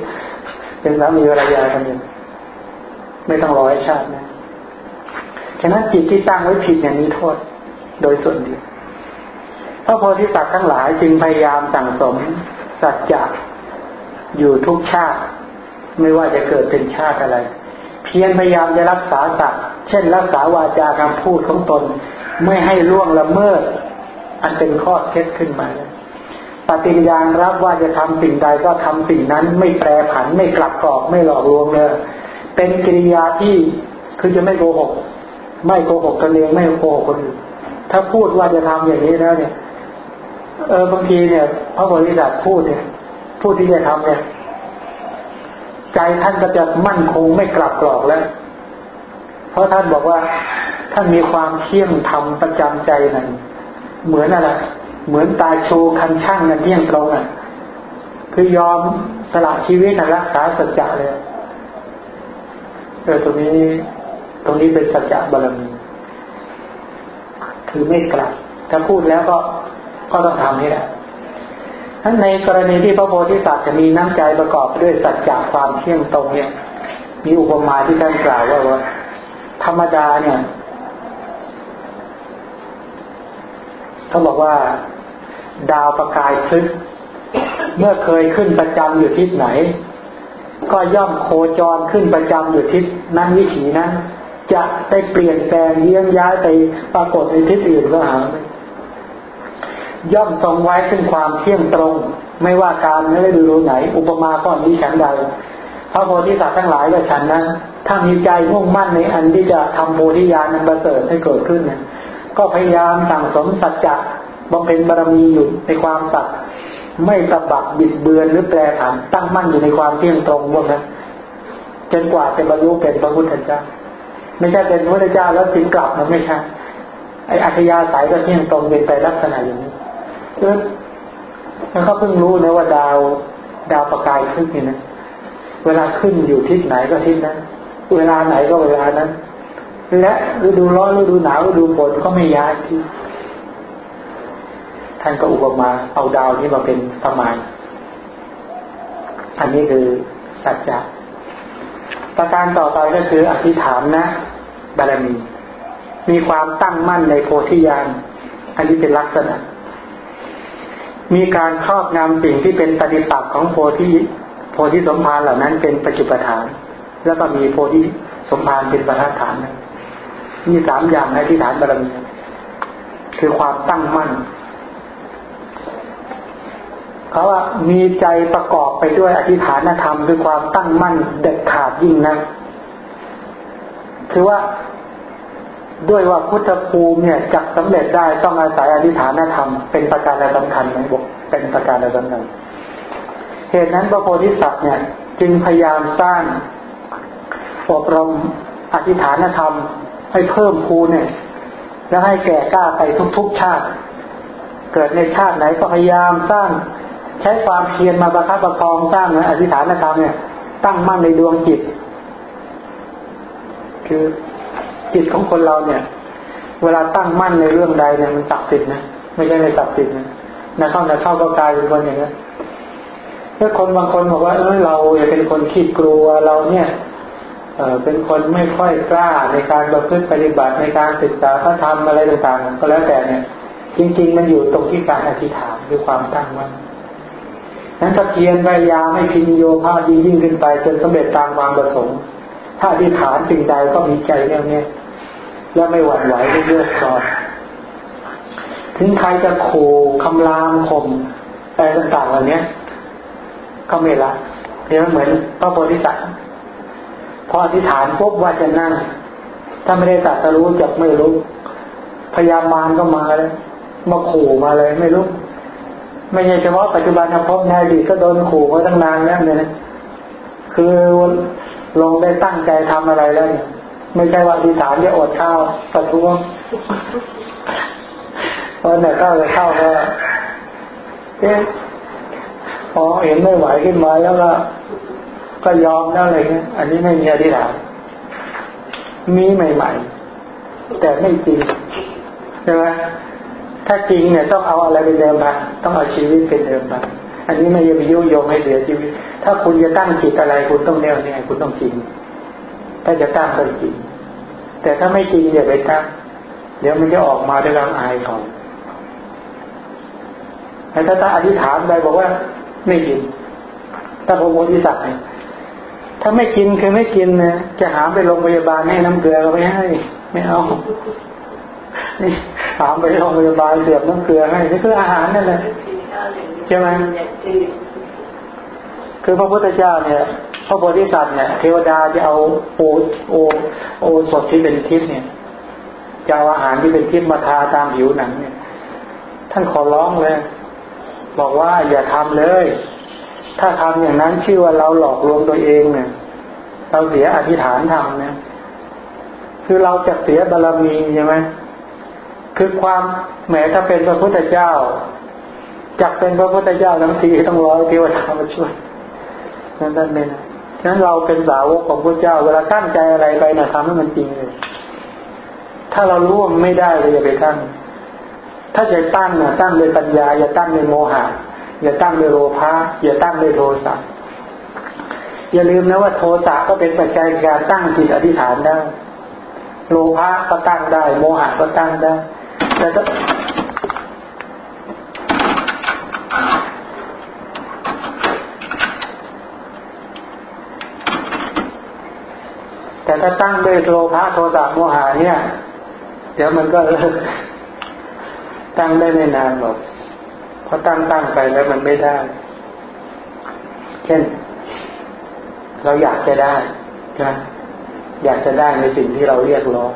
เป็นสามีภรรยากันนี่ไม่ต้องรอให้ชาตินะฉะนั้นจิตที่สร้างไว้ผิดอย่างนี้โทษ โดยส่วนเดียวพระโพธิสัตว์ทั้งหลายจึงพยายามสั่งสม สัจจะอยู่ทุกชาติ ไม่ว่าจะเกิดเป็นชาติอะไร เพียรพยายามจะรักษาสัตว์เช่น รักษาวาจาคำพูดของตน ไม่ให้ล่วงละเมิด อันเป็นข้อเท็จขึ้นมาปฏิญาณรับว่าจะทำสิ่งใดก็ทำสิ่งนั้นไม่แปรผันไม่กลับกรอกไม่หลอกลวงเลยเป็นกิริยาที่คือจะไม่โกหก ไม่โกหกกันเองไม่โกหกคนอื่นถ้าพูดว่าจะทำอย่างนี้แล้วเนี่ย เออบางทีเนี่ยพระบริษัทพูดเนี่ย พูดที่จะทำเนี่ย ใจท่านก็จะมั่นคงไม่กลับกรอกแล้ว เพราะท่านบอกว่าท่านมีความเที่ยงธรรมประจำใจนั่น เหมือนอะไร เหมือนตาโชคันช่างนั่นเที่ยงตรงอะ คือยอมสละชีวิตนะรักษาสัจจะเลยเออตรงนี้ ตรงนี้เป็นสัจจะบารมี คือไม่กลับ ถ้าพูดแล้วก็ก็ต้องทำนี่แหละทั้นในกรณีที่พระโพธิสัตว์จะมีน้ำใจประกอบด้วยสัจจะความเที่ยงตรงเนี่ย มีอุปมาที่ท่านกล่าวว่าว่าธรรมดาเนี่ย เขาบอกว่า ดาวประกายพลึกเมื่อเคยขึ้นประจำอยู่ทิศไหน ก็ย่อมโคจรขึ้นประจำอยู่ทิศนั้นวิถีนั้นจะได้เปลี่ยนแปลงเยี่ยงย้ายไปปรากฏในทิศอื่นก็หาไม่ย่อมทรงไว้ซึ่งความเที่ยงตรง ไม่ว่าการไม่ได้ดูไหน อุปมาก้อนนี้ฉันใดพระโพธิสัตว์ทั้งหลายก็ฉันนั้นถ้ามีใจมุ่งมั่นในอันที่จะทำโพธิญาณนั้นประเสริฐให้เกิดขึ้นเนี่ย ก็พยายามสั่งสมสัจจะบำเพ็ญบารมีอยู่ในความสัตย์ไม่สะบักบิดเบือนหรือแปรผันตั้งมั่นอยู่ในความเที่ยงตรงพวกนั้นจนกว่าจะบรรลุเป็นพระพุทธเจ้า ไม่ใช่เป็นพระเจ้าแล้วถึงกลับมันไม่ใช่ไออัธยาศัยก็เที่ยงตรงเป็นไปลักษณะอย่างนี้เออแล้วเขาเพิ่งรู้นะว่าดาวดาวประกายขึ้นนี่นะเวลาขึ้นอยู่ทิศไหนก็ทิศนั้น เวลาไหนก็เวลานั้น และฤดูร้อนฤดูหนาวฤดูฝนก็ไม่ย้ายที่ท่านก็อุปมาเอาดาวนี้มาเป็นประมาณ อันนี้คือสัจจะประการต่อไปก็คืออธิษฐานนะบารมี มีความตั้งมั่นในโพธิญาณอันนี้เป็นลักษณะ มีการครอบงำสิ่งที่เป็นปฏิปักษ์ของโพธิโพธิสมภารเหล่านั้นเป็นปัจจุปฐาน แล้วก็มีโพธิสมภารเป็นประธานฐาน มีสามอย่างในที่ฐานบารมีคือความตั้งมั่นเขาว่ามีใจประกอบไปด้วยอธิฐานธรรมด้วยความตั้งมั่นเด็ดขาดยิ่งนะคือว่าด้วยว่าพุทธภูมิเนี่ยจะสำเร็จได้ต้องอาศัยอธิฐานธรรมเป็นประการสำคัญไหมบอกเป็นประการสำคัญเหตุนั้นพระโพธิสัตว์เนี่ย จึงพยายามสร้างอบรมอธิฐานธรรม ให้เพิ่มภูเนี่ย แล้วให้แก่กล้าไปทุกๆชาติ เกิดในชาติไหนก็พยายามสร้าง ใช้ความเพียรมาประคับประคองสร้างอธิษฐานธรรมเนี่ย ตั้งมั่นในดวงจิต คือจิตของคนเราเนี่ย เวลาตั้งมั่นในเรื่องใดเนี่ยมันศักดิ์สิทธิ์นะไม่ใช่ไม่ศักดิ์สิทธิ์นะนะเข้านะเข้าก็กลายเป็นคนอย่างนี้ถ้าคนบางคนบอกว่าเออเราเป็นคนขี้กลัวเราเนี่ย เป็นคนไม่ค่อยกล้าในการประพฤติปฏิบัติในการศึกษาพระธรรมอะไรต่างๆ ก็แล้วแต่เนี่ย จริง ๆ มันอยู่ตรงที่การอธิษฐานด้วยความตั้งมั่นนั้นถ้าเพียรพยายามให้พินโยภาพยิ่งยิ่งขึ้นไปจนสำเร็จตามความประสงค์ ถ้าอธิษฐานสิ่งใดก็มีใจแน่วแน่แล้วไม่หวั่นไหวไม่เลือกก่อนถึงใครจะขู่คำรามข่มอะไรต่างๆเหล่านี้ก็ไม่ละเนี่ยเหมือนพระโพธิสัตว์ พออธิษฐานปุ๊บว่าจะนั่ง ถ้าไม่ได้ตัดสรู้จะไม่รู้พยามารก็มาเลยมาขู่มาเลย ไม่รู้ไม่ใช่เฉพาะปัจจุบันนะพบในอดีตก็โดนขู่มาตั้งนานแล้วเนี่ยคือลงได้ตั้งใจทำอะไรแล้ว ไม่ใช่ว่าอธิษฐานจะอดข้าวประท้วงเพราะเนี่ยข้าวเข้าวก็เอ๊ะพอเห็นไม่ไหวขึ้นมาแล้วก็ ก็ยอมแล้วอะไรเงี้ย อันนี้ไม่มีอธิษฐานมีใหม่ๆ แต่ไม่จริงใช่ไหมถ้าจริงเนี่ยต้องเอาอะไรเป็นเดิมพันต้องเอาชีวิตเป็นเดิมพันอันนี้ไม่ยไปยุยงให้เสียชีวิต ถ้าคุณจะตั้งจิตอะไรคุณต้องแน่วแน่คุณต้องจริง ถ้าจะตั้งก็จริง แต่ถ้าไม่จริงอย่าไปตั้งเดี๋ยวมันจะออกมาด้วยความอายเขาแต่ถ้าตั้งอธิษฐานไปบอกว่าไม่กินถ้าพระโพธิสัตว์ ถ้าไม่กินคือไม่กินนะจะหาไปโรงพยาบาลให้น้ำเกลือก็ไม่ให้ ไม่เอานี่หามไปโรงพยาบาลเสียบน้ำเกลือให้นี่คืออาหารนั่นแหละใช่ไหมคือพระพุทธเจ้าเนี่ยพระโพธิสัตว์เนี่ยเทวดาจะเอาโอโอโอสดที่เป็นทิพย์เนี่ยจะเอาอาหารที่เป็นทิพย์มาทาตามผิวหนังเนี่ย ท่านขอร้องเลย บอกว่าอย่าทำเลย ถ้าทำอย่างนั้นชื่อว่าเราหลอกลวงตัวเองเนี่ย เราเสียอธิษฐานทำเนี่ย คือเราจะเสียบารรมีใช่ไหมคือความแหมถ้าเป็นพระพุทธเจ้าจักเป็นพระพุทธเจ้าทั้งทีต้องร้อยเทวดามาช่วยนั่นนั่นเองฉะนั้นเราเป็นสาวกของพระเจ้า เวลาตั้งใจอะไรไปนะทำให้มันจริงเลย ถ้าเรารู้ว่าไม่ได้เลยอย่าไปตั้ง ถ้าจะตั้งนะตั้งโดยปัญญาอย่าตั้งโดยโมหะ อย่าตั้งโดยโลภะอย่าตั้งโดยโทสะอย่าลืมนะว่าโทสะก็เป็นปัจจัยการตั้งจิตอธิษฐานได้ โลภะก็ตั้งได้ โมหะก็ตั้งได้แต่ก็แต่ถ้าตั้งด้วยโลภะโทสะโมหะเนี่ย เดี๋ยวมันก็ตั้งได้ไม่นานหรอก พอตั้งตั้งไปแล้วมันไม่ได้ เช่น เราอยากจะได้ใช่ไหมอยากจะได้ในสิ่งที่เราเรียกร้อง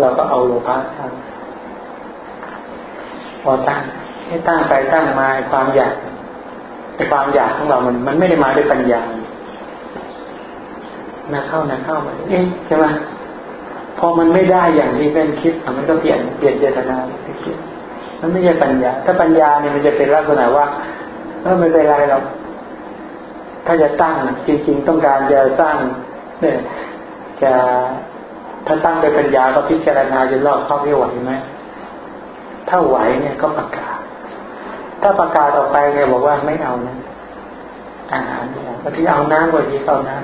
เราก็เอาโลภะตั้งพอตั้งให้ตั้งไปตั้งมาความอยากไอความอยากของเรามัน มันไม่ได้มาด้วยปัญญานะเข้านะเข้ามาเอ๊ะใช่ไหมพอมันไม่ได้อย่างที่เป็นคิดมันก็เปลี่ยนเปลี่ยนเจตนาไปคิด มันไม่ใช่ปัญญา ถ้าปัญญาเนี่ยมันจะเป็นลักษณะว่าเออไม่เป็นไรเราถ้าจะตั้งจริงๆต้องการจะสร้ง เนี่ย จะถ้าตั้งโดยปัญญาก็พิจารณาจนรอบเข้าไม่ไหวไหมถ้าไหวเนี่ยก็ประกาศ ถ้าประกาศออกไปเนี่ยบอกว่าไม่เอานะอาหารเนี่ยบางทีเอาน้ำกว่าทีเอาน้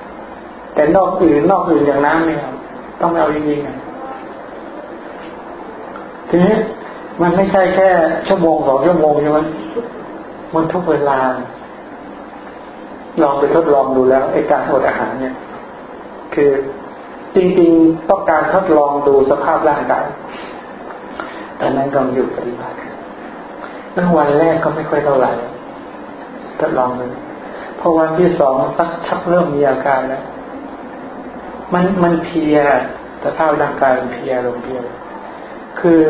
ำแต่นอกอื่นนอกอื่นอย่างน้ำเนี่ยต้องเอาจริงๆทีนี้ มันไม่ใช่แค่ชั่วโมงสองชั่วโมงใช่ไหมมันทุกเวลา ลองไปทดลองดูแล้วไอ้การอดอาหารเนี่ย คือจริงๆต้องการทดลองดูสภาพร่างกายตอนนั้นก็อยู่ปฏิบัติเมื่อวันแรกก็ไม่ค่อยเท่าไหร่ทดลองเลยพอวันที่สองสักชักเริ่มมีอาการแล้ว มันมันเพียแต่ถ้าร่างกายมันเพียลงเพียคือ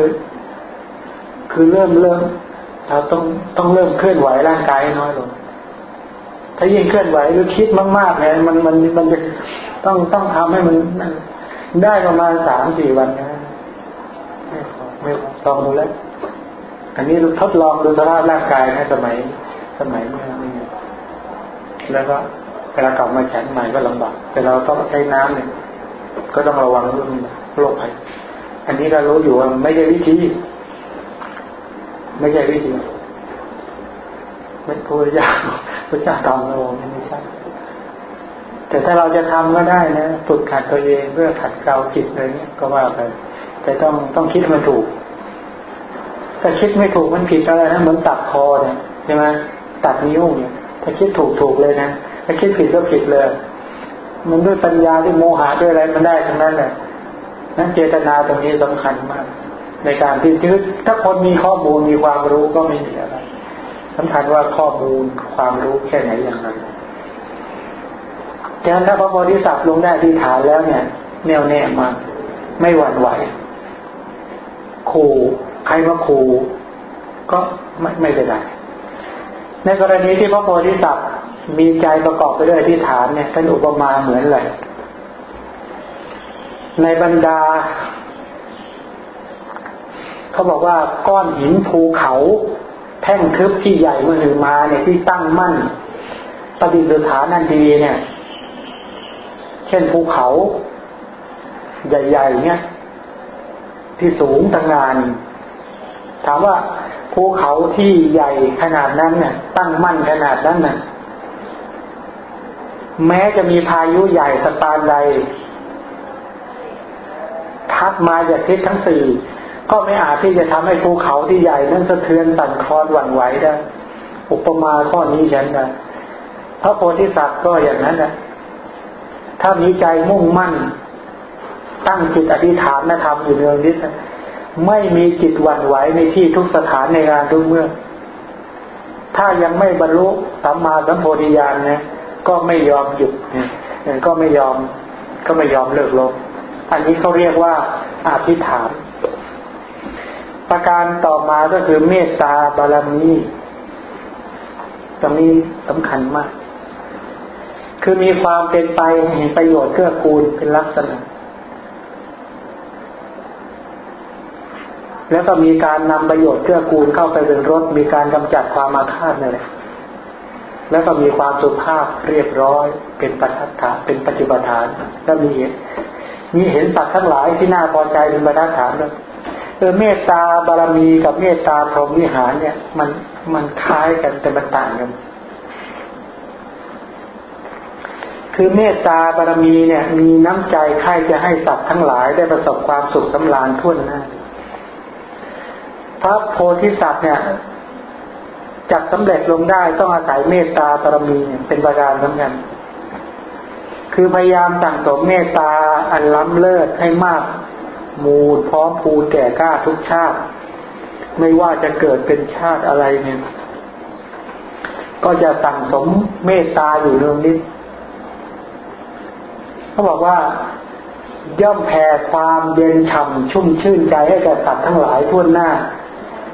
คือเริ่มเริ่มเราต้องต้องเริ่มเคลื่อนไหวร่างกายน้อยลง ถ้ายิ่งเคลื่อนไหวหรือคิดมากๆเนี่ยมันมันมันจะต้องต้องทำให้มันได้ประมาณสามสี่วันนะไม่ลองดูแล้วอันนี้ทดลองดูสภาพร่างกายนะสมัยสมัยเมื่อนี้แล้วก็เวลากลับมาแข็งใหม่ก็ลำบากแต่เราต้องใช้น้ำเนี่ยก็ต้องระวังเรื่องโรคภัยอันนี้เรารู้อยู่ว่าไม่ใช่วิธี ไม่ใช่วิธีไม่พระเจ้าพระเจ้าทำเราไม่ใช่แต่ถ้าเราจะทำก็ได้นะฝึกขัดตัวเองเพื่อขัดเกลาจิตอะไรเนี้ยก็ว่าไปแต่ต้องต้องคิดมันถูกถ้าคิดไม่ถูกมันผิดอะไรนะเหมือนตัดคอเนี่ยใช่ไหมตัดนิ้วเนี่ยถ้าคิดถูกถูกเลยนะถ้าคิดผิดก็ผิดเลย มันด้วยปัญญาด้วยโมหะด้วยอะไรมันได้ทั้งนั้นแหละนั้นเจตนาตรงนี้สำคัญมาก ในการที่คือถ้าคนมีข้อมูลมีความรู้ก็ไม่มีอะไรสำคัญว่าข้อมูลความรู้แค่ไหนอย่างไรฉะนั้นถ้าพระโพธิสัตว์ลงได้ที่ฐานแล้วเนี่ย แน่วแน่มากไม่หวั่นไหวขู่ใครมาขู่ก็ไม่ไม่เป็นไรในกรณีที่พระโพธิสัตว์มีใจประกอบไปด้วยที่ฐานเนี่ยท่านอุปมาเหมือนเลยในบรรดา เขาบอกว่าก้อนหินภูเขา แท่งทึบที่ใหญ่มื่อหนึ่งมาเนี่ยที่ตั้งมั่นปฏิสฐานนันดีเนี่ย เช่นภูเขา ใหญ่ๆเนี่ยที่สูงต่างงาน ถามว่าภูเขาที่ใหญ่ขนาดนั้นเนี่ยตั้งมั่นขนาดนั้นน่ะแม้จะมีพายุใหญ่สตาร์ใดพัดมาจากทิศทั้งสี่ ก็ไม่อาจที่จะทำให้ภูเขาที่ใหญ่นั้นสะเทือนสั่นคลอนหวั่นไหวได้ อุปมาข้อนี้ฉันนะพระโพธิสัตว์ก็อย่างนั้นนะถ้ามีใจมุ่งมั่น ตั้งจิตอธิษฐานนะทำอยู่เนืองนิดไม่มีจิตหวั่นไหวในที่ทุกสถานในงานทุกเมื่อ ถ้ายังไม่บรรลุสัมมาสัมโพธิญาณนะก็ไม่ยอมหยุดก็ไม่ยอม ก็ไม่ยอมเลิกลบอันนี้เขาเรียกว่าอธิษฐาน ประการต่อมาก็คือเมตตาบารมีตรงนี้สำคัญมาก คือมีความเป็นไปเห็นประโยชน์เกื้อกูลเป็นลักษณะ แล้วก็มีการนำประโยชน์เกื้อกูลเข้าไปเป็นรถ มีการกำจัดความอาฆาตนั่นแหละแล้วก็มีความสุภาพเรียบร้อย เป็นปัจจัตเป็นปฏิบัติฐาน แล้วมีมีเห็นสัตว์ทั้งหลายที่น่าพอใจเป็นบรรทัดฐานเลย เออเมตตาบารมีกับเมตตาพรหมวิหารเนี่ย มันมันคล้ายกันแต่มันต่างกันคือเมตตาบารมีเนี่ย มีน้ำใจใครจะให้สัตว์ทั้งหลายได้ประสบความสุขสำราญทุ่นหน้าพระโพธิสัตว์เนี่ยจักสำเร็จลงได้ต้องอาศัยเมตตาบารมีเป็นประการสำคัญคือพยายามสั่งสมเมตตาอันล้ำเลิศให้มาก มูลพร้อมพูนแก่กล้าทุกชาติ ไม่ว่าจะเกิดเป็นชาติอะไรเนี่ยก็จะสั่งสมเมตตาอยู่เรื่องนี้เขาบอกว่าย่อมแผ่ความเย็นฉ่ำชุ่มชื่นใจให้แก่สัตว์ทั้งหลายทั่วหน้า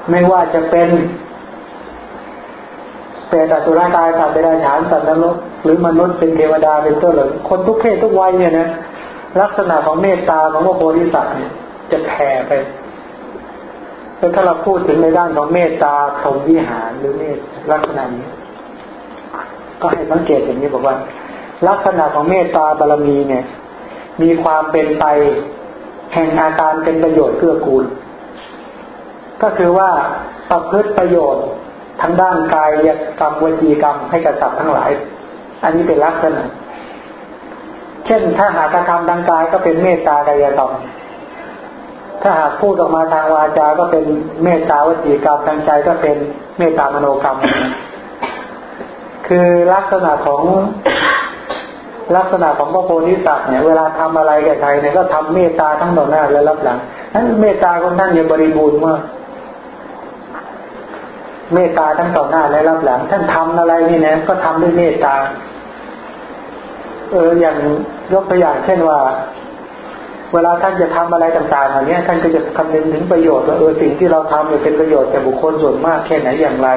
ไม่ว่าจะเป็นเปรตสุรกายสัตว์เดรัจฉานสัตว์นรกหรือมนุษย์เป็นเทวดาเป็นต้นเลยคนทุกเพศทุกวัยเนี่ยนะ ลักษณะของเมตตาของพระโพธิสัตว์เนี่ยจะแผ่ไปแล้วถ้าเราพูดถึงในด้านของเมตตาพรหมวิหารหรือเมตลักษณะนี้ ก็ให้สังเกตอย่างนี้บอกว่า ลักษณะของเมตตาบารมีเนี่ย มีความเป็นไปแห่งอาการเป็นประโยชน์เกื้อกูล ก็คือว่าประพฤติประโยชน์ทั้งด้านกายกรรมวจีกรรมให้กับสัตว์ทั้งหลาย อันนี้เป็นลักษณะ เช่น ถ้าหากกระทำทางกายก็เป็นเมตตากายกรรมถ้าหากพูดออกมาทางวาจา ก็เป็นเมตตาวจีกรรมทางใจก็เป็นเมตตามโนกรรม คือลักษณะของลักษณะของพระโพธิสัตว์เนี่ยเวลาทำอะไรแกับใครเนี่ยก็ทำเมตตาทั้งต่อหน้าและรับหลังนั้นเมตตาของท่านยังบริบูรณ์มากเมตตาทั้งต่อหน้าและรับหลัง ท่านทำอะไรนี่นะก็ทำด้วยเมตตา เอออย่างยกตัวอย่างเช่นว่า เวลาท่านจะทำอะไรต่างๆเหล่านี้ท่านก็จะคำนึงถึงประโยชน์ว่าเออสิ่งที่เราทำเนี่ยเป็นประโยชน์แก่บุคคลส่วนมากแค่ไหนอย่างไร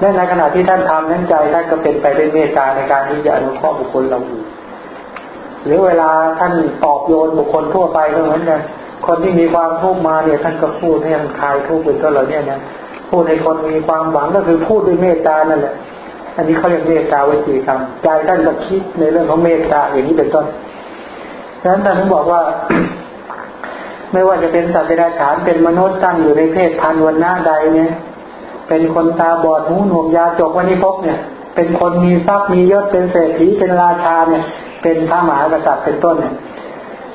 และในขณะที่ท่านทำนั้นใจท่านก็เป็นไปด้วยเมตตาในการที่จะอนุเคราะห์บุคคลเราอยู่หรือเวลาท่านตอบโยนบุคคลทั่วไปก็เหมือนกันคนที่มีความทุกข์มาเนี่ยท่านก็พูดให้มันคลายทุกข์เป็นต้นเหล่านี้นะพูดให้คนมีความหวังก็คือพูดด้วยเมตตานั่นแหละ อันนี้เขาเรียกเมตตาวิจีกรรมใจท่านก็คิดในเรื่องของเมตตาอย่างนี้เป็นต้นดังนั้นท่านบอกว่า ไม่ว่าจะเป็นสัตว์เดรัจฉานเป็นมนุษย์ตั้งอยู่ในเพศพันวันหน้าใดเนี่ย เป็นคนตาบอดหูหนวกยาจกวันนี้พบเนี่ย เป็นคนมีทรัพย์มียศเป็นเศรษฐีเป็นราชาเนี่ย เป็นพระมหากษัตริย์เป็นต้นเนี่ย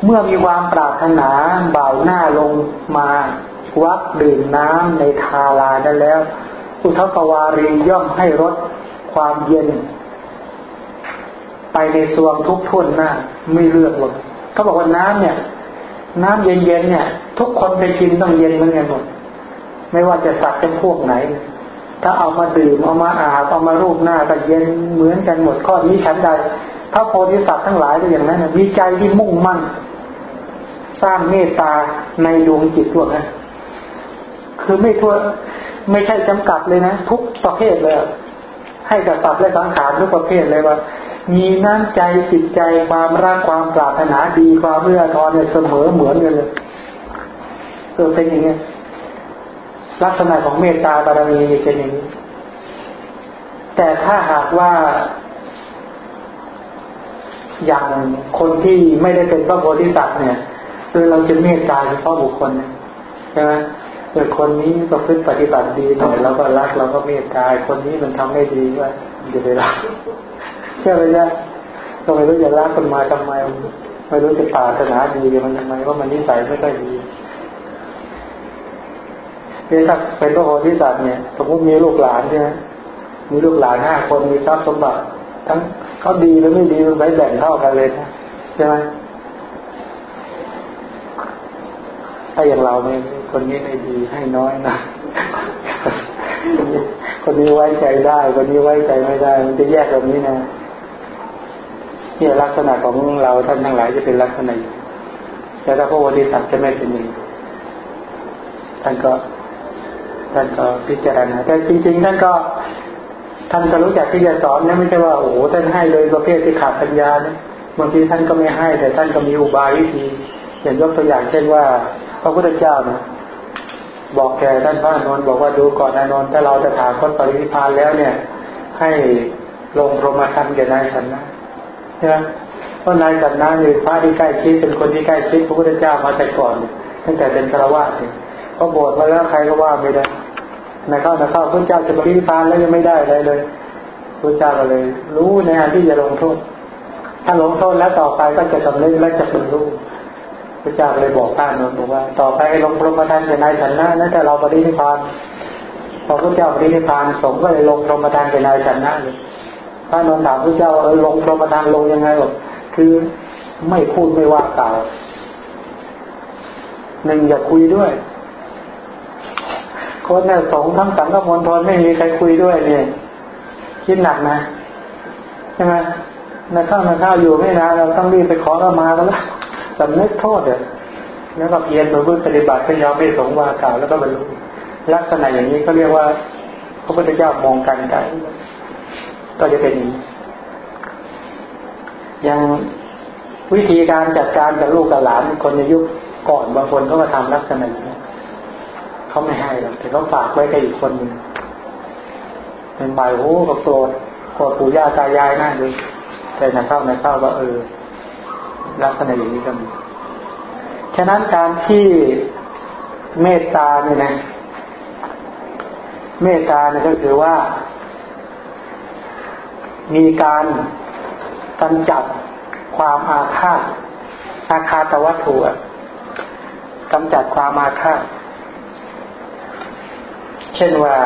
เมื่อมีความปรารถนาเบาหน้าลงมาวักดื่มน้ำในทาลาได้แล้ว อุทกวารีย่อมให้รส ความเย็น ไปในสวงทุกทุ่นหน้าไม่เลือกหมดเขาบอกว่าน้ำเนี่ย น้ำเย็นๆเนี่ย ทุกคนไปกินต้องเย็นเหมือนกันหมดไม่ว่าจะสัตว์เป็นพวกไหน ถ้าเอามาดื่มเอามาอาบเอามารูปหน้าก็เย็นเหมือนกันหมดข้อนี้ชั้นใดพระโพธิสัตว์ทั้งหลายก็อย่างนั้นวิจัยที่มุ่งมั่น สร้างเมตตาในดวงจิตพวกนั้นคือไม่ทั่วไม่ใช่จำกัดเลยนะ ทุกประเภทเลย ให้กับตับและสังขารทุกประเภทเลยว่า มีน้ำใจจิตใจความรักความปรารถนาดีความเมื่อทอนเนี่ยเสมอเหมือนกันเลยเออเป็นอย่างนี้ลักษณะของเมตตาบารมีเป็นอย่างนี้ แต่ถ้าหากว่าอย่างคนที่ไม่ได้เป็นพระโพธิสัตว์เนี่ยคือเราจะเมตตาเฉพาะบุคคลใช่ไหม เออคนนี้ก็พึ่งปฏิบัติดีหน่อยเราก็รักเราก็เมตตาคนนี้มันทำไม่ดีว่าจะไปรักใช่ไหมจ๊ะก็ไม่รู้จะรักคนมาทำไมไม่รู้จะปาถนาดีมันทำไมว่ามันนิสัยไม่ค่อยดีนี่ถ้าเป็นพระโพธิสัตว์เนี่ยสมมติมีลูกหลานใช่ไหมมีลูกหลานห้าคนมีทรัพย์สมบัติ ทั้งเขาดีหรือไม่ดีมันไปแบ่งเท่ากันเลยนะใช่ไหมถ้าอย่างเราไม่ คนนี้ไม่ดีให้น้อยนะคนนี้ไว้ใจได้ คนนี้ไว้ใจไม่ได้ มันจะแยกแบบนี้นะเนี่ยลักษณะของเราท่านทั้งหลายจะเป็นลักษณะแต่ถ้าพระโพธิสัตว์จะไม่เป็นอย่างนี้ท่านก็ท่านก็พิจารณาแต่จริงๆท่านก็ท่านก็รู้จักที่จะสอนนะไม่ใช่ว่าโอ้โหท่านให้เลยประเภทที่ขาดปัญญานะบางทีท่านก็ไม่ให้ แต่ท่านก็มีอุบายวิธี อย่างยกตัวอย่างเช่นว่า พระพุทธเจ้านะ บอกแก่ท่านพระนนท์บอกว่าดูก่อนนานนท์ถ้าเราจะถามคนปรินิพานแล้วเนี่ย ให้ลงพรหมทันแก่นายสันนะใช่ไหมเพราะนายสันนะคือพระที่ใกล้ชิดเป็นคนที่ใกล้ชิดพระพุทธเจ้ามาแต่ก่อนตั้งแต่เป็นฆราวาสพอโบสถ์มาแล้วใครก็ว่าไม่ได้ในเข้าในเข้าพระเจ้าจะปรินิพานแล้วยังไม่ได้อะไรเลยพระเจ้าก็เลย รู้ในอันที่จะลงโทษถ้าลงโทษแล้วต่อไปก็จะสำเร็จและจะเป็นรู้ พระเจ้าเลยบอกท่านนนบอกว่า ต่อไปลงพรหมทันจะนายสันนะนั่นแต่เราปรินิพานพอพระเจ้าปรินิพานสงก็เลยลงพรหมทันจะนายสันนะเลยพระนนถามพระเจ้าเออลงพรหมทันลงยังไงบอกคือไม่พูดไม่ว่ากล่าวหนึ่งอย่าคุยด้วยคนเนี่ยสงทั้งสังฆมณฑลไม่มีใครคุยด้วยเนี่ยคิดหนักนะใช่ไหมในข้าวในข้าวอยู่ไม่นานเราต้องรีบไปขอเข้ามาแล้ว สำนึกโทษเดี๋ยแล้วก็เพียรตัวพึ่งปฏิบัติก็ยอมไม่สงวากล่าวแล้วก็บรรลุลักษณะอย่างนี้เขาเรียกว่าพระพุทธเจ้ามองกันไกลก็จะเป็นอย่างวิธีการจัดการกับลูกกับหลานคนในยุคก่อนบางคนเขามาทำลักษณะนี้เขาไม่ให้หรอกแต่เขาฝากไว้กับอีกคนหนึ่งเป็นใหม่โอ้ก็โกรธโกรธปู่ย่าตายายหนั่นเลยแต่ในเข้าในเข้าว่าเออ ลักษณะอย่างนี้ก็มีฉะนั้นการที่เมตตาเนี่ยนะ เมตตาเนี่ยก็คือว่า มีการกำจัดความอาฆาตอาฆาตวัตถุกำจัดความอาฆาตเช่นว่า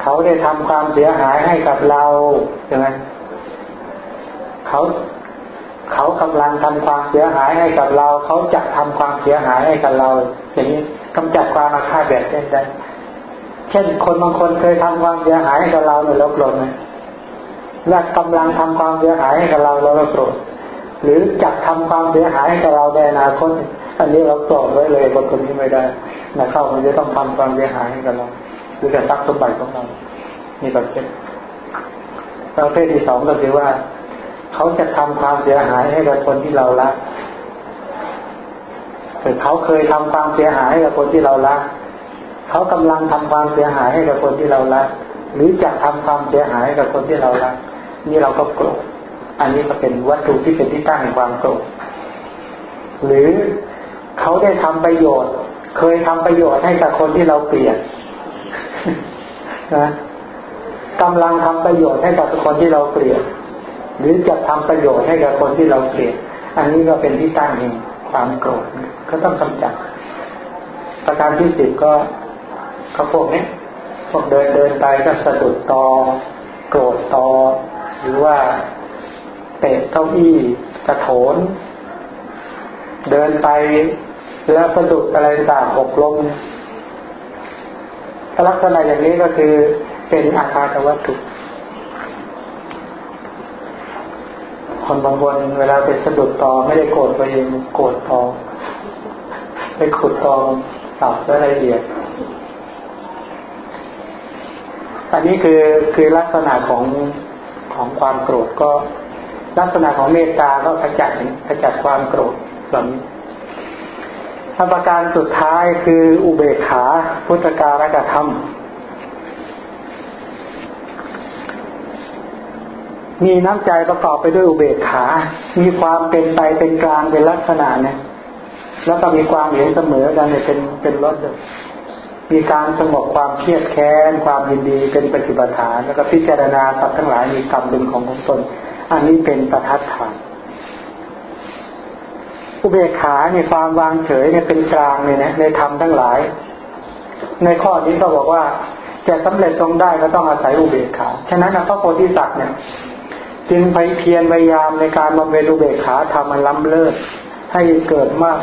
เขาได้ทำความเสียหายให้กับเราใช่ไหมเขา เขากำลังทำความเสียหายให้กับเรา เขาจะทำความเสียหายให้กับเรา อย่างนี้กำจัดความอาฆาตแบบเช่นได้เช่น คนบางคนเคยทำความเสียหายให้กับเราเนี่ยเราโกรธไหมและกำลังทำความเสียหายให้กับเราเราก็โกรธหรือจะทำความเสียหายให้กับเราในอนาคตอันนี้เราโกรธไว้เลยบางคนที่ไม่ได้นะเข้ามันจะต้องทำความเสียหายให้กับเราหรือแต่ทรัพย์สมบัติของเรานี่ประเภทประเภทที่สองก็คือว่า เขาจะทำความเสียหายให้กับคนที่เรารักแต่เขาเคยทำความเสียหายให้กับคนที่เรารักเขากำลังทำความเสียหายให้กับคนที่เรารักหรือจะทำความเสียหายให้กับคนที่เรารักนี่เราก็โกรธอันนี้ก็เป็นวัตถุที่เป็นที่ตั้งแห่งความโกรธหรือเขาได้ทำประโยชน์ เคยทำประโยชน์ให้กับคนที่เราเกลียดนะกำลังทำประโยชน์ให้กับคนที่เราเกลียด หรือจะทำประโยชน์ให้กับคนที่เราเกลียดอันนี้ก็เป็นที่ตั้งแห่งความโกรธก็ต้องกำจัด ประการที่สิบก็เขาพวกนี้พวกเดินเดินไปก็สะดุดตอ โกรธตอ หรือว่าเตะเก้าอี้กระโถน เดินไปแล้วสะดุดอะไรต่างหกลมลักษณะอย่างนี้ก็คือเป็นอาคาตวัตถุ คนบางคนเวลาไปสะดุดตอไม่ได้โกรธตัวเองโกรธตอไปขุดตอตับซะละเอียด อันนี้คือคือลักษณะของของความโกรธก็ลักษณะของเมตตาก็ขจัดขจัดความโกรธแบบนี้ประการสุดท้ายคืออุเบกขาพุทธการกธรรม มีน้ำใจประกอบไปด้วยอุเบกขา มีความเป็นไปเป็นกลางเป็นลักษณะเนี่ยแล้วก็มีความเห็นเสมอกันเนี่ยเป็นเป็นรถมีการสงบความเครียดแค้น ความยินดีเป็นปฏิบัติฐาน แล้วก็พิจารณาสัตว์ทั้งหลายมีกรรมเป็นของของตน อันนี้เป็นประทัดฐานอุเบกขาเนี่ยความวางเฉยเนี่ยเป็นกลางเนี่ยนะในธรรมทั้งหลาย ในข้อนี้ก็บอกว่าจะสำเร็จตรงได้ก็ต้องอาศัยอุเบกขา ฉะนั้นพระโพธิสัตว์เนี่ย จึงไปเพียรพยายามในการบำเพ็ญอุเบกขาทำมันล้ำเลิศให้เกิดมาก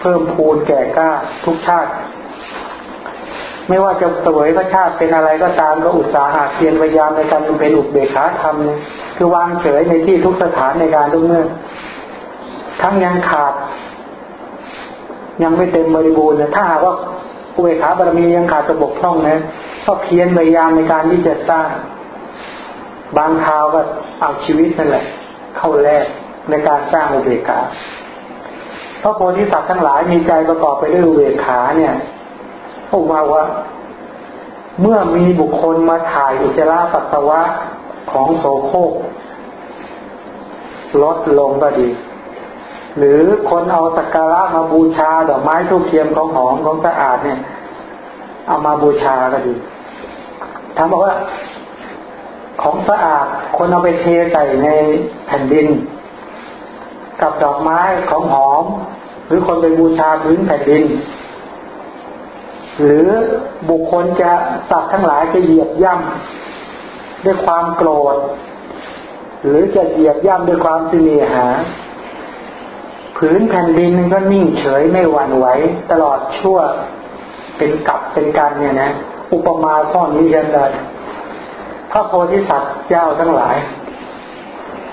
เพิ่มพูนแก่กล้าทุกชาติ ไม่ว่าจะสวยพระชาติเป็นอะไรก็ตามก็อุตสาหะเพียรพยายามในการบำเพ็ญอุเบกขาธรรมเนี่ยคือวางเฉยในที่ทุกสถานในการทุกเมื่อทั้งยังขาด ยังไม่เต็มบริบูรณ์นะถ้าหากว่าอุเบกขาบารมียังขาดจะบกพร่องนะก็เพียรพยายามในการที่จะสร้าง บางคราวก็เอาชีวิตนั่นแหละ เข้าแลกในการสร้างอุเบกขาพระโพธิสัตว์ทั้งหลายมีใจประกอบไปด้วยอุเบกขาเนี่ยพวกมาว่า เมื่อมีบุคคลมาถ่ายอุจจาระปัสสาวะของโสโครกลดลงก็ดี หรือคนเอาสักการะมาบูชาดอกไม้ทูบเทียมของหอมของสะอาดเนี่ย เอามาบูชาก็ดีถามบอกว่า ของสะอาดคนเอาไปเทใส่ในแผ่นดิน กับดอกไม้ของหอม หรือคนไปบูชาพื้นแผ่นดิน หรือบุคคลจะสัตว์ทั้งหลายจะเหยียบย่ำด้วยความโกรธ หรือจะเหยียบย่ำด้วยความสิเนหาผืนแผ่นดินมันก็นิ่งเฉยไม่หวั่นไหวตลอดชั่วเป็นกับเป็นการเนี่ยนะ อุปมาข้อนี้กันเลย พระโพธิสัตว์เจ้าทั้งหลาย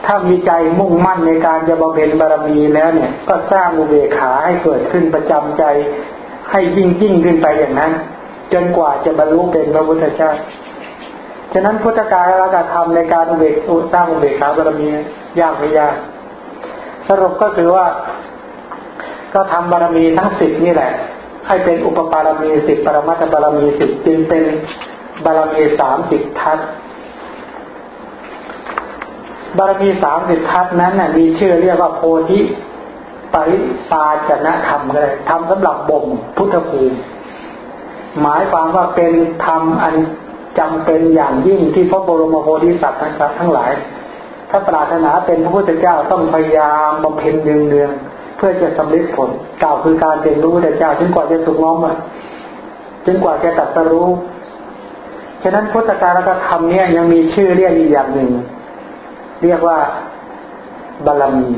ถ้ามีใจมุ่งมั่นในการจะบำเพ็ญบารมีแล้วเนี่ย ก็สร้างอุเบกขาให้เกิดขึ้นประจำใจ ให้ยิ่งยิ่งขึ้นไปอย่างนั้น จนกว่าจะบรรลุเป็นพระพุทธเจ้าฉะนั้นพุทธการละกธรรมในการอุเบกสร้างอุเบกขาบารมียากไม่ยากสรุปก็คือว่า ก็ทำบารมีทั้งสิบนี่แหละ ให้เป็นอุปบารมีสิบปรมัตถบารมีสิบจึงเป็นบารมีสามสิบทัศ บารมีสามสิบทัศนั้นน่ะมีชื่อเรียกว่าโพธิปริปาจนะธรรมเลยทำสำหรับบ่มพุทธภูมิหมายความว่าเป็นธรรมอันจำเป็นอย่างยิ่งที่พระบรมโพธิสัตว์ทั้งหลาย ถ้าปรารถนาเป็นพระพุทธเจ้าต้องพยายามบำเพ็ญเนืองๆเพื่อจะสำเร็จผลกล่าวคือการเป็นพระพุทธเจ้าจนกว่าจะสุขน้อมจนกว่าจะตัดสรู้ฉะนั้นพุทธการกธรรมเนี่ยยังมีชื่อเรียกอีกอย่างหนึ่ง เรียกว่าบารมี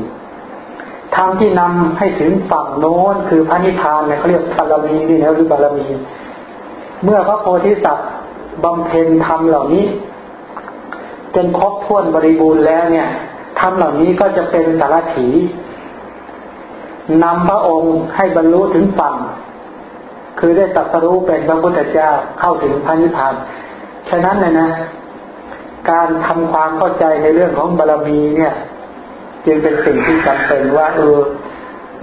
ทางที่นำให้ถึงฝั่งโน้นคือพระนิพพานเนี่ยเขาเรียกบารมีนี่นะคือบารมี เมื่อพระโพธิสัตว์บำเพ็ญธรรมเหล่านี้ จนครบถ้วนบริบูรณ์แล้วเนี่ยทำเหล่านี้ก็จะเป็นสารถีนำพระองค์ให้บรรลุถึงฝั่ง คือได้ตรัสรู้เป็นพระพุทธเจ้าเข้าถึงพระนิพพาน ฉะนั้นเลยนะ การทำความเข้าใจในเรื่องของบารรมีเนี่ย จึงเป็นสิ่งที่จำเป็นว่าเออ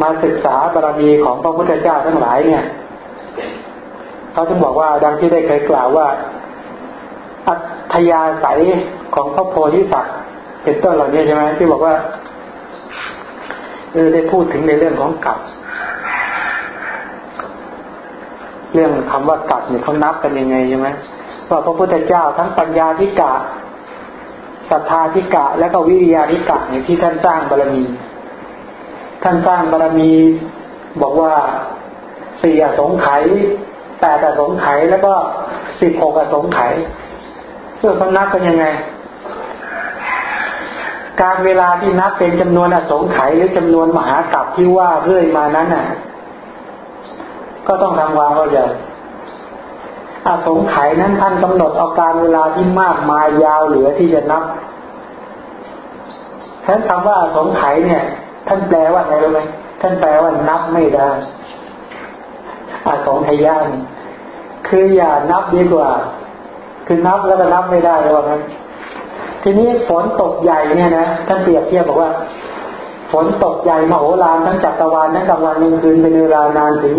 มาศึกษาบารรมีของพระพุทธเจ้าทั้งหลายเนี่ยเขาจึงบอกว่าดังที่ได้เคยกล่าวว่า อัธยาศัยของพระโพธิสัตว์เป็นต้นเหล่านี้ใช่ไหมที่บอกว่าเออได้พูดถึงในเรื่องของกลับเรื่องคำว่ากลับเนี่ยเขานับกันยังไงใช่ไหมว่าพระพุทธเจ้าทั้งปัญญาธิกะ ศรัทธาธิกะ และก็วิริยาธิกะเนี่ยที่ท่านสร้างบารมี ท่านสร้างบารมีบอกว่าสี่อสงไขยแปดอสงไขยแล้วก็สิบหกอสงไขยเพื่อเขานับกันยังไง การเวลาที่นับเป็นจำนวนอสงไขยหรือจำนวนมหากรัปที่ว่าเรื่อยมานั้นน่ะ ก็ต้องทำความเข้าใจ อาสงไขยนั้นท่านกำหนดเอาการเวลาที่มากมายยาวเหลือที่จะนับท่านคำว่าอาสงไขยเนี่ย ท่านแปลว่าอะไรรู้ไหมท่านแปลว่านับไม่ได้อาสงไขยานคืออย่านับดีกว่า คือนับแล้วก็นับไม่ได้เลยว่างั้นทีนี้ฝนตกใหญ่เนี่ยนะท่านเปรียบเทียบบอกว่า ฝนตกใหญ่มโหฬารทั้งจักรวาลทั้งกลางวันกลางคืนเป็นเวลานานถึง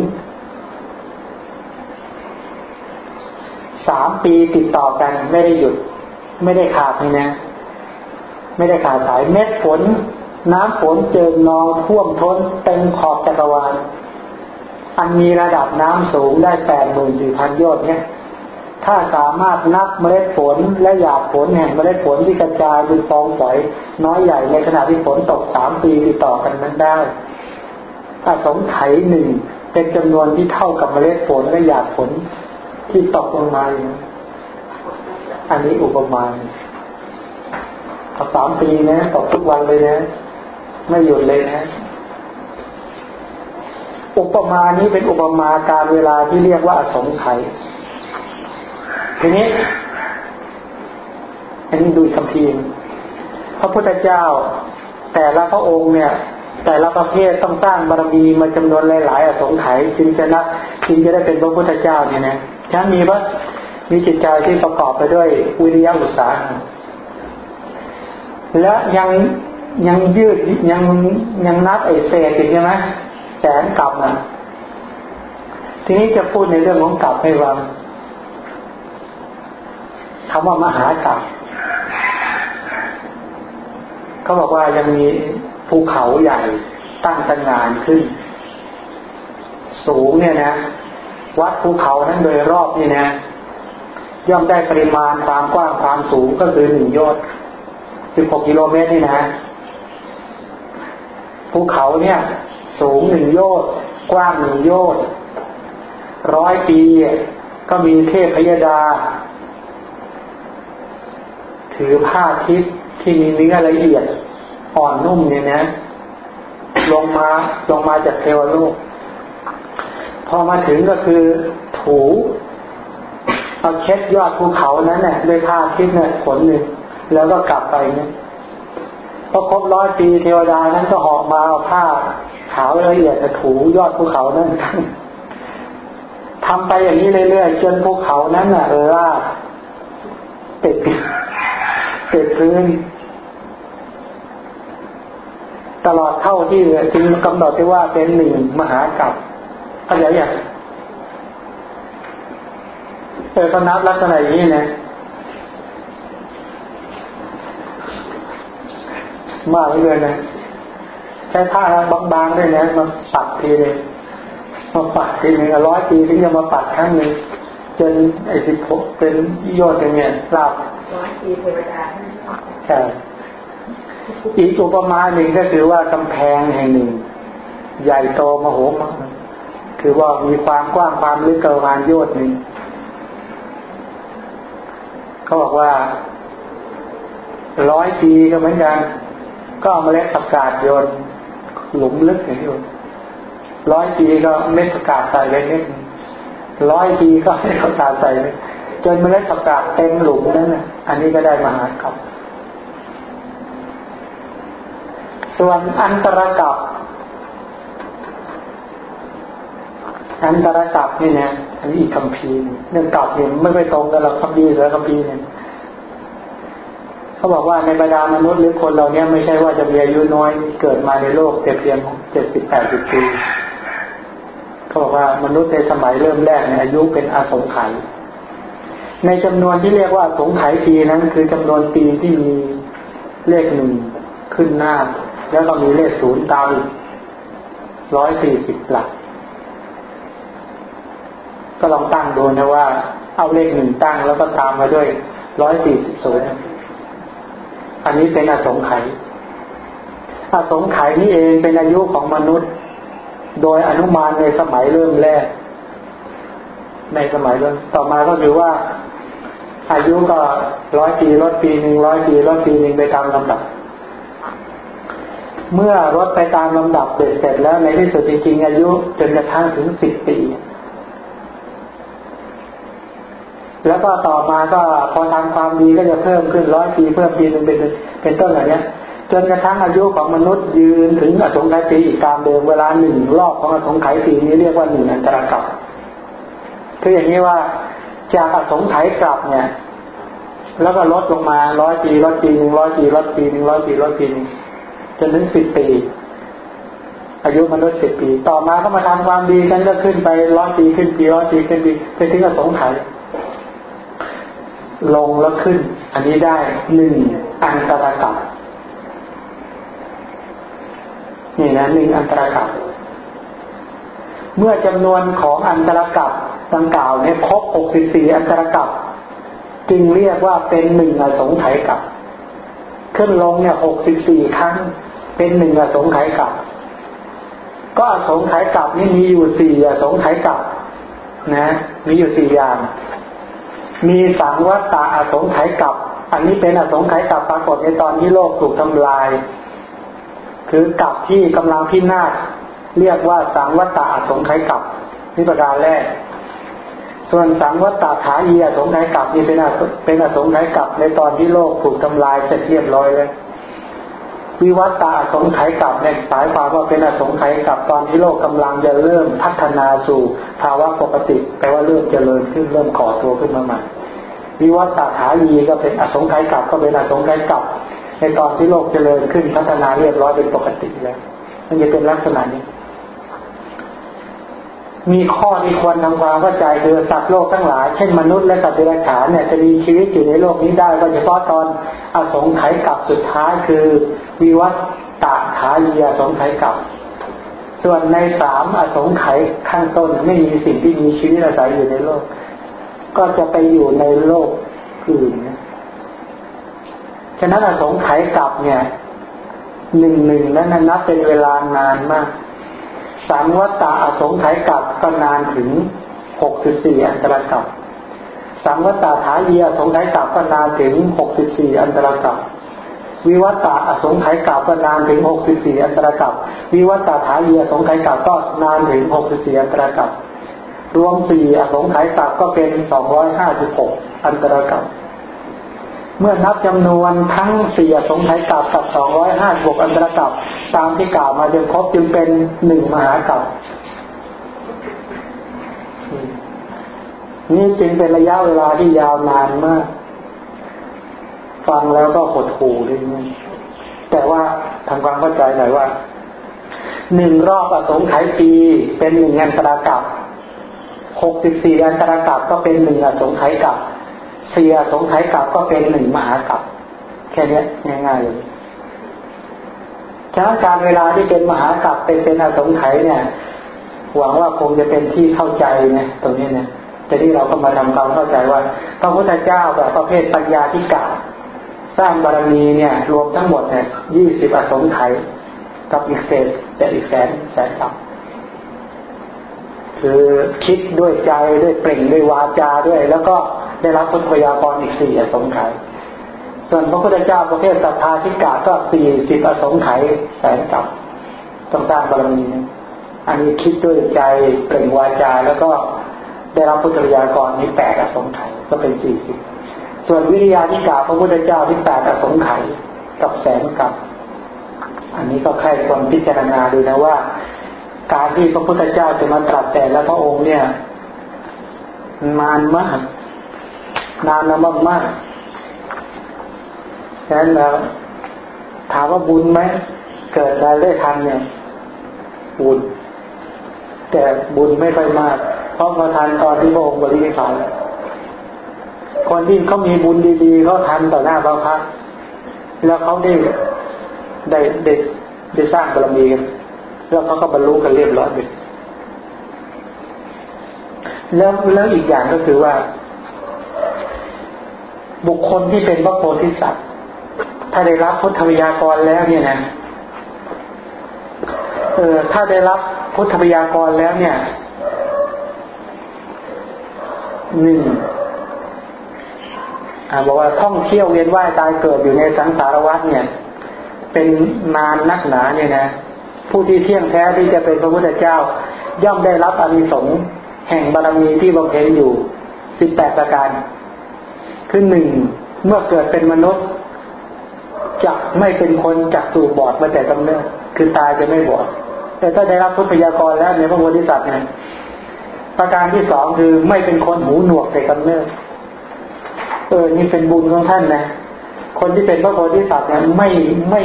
สามปีติดต่อกันไม่ได้หยุด ไม่ได้ขาดเลยนะ ไม่ได้ขาดสายเม็ดฝน น้ำฝนเจิมนองท่วมท้นเต็มขอบจักรวาลอันมีระดับน้ำสูงได้แปดหมื่นสี่พันยอดเนี่ย ถ้าสามารถนับเมล็ดฝนและหยาดฝนแห่งเมล็ดฝนที่กระจายเป็นฟองฝอย น้อยใหญ่ในขณะที่ฝนตกสามปีติดต่อกันนั้นได้ถ้าสงไขหนึ่งเป็นจำนวนที่เท่ากับเมล็ดฝนและหยาดฝน ที่ตกลงมาอย่างอันนี้อุปมาเอาสามปีนะตกทุกวันเลยนะ ไม่หยุดเลยนะ อุปมานี้เป็นอุปมาการเวลาที่เรียกว่าอสงไขยทีนี้ อันนี้ดูคำพีพระพุทธเจ้า แต่ละพระองค์เนี่ย แต่ละประเภทต้องสร้างบารมีมาจำนวนหลาย ๆ อสงไขยจึงจะนับจึงจะได้เป็นพระพุทธเจ้าเนี่ยนะ ฉะนั้นมีว่ามีจิตใจที่ประกอบไปด้วยวิริยะอุตสาหะและยังยังยืดยังยังนับไอเศษอีกใช่ไหมแสนกลับนะทีนี้จะพูดในเรื่องของกลับให้ฟังคำว่ามหากลับเขาบอกว่ายังมีภูเขาใหญ่ตั้งตังานขึ้น สูงเนี่ยนะ วัดภูเขานั้นโดยรอบนี่นะ ย่อมได้ปริมาณความกว้างความสูงก็คือหนึ่งยอดสิบหกกิโลเมตรนี่นะภูเขาเนี่ย สูงหนึ่งโยชน์กว้างหนึ่งโยชน์ร้อยปีก็มีเทพพยดา ถือผ้าทิพย์ที่มีเนื้อละเอียด อ่อนนุ่มเนี่ยนะ ลงมาลงมาจากเทวโลก พอมาถึงก็คือถูเอาเช็ดยอดภูเขานั้นเนี่ยด้วยผ้าทิพย์เนี่ยขนหนึ่งแล้วก็กลับไปเนี่ยพอครบร้อยปีเทวดานั้นก็หอบมาเอาผ้าขาวละเอียดจะถูยอดภูเขานั้นทำไปอย่างนี้เรื่อยๆจนภูเขานั้นน่ะเออว่าติดติดพื้นตลอดเท่าที่จึงกำหนดที่ว่าเป็นหนึ่งมหากรัป เข้าใจยังเออเขานับลักษณะอย่างนี้นะมากเลยนะใช้ผ้าบางๆด้วยนะมาปัดทีเลยมาปัดทีหนึ่งร้อยปีถึงจะมาปัดครั้งหนึ่งจนไอ้สิบหกเป็นยอดอย่างเงี้ยลาบร้อยปีเทวดาใช่อีกอุปมาหนึ่งก็คือว่ากำแพงแห่งหนึ่ง ใหญ่โตมโหฬาร คือว่ามีความกว้างความลึกประมาณโยชน์หนึ่งเขาบอกว่าร้อยปีก็เหมือนกัน ก็เอาเมล็ดประกาศโยนหลุมลึกอย่างนี้ร้อยปีก็เม็ดประกาศใส่ไปนิดร้อยปีก็เม็ดประกาศใส่ไปจนเมล็ดประกาศเต็มหลุมนั้นอันนี้ก็ได้มหากับ ส่วนอันตรกับ อันตรกับนี่นะอันนี้อีกคำพีเรื่องกับเนี่ยไม่ไปตรงกันหรอกคำพีหรือคำพีเนี่ยเขาบอกว่าในบรรดามนุษย์หรือคนเราเนี่ยไม่ใช่ว่าจะมีอายุน้อยเกิดมาในโลกแต่เพียงเจ็ดสิบแปดสิบปีเขาบอกว่ามนุษย์ในสมัยเริ่มแรกเนี่ยอายุเป็นอาสงไขยในจำนวนที่เรียกว่าสงไขยปีนั้น คือจำนวนปีที่มีเลขหนึ่งขึ้นหน้า แล้วก็มีเลขศูนย์ตามร้อยสี่สิบหลัก ก็ลองตั้งดูนะว่า เอาเลขหนึ่งตั้งแล้วก็ตามมาด้วยร้อยสี่สิบศูนย์อันนี้เป็นอสงไขยอสงไขยนี่เองเป็นอายุของมนุษย์ โดยอนุมานในสมัยเริ่มแรก ในสมัยเริ่มต่อมาก็คือว่า อายุก็ร้อยปีลดปีหนึ่งร้อยปีลดปีหนึ่งไปตามลำดับ เมื่อลดไปตามลำดับเสร็จแล้วในที่สุดจริงๆอายุจนกระทั่งถึงสิบปี แล้วก็ต่อมาก็พอทำความดีก็จะเพิ่มขึ้นร้อยปีเพิ่มปีนึงเป็นเป็นต้นอะไรเนี้ยจนกระทั่งอายุของมนุษย์ยืนถึงอสงไขยปีอีกตามเดิมเวลาหนึ่งรอบของอสงไขยปีนี้เรียกว่าหนึ่งอันตรกับคืออย่างนี้ว่าจากอสงไขยกลับเนี่ย แล้วก็ลดลงมาร้อยปีลดปีหนึ่งร้อยปีลดปีหนึ่งร้อยปีลดปีจนถึงสิบปี อายุมนุษย์สิบปี ต่อมาก็มาทำความดีกันก็ขึ้นไปร้อยปีขึ้นปีร้อยปีขึ้นปีไปถึงอสงไขย ลงแล้วขึ้น อันนี้ได้หนึ่งอันตรกับ นี่นะหนึ่งอันตรกับ เมื่อจำนวนของอันตรกับดังกล่าวเนี่ยครบหกสิบสี่อันตรกับ จึงเรียกว่าเป็นหนึ่งอสงไขยกับ ขึ้นลงเนี่ยหกสิบสี่ครั้ง เป็นหนึ่งอสงไขยกับ ก็อสงไขยกับนี่มีอยู่สี่อสงไขยกับ นะ มีอยู่สี่อย่าง มีสังวัตตาอสงไขยกับ อันนี้เป็นอสงไขยกับปรากฏในตอนที่โลกถูกทำลาย คือกับที่กำลังพินาศเรียกว่าสังวัตตาอสงไขยกับนี่ประการแรก ส่วนสังวัตตาขาเยีอสงไขยกับนี่เป็นอเป็นอสงไขยกับในตอนที่โลกถูกทำลายเสร็จเรียบร้อยแล้ว วิวัตตาสงไขยกับเนี่ยหมายความว่าเป็นอสงไขยกับตอนที่โลกกำลังจะเริ่มพัฒนาสู่ภาวะปกติแปลว่าเริ่มเจริญขึ้นเริ่มก่อตัวขึ้นมาใหม่วิวัตตาขายีก็เป็นอสงไขยกับก็เป็นอสงไขยกับในตอนที่โลกเจริญขึ้นพัฒนาเรียบร้อยเป็นปกติแล้ว มันจะเป็นลักษณะนี้ มีข้อที่ควรทำความเข้าใจคือสัตว์โลกทั้งหลายเช่นมนุษย์และสัตว์เดรัจฉานเนี่ยจะมีชีวิตอยู่ในโลกนี้ได้ก็เฉพาะตอนอสงไขยกับสุดท้ายคือวิวัตตาขาเยียสงไขยกับ ส่วนในสามอสงไขยข้างต้นไม่มีสิ่งที่มีชีวิตอาศัยอยู่ในโลก ก็จะไปอยู่ในโลกอื่นนะฉะนั้นอสงไขยกับเนี่ยหนึ่งหนึ่งนั้นนับเป็นเวลานานมาก สังวัตตาอสงไขยกับก็นานถึงหกสิบสี่อันตรกับสังวัตตาฐาเยียสงไขยกับก็นานถึงหกสิบสี่อันตรกับวิวัตตาอสงไขยกับก็นานถึงหกสิบสี่อันตรกับวิวัตตาฐาเยียสงไขยกับก็นานถึงหกสิบสี่อันตรกับรวมสี่อสงไขยกับก็เป็นสองร้อยห้าสิบหกอันตรกับ เมื่อนับจำนวนทั้งสี่สงไขยกับกับสองร้อยห้าบวกอันตรกับตามที่กล่าวมาจนครบจึงเป็นหนึ่งมหากับนี่จึงเป็นระยะเวลาที่ยาวนานมาก ฟังแล้วก็หดหู่ด้วยนี่แต่ว่าทำความเข้าใจหน่อยว่าหนึ่งรอบอสงไขยปีเป็นหนึ่งอันตรกับหกสิบสี่อันตรกับก็เป็นหนึ่งอสงไขยกับ เสียสงไขยกับก็เป็นหนึ่งมหากับ แค่นี้ง่ายๆเลยฉะนั้นการเวลาที่เป็นมหากับเป็นเป็นอสงไขยเนี่ย หวังว่าคงจะเป็นที่เข้าใจนะตรงนี้เนี่ยแต่ที่เราก็มาทำความเข้าใจว่าพระพุทธเจ้าแบบประเภทปัญญาที่กล่าวสร้างบารมีเนี่ย รวมทั้งหมดเนี่ยยี่สิบอสงไขยกับอีกเศษแต่อีกแสนแสนกับคือคิดด้วยใจด้วยเปล่งด้วยวาจาด้วย แล้วก็ ได้รับพุทธพยากรอีกสี่อสงไขยส่วนพระพุทธเจ้าประเภทศรัทธาธิกาก็สี่สิบอสงไขยแสนกับต้องสร้างบารมีอันนี้คิดด้วยใจเปล่งวาจาแล้วก็ได้รับพุทธยากรนี้แปดอสงไขยก็เป็นสี่สิบส่วนวิริยาธิกาพระพุทธเจ้าที่แปดอสงไขยกับแสนกับ อันนี้ก็ใครควรพิจารณาดูนะว่า การที่พระพุทธเจ้าจะมาตรัสแต่ละพระองค์เนี่ย นานมาก นานมากมากฉะนั้นแล้วถามว่าบุญไหม เกิดมาได้ทันเนี่ย บุญ แต่บุญไม่ค่อยมาก เพราะมาทันตอนที่พระองค์บริสุทธิ์คนที่เขามีบุญดีๆเขาทันต่อหน้าพระพักแล้วเขาได้ได้ได้ได้สร้างบารมีกันแล้วเขาก็บรรลุกันเรียบร้อยไปแล้วแล้วอีกอย่างก็คือว่า บุคคลที่เป็นพระโพธิสัตว์ ถ้าได้รับพุทธวิยากรแล้วเนี่ยนะเออถ้าได้รับพุทธวิยากรแล้วเนี่ยหนึ่งบอกว่าท่องเที่ยวเวียนว่ายตายเกิดอยู่ในสังสารวัฏเนี่ย เป็นนานนักหนาเนี่ยนะผู้ที่เที่ยงแท้ที่จะเป็นพระพุทธเจ้า ย่อมได้รับอานิสงส์แห่งบารมีที่บำเพ็ญอยู่สิบแปดประการ คือหนึ่งเมื่อเกิดเป็นมนุษย์จะไม่เป็นคนจักสู่บอดมาแต่กำเนิดคือตายจะไม่บอด แต่ถ้าได้รับพุทธยากรแล้วในพระโพธิสัตว์เนี่ยประการที่สองคือไม่เป็นคนหูหนวกแต่กำเนิดเออนี่เป็นบุญของท่านนะคนที่เป็นพระโพธิสัตว์เนี่ยไม่ไม่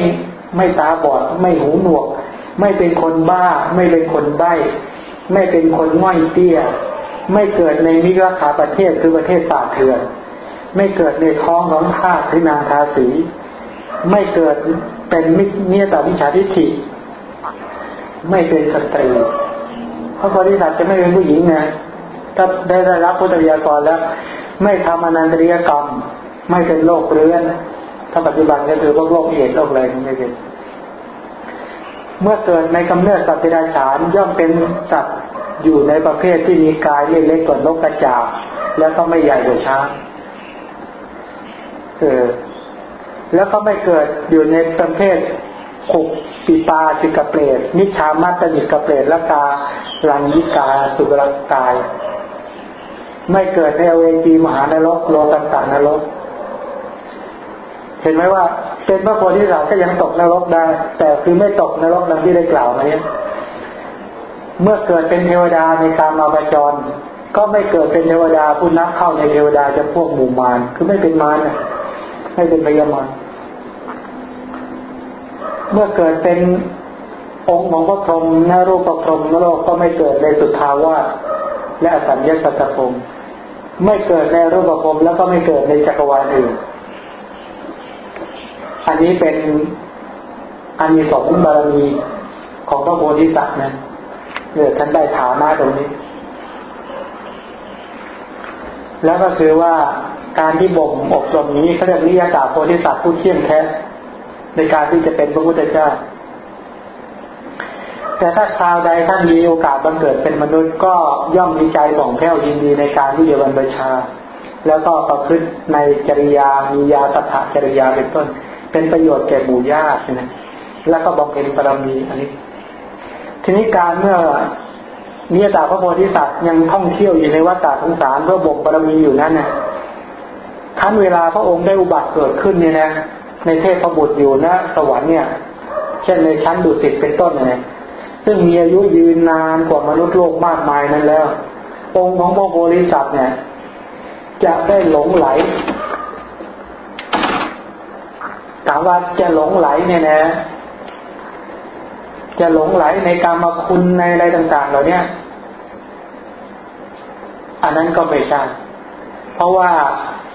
ไม่ตาบอด ไม่หูหนวก ไม่เป็นคนบ้า ไม่เป็นคนใบ้ไม่เป็นคนง่อยเตี้ย ไม่เกิดในมิราคาประเทศคือประเทศป่าเถื่อน ไม่เกิดในท้องของทาสหรือนางทาสี ไม่เกิดเป็นมิเนียตวิชาทิฏฐิไม่เป็นสตรีพระโพธิสัตว์จะไม่เป็นผู้หญิงนะถ้าได้ได้รับพุทธยากรแล้ว ไม่ทำอนันตริยกรรม ไม่เป็นโรคเรื้อนถ้าปัจจุบันก็คือพวกโรคเอดโรคอะไรไม่เป็นเมื่อเกิดในกำเนิดสัตว์เดรัจฉานย่อมเป็นสัตว์อยู่ในประเภทที่มีกายเล็กๆกว่านกกระจาบแล้วก็ไม่ใหญ่กว่าช้าง เออแล้วก็ไม่เกิดอยู่ในประเภทขุกปีปาสิกเปรตนิชามัตตนิกเปรตละกาลังยิกาสุกรกาย ไม่เกิดในเวทีมหานรกโลกันตานรก เห็นไหมว่า เป็นพระโพธิสัตว์ก็ยังตกนรกได้ แต่คือไม่ตกนรกดังที่ได้กล่าวมาเนี่ยเมื่อเกิดเป็นเทวดาในการมาประจร ก็ไม่เกิดเป็นเทวดาผู้นับเข้าในเทวดาจะพวกหมู่มารคือไม่เป็นมาร ไม่เป็นพยามารเมื่อเกิดเป็นองค์ของพระพรหมนรูปพรหมนโลกก็ไม่เกิดในสุทาวาสและอสัญญาสัตตพรหมไม่เกิดในรูปพรหมแล้วก็ไม่เกิดในจักรวาลอื่น อันนี้เป็นอันมีสองบารมีของพระโพธิสัตว์นะเออท่านได้ฐานะตรงนี้ แล้วก็คือว่า การที่บ่มอบรมนี้เขาเรียกวิยาตาโพธิสัตว์ผู้เที่ยงแท้ในการที่จะเป็นพระพุทธเจ้า แต่ถ้าคราวใดท่านมีโอกาสบังเกิดเป็นมนุษย์ก็ย่อมมีใจบ่องแผ้วยินดีในการที่จะบรรพชา แล้วก็ประพฤติในจริยามียาตถาจริยาเป็นต้น เป็นประโยชน์แก่หมู่ญาตินะแล้วก็บำเพ็ญบารมีอันนี้ ทีนี้การเมื่อนิยตาพระโพธิสัตว์ยังท่องเที่ยวอยู่ในวัฏฏะสงสารเพื่อบ่มบารมีอยู่นั้นเนี่ ยขั้นเวลาพระองค์ได้อุบัติเกิดขึ้นเนี่ยนะ ในเทพบุตรอยู่นะสวรรค์เนี่ย เช่นในชั้นดุสิตเป็นต้นเนี่ยซึ่งมีอายุยืนนานกว่ามนุษย์โลกมากมายนั้นแล้ว องค์ของพระโพธิสัตว์เนี่ย จะได้หลงไหลถามว่าจะหลงไหลเนี่ยนะ จะหลงไหลในการมาคุณในอะไรต่างๆเหล่านี้อันนั้นก็ไม่ใช่เพราะว่า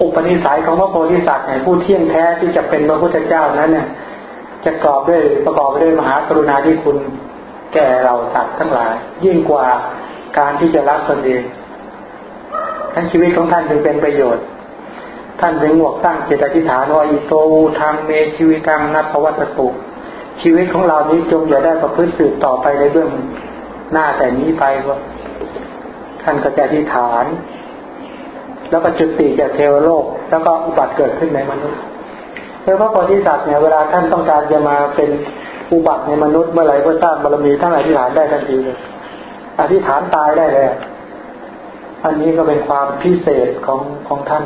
อุปนิสัยของพระโพธิสัตว์เนี่ยผู้เที่ยงแท้ที่จะเป็นพระพุทธเจ้านั้นเนี่ยจะกรอบด้วยประกอบด้วยมหากรุณาธิคุณแก่เราสัตว์ทั้งหลาย ยิ่งกว่าการที่จะรักตนเองทั้นชีวิตของท่านจึงเป็นประโยชน์ ท่านจึงหวกตั้งเจตธิฐานว่าอิโตทางเมชีวิตังนัทวัตตุชีวิตของเรานี้จงอย่าได้ประพฤติสืบต่อไปในเรื่องหน้าแต่นี้ไปว่าท่านก็จะอธิฐาน แล้วก็จุติจากเทวโลก แล้วก็อุบัติเกิดขึ้นในมนุษย์เพราะพระโพธิสัตว์เนี่ยเวลาท่านต้องการจะมาเป็นอุบัติในมนุษย์เมื่อไหร่เพื่อสร้างบารมีท่านอธิษฐานได้ทันทีเลยอธิษฐานตายได้เลยอันนี้ก็เป็นความพิเศษของของท่าน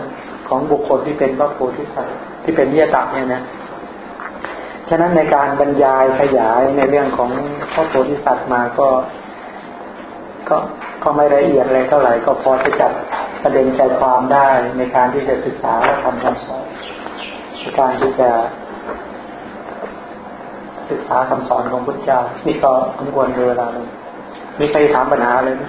ของบุคคลที่เป็นพระโพธิสัตว์ที่เป็นเนียตักเนี่ยนะฉะนั้นในการบรรยายขยายในเรื่องของพระโพธิสัตว์มาก็ ก็ก็ไม่ละเอียดอะไรเท่าไหร่ก็พอจะจับประเด็นใจความได้ในการที่จะศึกษาและทำคำสอนในการที่จะ ศึกษาคำสอนของพุทธเจ้านี่ก็สมควรเวลาเลยมีใครถามปัญหาเลยไหม